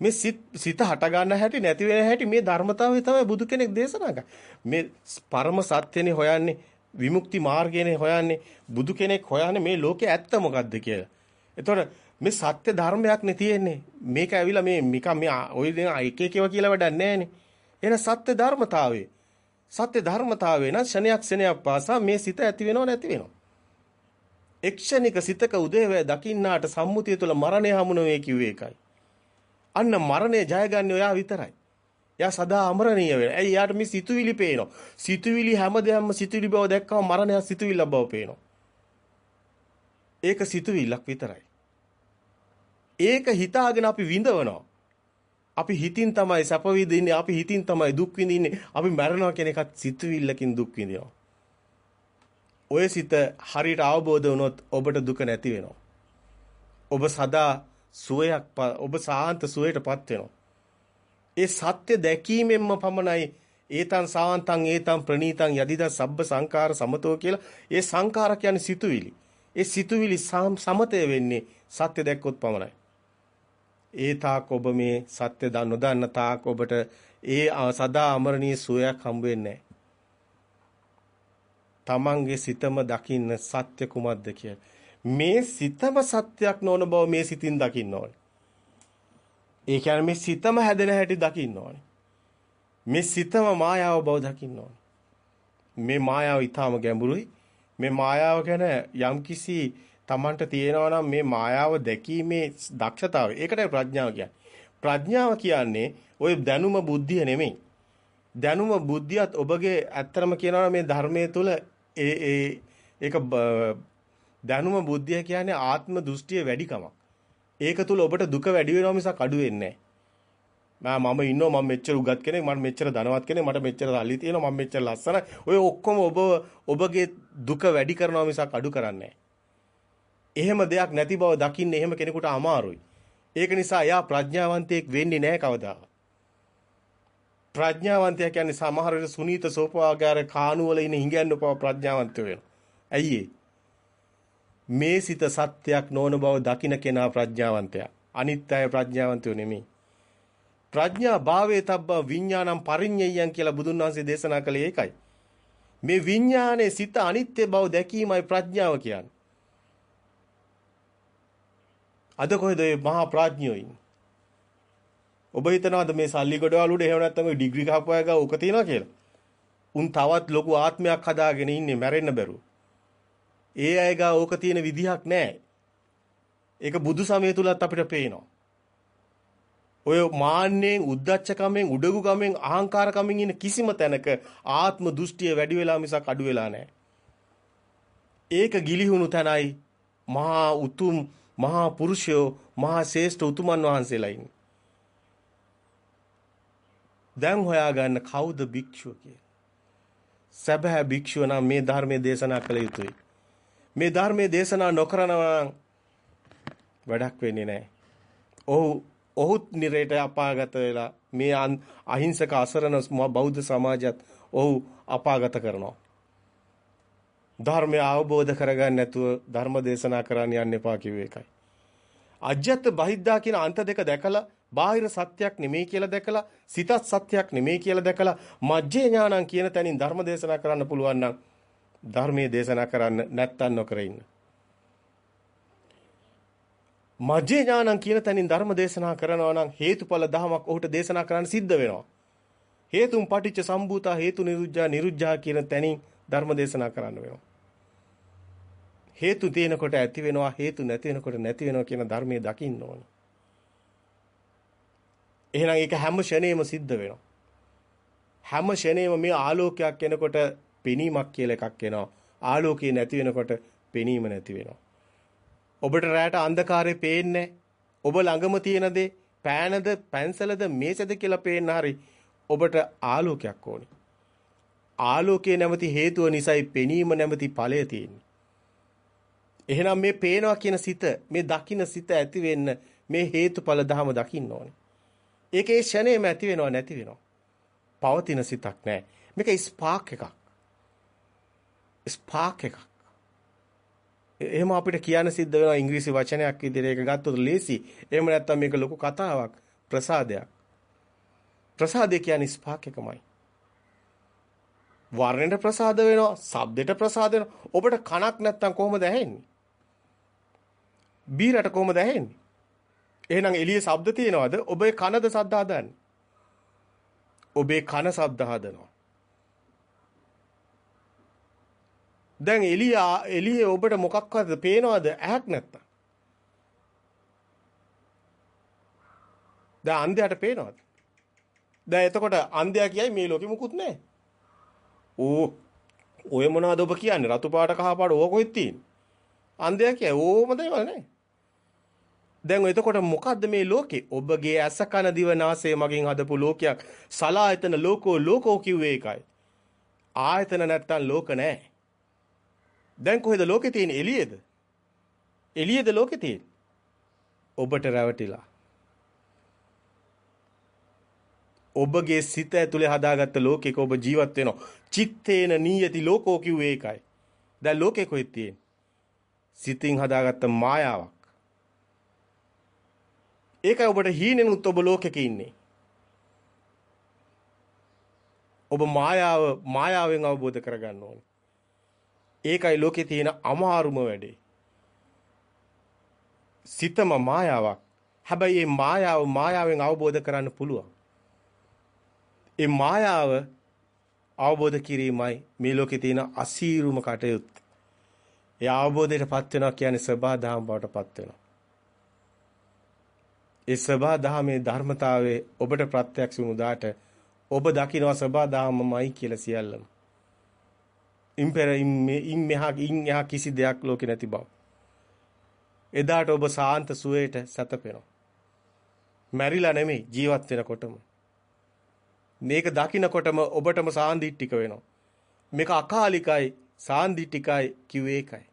මේ සිත සිත හට ගන්න හැටි නැති වෙන හැටි මේ ධර්මතාවය තමයි බුදු කෙනෙක් දේශනා කරන්නේ. මේ පරම සත්‍යනේ හොයන්නේ විමුක්ති මාර්ගයනේ හොයන්නේ බුදු කෙනෙක් හොයන්නේ මේ ලෝකේ ඇත්ත මොකද්ද කියලා. එතකොට මේ සත්‍ය ධර්මයක් නේ තියෙන්නේ. මේක ඇවිල්ලා මේ මික මේ ඔය දෙන එක එකව කියලා වැඩක් නැහැනේ. එන සත්‍ය ධර්මතාවය. සත්‍ය ධර්මතාවය නම් ක්ෂණයක් ක්ෂණයක් පාසා මේ සිත ඇති වෙනව නැති වෙනව. එක්ෂණික සිතක උදේවැ දකින්නාට සම්මුතිය තුළ මරණය හමු නොවේ කිව්වේ ඒකයි. අන්න මරණය ජයගන්නේ ඔයා විතරයි. එයා සදා අමරණීය වෙනවා. ඇයි යාට මේ සිතුවිලි පේනවා. සිතුවිලි හැමදේම සිතුවිලි බව දැක්කම මරණය සිතුවිල්ල බව පේනවා. ඒක සිතුවිල්ලක් විතරයි. ඒක හිතාගෙන අපි විඳවනවා. අපි හිතින් තමයි සැප විඳින්නේ අපි හිතින් තමයි දුක් විඳින්නේ. අපි මැරෙනවා කියන එකත් සිතුවිල්ලකින් දුක් විඳිනවා. ඔය සිත හරියට අවබෝධ වුණොත් ඔබට දුක නැති වෙනවා. ඔබ සදා සුවයක් ඔබ සාන්ත සුවයටපත් වෙනවා. ඒ සත්‍ය දැකීමෙන්ම පමණයි ඒතං සාන්තං ඒතං ප්‍රණීතං යදිද සබ්බ සංකාර සමතෝ කියලා. ඒ සංකාර කියන්නේ සිතුවිලි. ඒ සිතුවිලි සමතය වෙන්නේ සත්‍ය දැක්කොත් පමණයි. ඒ තාක් ඔබ මේ සත්‍ය දන් නොදන්න තාක් ඔබට ඒ සදා අමරණීය සුවයක් හම්බ වෙන්නේ තමන්ගේ සිතම දකින්න සත්‍ය කුමක්ද මේ සිතම සත්‍යයක් නොවන බව මේ සිතින් දකින්න ඕනේ. ඒ කියන්නේ මේ සිතම හැදෙන හැටි දකින්න ඕනේ. මේ සිතම මායාව බව දකින්න ඕනේ. මේ මායාව ඊටාම ගැඹුරුයි. මේ මායාව ගැන යම්කිසි Tamanට තියෙනවා නම් මේ මායාව දැකීමේ දක්ෂතාවය. ඒකටයි ප්‍රඥාව කියන්නේ. ප්‍රඥාව කියන්නේ ওই දැනුම බුද්ධිය නෙමෙයි. දැනුම බුද්ධියත් ඔබගේ ඇත්තරම කියනවා මේ ධර්මයේ තුල ඒ ඒ ඒක දැනුම බුද්ධිය කියන්නේ ආත්ම දෘෂ්ටිය වැඩිකමක්. ඒක තුල ඔබට දුක වැඩි වෙනවා මිසක් අඩු වෙන්නේ නැහැ. මම ඉන්නවා මම මෙච්චර උගත් කෙනෙක් මම මෙච්චර ධනවත් කෙනෙක් මට මෙච්චර සල්ලි තියෙනවා මම මෙච්චර ලස්සනයි ඔය ඔක්කොම ඔබ ඔබගේ දුක වැඩි කරනවා මිසක් අඩු කරන්නේ නැහැ එහෙම දෙයක් නැති බව දකින්න එහෙම කෙනෙකුට අමාරුයි. ඒක නිසා එයා ප්‍රඥාවන්තයෙක් වෙන්නේ නැහැ කවදාවත්. ප්‍රඥාවන්තයා කියන්නේ සමහර වෙලේ සුනීත සෝපවාගාර කානුවල ඉන්න හිඟන්න පව ප්‍රඥාවන්තයෝ වෙනවා. ඇයි මේ සිත සත්‍යයක් නොවන බව දකින්න කෙනා ප්‍රඥාවන්තයා. අනිත් අය ප්‍රඥාවන්තයෝ නෙමෙයි. ප්‍රඥා භාවයේ තබ්බ විඥානම් පරිඤ්ඤයයන් කියලා බුදුන් වහන්සේ දේශනා කළේ ඒකයි. මේ විඥානයේ සිත අනිත්‍ය බව දැකීමයි ප්‍රඥාව කියන්නේ. අද කොහෙද මේ මහා ප්‍රඥයෝ ඉන්නේ? ඔබ හිතනවාද මේ සල්ලි ගොඩවලුඩ එහෙම නැත්නම් ඔය ඩිග්‍රී කහපු අය ගා ඕක තියනවා කියලා? උන් තවත් ලොකු ආත්මයක් හදාගෙන ඉන්නේ මැරෙන්න බැරුව. ඒ අය ගා ඕක තියෙන විදිහක් නැහැ. ඒක බුදු සමය තුලත් අපිට පේනවා. ඔය මාන්නෙන් උද්දච්චකමෙන් උඩගුකමෙන් අහංකාරකමෙන් ඉන්න කිසිම තැනක ආත්ම දෘෂ්ටිය වැඩි වෙලා මිසක් අඩු වෙලා නැහැ. ඒක ගිලිහුණු තැනයි මහා උතුම් මහා පුරුෂයෝ මහා ශ්‍රේෂ්ඨ උතුමන් වහන්සේලා ඉන්නේ. දැන් හොයාගන්න කවුද භික්ෂුව කියලා. සැබෑ භික්ෂුව නම් මේ ධර්මයේ දේශනා කළ යුතුයි. මේ ධර්මයේ දේශනා නොකරනවා වැඩක් වෙන්නේ නැහැ. ඔහු ඔහුත් නිරේට අපාගත වෙලා මේ අහිංසක අසරණ බෞද්ධ සමාජයත් ඔහු අපාගත කරනවා. ධර්මය අවබෝධ කරගන්න නැතුව ධර්ම දේශනා කරන්න යන්න එපා කිව්ව එකයි. අජ්‍යත් බහිද්දා කියන අන්ත දෙක දැකලා බාහිර සත්‍යයක් නෙමෙයි කියලා දැකලා සිතත් සත්‍යයක් නෙමෙයි කියලා දැකලා මජ්ජේ ඥානං කියන තැනින් ධර්ම දේශනා කරන්න පුළුවන් නම් ධර්මයේ දේශනා කරන්න නැත්තම් නොකර ඉන්න. මජ්ජේ ඥානං කියන තැනින් ධර්ම දේශනා කරනවා නම් හේතුඵල ධමයක් ඔහුට දේශනා කරන්න සිද්ධ වෙනවා. හේතුන් පටිච්ච සම්භූතා හේතු නිරුද්ධා නිරුද්ධා කියන තැනින් ධර්ම දේශනා කරන්න වෙනවා. හේතු තියෙනකොට ඇති වෙනවා හේතු නැති වෙනකොට නැති වෙනවා කියන ධර්මයේ දකින්න ඕනේ. එහෙනම් ඒක හැම ෂණේම සිද්ධ වෙනවා. හැම ෂණේම මේ ආලෝකයක් එනකොට පෙනීමක් කියලා එකක් එනවා. ආලෝකය නැති වෙනකොට පෙනීම නැති වෙනවා. ඔබට රැට අන්ධකාරේ පේන්නේ ඔබ ළඟම තියෙන දේ පෑනද පැන්සලද මේසද කියලා පේන්න හරි ඔබට ආලෝකයක් ඕනි. ආලෝකයේ නැමැති හේතුව නිසායි පෙනීම නැමැති ඵලය තියෙන්නේ. එහෙනම් මේ පේනවා කියන සිත මේ දකින්න සිත ඇති වෙන්න මේ හේතුඵල ධම දකින්න ඕනේ. ඒකේ ෂණේම ඇති වෙනව නැති වෙනව. පවතින සිතක් නෑ. මේක ස්පාක් එකක්. ස්පාක් එකක්. එහෙම අපිට කියන්න සිද්ධ වෙනවා ඉංග්‍රීසි වචනයක් විදිහට ඒක ගත්තොත් ලේසි. එහෙම නැත්නම් මේක ලොකු කතාවක් ප්‍රසාදයක්. ප්‍රසාදය කියන්නේ ස්පාක් එකමයි. වර්ණයට ප්‍රසාද වෙනවා, ශබ්දයට ප්‍රසාද වෙනවා. ඔබට කනක් නැත්තම් කොහොමද ඇහෙන්නේ? බීරට කොහොමද ඇහෙන්නේ? එහෙනම් එළියේ ශබ්ද තියෙනවද? ඔබේ කනද ශබ්ද හදන්නේ? ඔබේ කන ශබ්ද හදනවා. දැන් එළිය එළියේ ඔබට මොකක්වත් පේනවද? ඇහක් නැත්තම්. දැන් අන්ධයාට පේනවද? දැන් එතකොට අන්ධයා කියයි මේ ලෝකෙ මුකුත් නැහැ. ඕ ඔය මොනවද ඔබ කියන්නේ? රතු පාට කහ පාට ඕක කොහෙද තියෙන්නේ? අන්ධයා කියයි ඕම දේවල් නැහැ. දැන් එතකොට මොකද්ද මේ ලෝකේ? ඔබගේ ඇස කන දිව නාසය මගින් හදපු ලෝකයක්. සලායතන ලෝකෝ ලෝකෝ කිව්වේ ඒකයි. ආයතන නැත්තම් ලෝක නැහැ. දැන් කොහෙද ලෝකේ තියෙන්නේ? එළියේද? එළියේද ලෝකේ තියෙන්නේ? ඔබට රැවටිලා. ඔබගේ සිත ඇතුලේ හදාගත්ත ලෝකයක ඔබ ජීවත් වෙනවා. චිත්තේන නීයති ලෝකෝ කිව්වේ ඒකයි. දැන් ලෝකේ කොහෙද තියෙන්නේ? සිතින් හදාගත්ත මායාවක්. ඒකයි ඔබට හීනෙනුත් ඔබ ලෝකෙක ඉන්නේ. ඔබ මායාව මායාවෙන් අවබෝධ කරගන්න ඕනේ. ඒකයි ලෝකේ තියෙන අමාරුම වැඩේ. සිතම මායාවක්. හැබැයි මේ මායාව මායාවෙන් අවබෝධ කරන්න පුළුවන්. ඒ මායාව අවබෝධ කිරීමයි මේ ලෝකේ තියෙන අසීරුම කටයුත්ත. ඒ අවබෝධයටපත් වෙනවා කියන්නේ සබහා දහම් බවටපත් වෙනවා. ඒ සබා දහමේ ධර්මතාවයේ ඔබට ප්‍රත්‍යක්ෂ වුණු දාට ඔබ දකිනවා සබා දහමමයි කියලා සියල්ලම. ඉම්පෙර ඉන් මෙහා ඉන් එහා කිසි දෙයක් ලෝකේ නැති බව. එදාට ඔබ සාන්ත සුවයට සැතපෙනවා. මැරිලා නෙමෙයි ජීවත් වෙනකොටම. මේක දකින්නකොටම ඔබටම සාන්දිටික වෙනවා. මේක අකාලිකයි සාන්දිටිකයි කිව්වේ ඒකයි.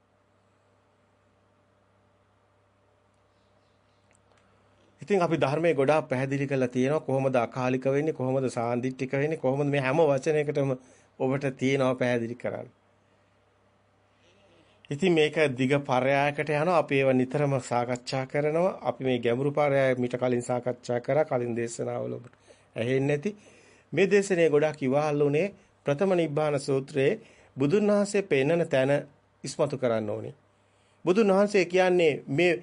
ඉතින් අපි ධර්මයේ ගොඩාක් පැහැදිලි කරලා තියෙනවා. කොහොමද අකාලික වෙන්නේ? කොහොමද සාන්දිටික වෙන්නේ? කොහොමද මේ හැම වචනයකටම ඔබට තියෙනවා පැහැදිලි කරන්න. ඉතින් මේක දිග පරයයකට යනවා. අපි ඒව නිතරම සාකච්ඡා කරනවා. අපි මේ ගැඹුරු පරයය මිට කලින් සාකච්ඡා කරා. කලින් දේශනාවල ඔබට ඇහෙන්නේ නැති. මේ දේශනේ ගොඩාක් ඉවහල් උනේ ප්‍රථම නිබ්බාන සූත්‍රයේ බුදුන් වහන්සේ පෙන්නන තැන ඉස්මතු කරන්න ඕනේ බුදුන් වහන්සේ කියන්නේ මේ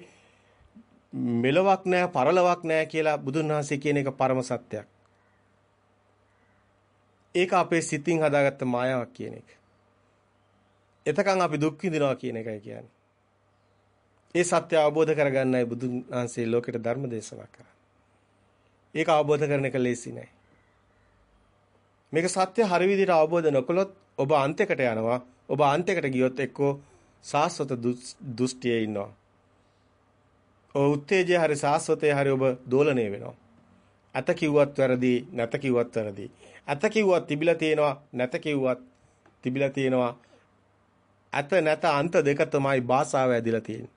මෙලොවක් නැහැ පරලොවක් නැහැ කියලා බුදුන් වහන්සේ කියන එක පරම සත්‍යයක්. ඒක අපේ සිතින් හදාගත්ත මායාවක් කියන එක. එතකන් අපි දුක් විඳිනවා කියන එකයි කියන්නේ. ඒ සත්‍ය අවබෝධ කරගන්නයි බුදුන් වහන්සේ ලෝකෙට ධර්ම දේශනා කරන්නේ. ඒක අවබෝධ කරන එක ලේසි නෑ. මේක සත්‍ය හරි විදිහට අවබෝධ නොකළොත් ඔබ අන්තයකට යනවා. ඔබ අන්තයකට ගියොත් එක්කෝ සාස්වත දුෂ්ටියේ ඉන්නවා. ඔය උත්තේජය හරි සාස්වතේ හරි ඔබ දෝලණය වෙනවා. අත කිව්වත් වැරදි නැත කිව්වත් වැරදි. අත කිව්වත් තිබිලා තියෙනවා නැත කිව්වත් තිබිලා තියෙනවා. අත නැත අන්ත දෙක තමයි භාෂාව ඇදිලා තියෙන්නේ.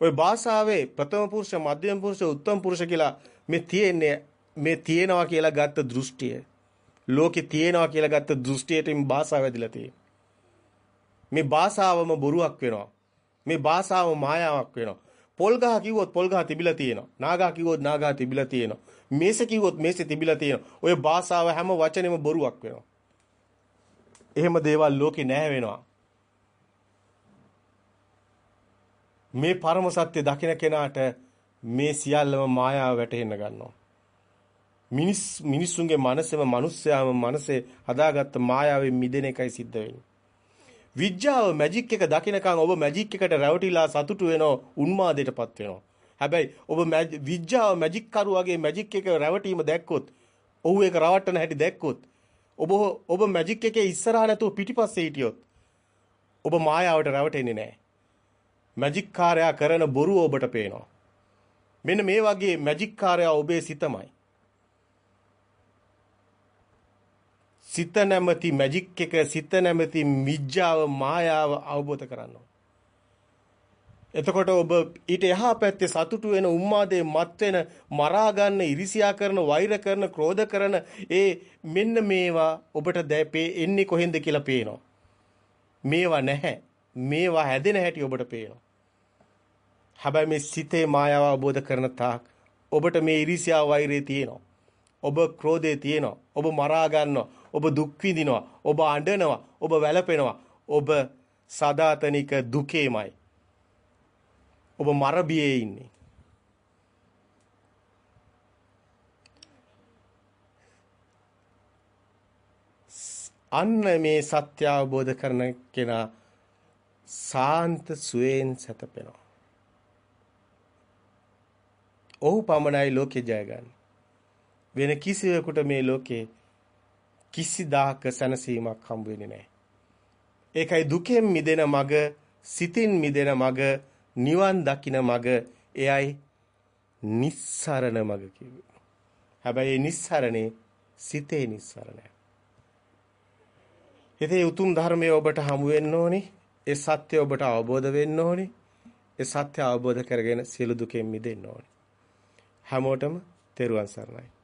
ওই භාෂාවේ ප්‍රථම පුරුෂ මධ්‍යම පුරුෂ උත්තම පුරුෂ කියලා මේ තියෙන්නේ මේ තියෙනවා කියලා ගත්ත දෘෂ්ටිය. ලෝකේ තියෙනවා කියලා ගත්ත දෘෂ්ටියටින් භාෂාව ඇදිලා තියෙන්නේ. මේ භාෂාවම බොරුවක් වෙනවා. මේ භාෂාව මායාවක් වෙනවා. පොල් ගහ කිව්වොත් පොල් ගහ තිබිලා තියෙනවා. නාගා කිව්වොත් නාගා තිබිලා තියෙනවා. මේස කිව්වොත් මේස තිබිලා තියෙනවා. ඔය භාෂාව හැම වචනෙම බොරුවක් වෙනවා. එහෙම දේවල් ලෝකේ නැහැ වෙනවා. මේ පරම සත්‍ය දකින කෙනාට මේ සියල්ලම මායාව වැටහෙන්න ගන්නවා. මිනිස් මිනිසුන්ගේ මනසෙම මිනිස්යාම මනසේ හදාගත්ත මායාවෙන් මිදෙන එකයි සිද්ධ වෙන්නේ. විද්‍යාව මැජික් එක දකිනකන් ඔබ මැජික් එකට රැවටිලා සතුටු වෙනව උන්මාදයටපත් වෙනවා. හැබැයි ඔබ විද්‍යාව මැජික් කරුවාගේ මැජික් එක රැවටීම දැක්කොත් ඔහු ඒක රවට්ටන හැටි දැක්කොත් ඔබ ඔබ මැජික් එකේ ඉස්සරහා නැතුව පිටිපස්සේ හිටියොත් ඔබ මායාවට රැවටෙන්නේ නැහැ. මැජික් කාර්යයා කරන බොරුව ඔබට පේනවා. මෙන්න මේ වගේ මැජික් කාර්යයා ඔබේ සිතමයි. සිත නැමැති මැජික් එක සිත නැමැති මිජ්ජාව මායාව අවබෝධ කරනවා. එතකොට ඔබ ඊට එහා පැත්තේ සතුටු වෙන උම්මාදේ මත් වෙන මරා ගන්න ඉරිසියා කරන වෛර කරන ක්‍රෝධ කරන ඒ මෙන්න මේවා ඔබට දැපේ එන්නේ කොහෙන්ද කියලා පේනවා. මේවා නැහැ. මේවා හැදෙන හැටි ඔබට පේනවා. හැබැයි මේ සිතේ මායාව අවබෝධ කරන තාක් ඔබට මේ ඉරිසියා වෛරය තියෙනවා. ඔබ ක්‍රෝධය තියෙනවා. ඔබ මරා ගන්නවා. ඔබ දුක් විඳිනවා. ඔබ අඬනවා. ඔබ වැළපෙනවා. ඔබ සදාතනික දුකේමයි. ඔබ මරබියේ ඉන්නේ. අන්න මේ සත්‍ය අවබෝධ කරන කෙනා සාන්ත සුවේන් සැතපෙනවා. ඔහු පමණයි ලෝකේ ජය ගන්න. වෙන කිසිවෙකුට මේ ලෝකේ කිසිදාක සැනසීමක් හම්බ වෙන්නේ නැහැ. ඒකයි දුකෙන් මිදෙන මග, සිතින් මිදෙන මග, නිවන් දකින මග එයයි නිස්සරණ මග කිව්වේ. හැබැයි නිස්සරණේ සිතේ නිස්සරණය. ඉතින් උතුම් ධර්මයේ ඔබට හමු වෙන්න ඕනේ. ඒ සත්‍ය ඔබට අවබෝධ වෙන්න ඕනේ. ඒ සත්‍ය අවබෝධ කරගෙන සියලු දුකෙන් මිදෙන්න ඕනේ. හැමෝටම තෙරුවන් සරණයි.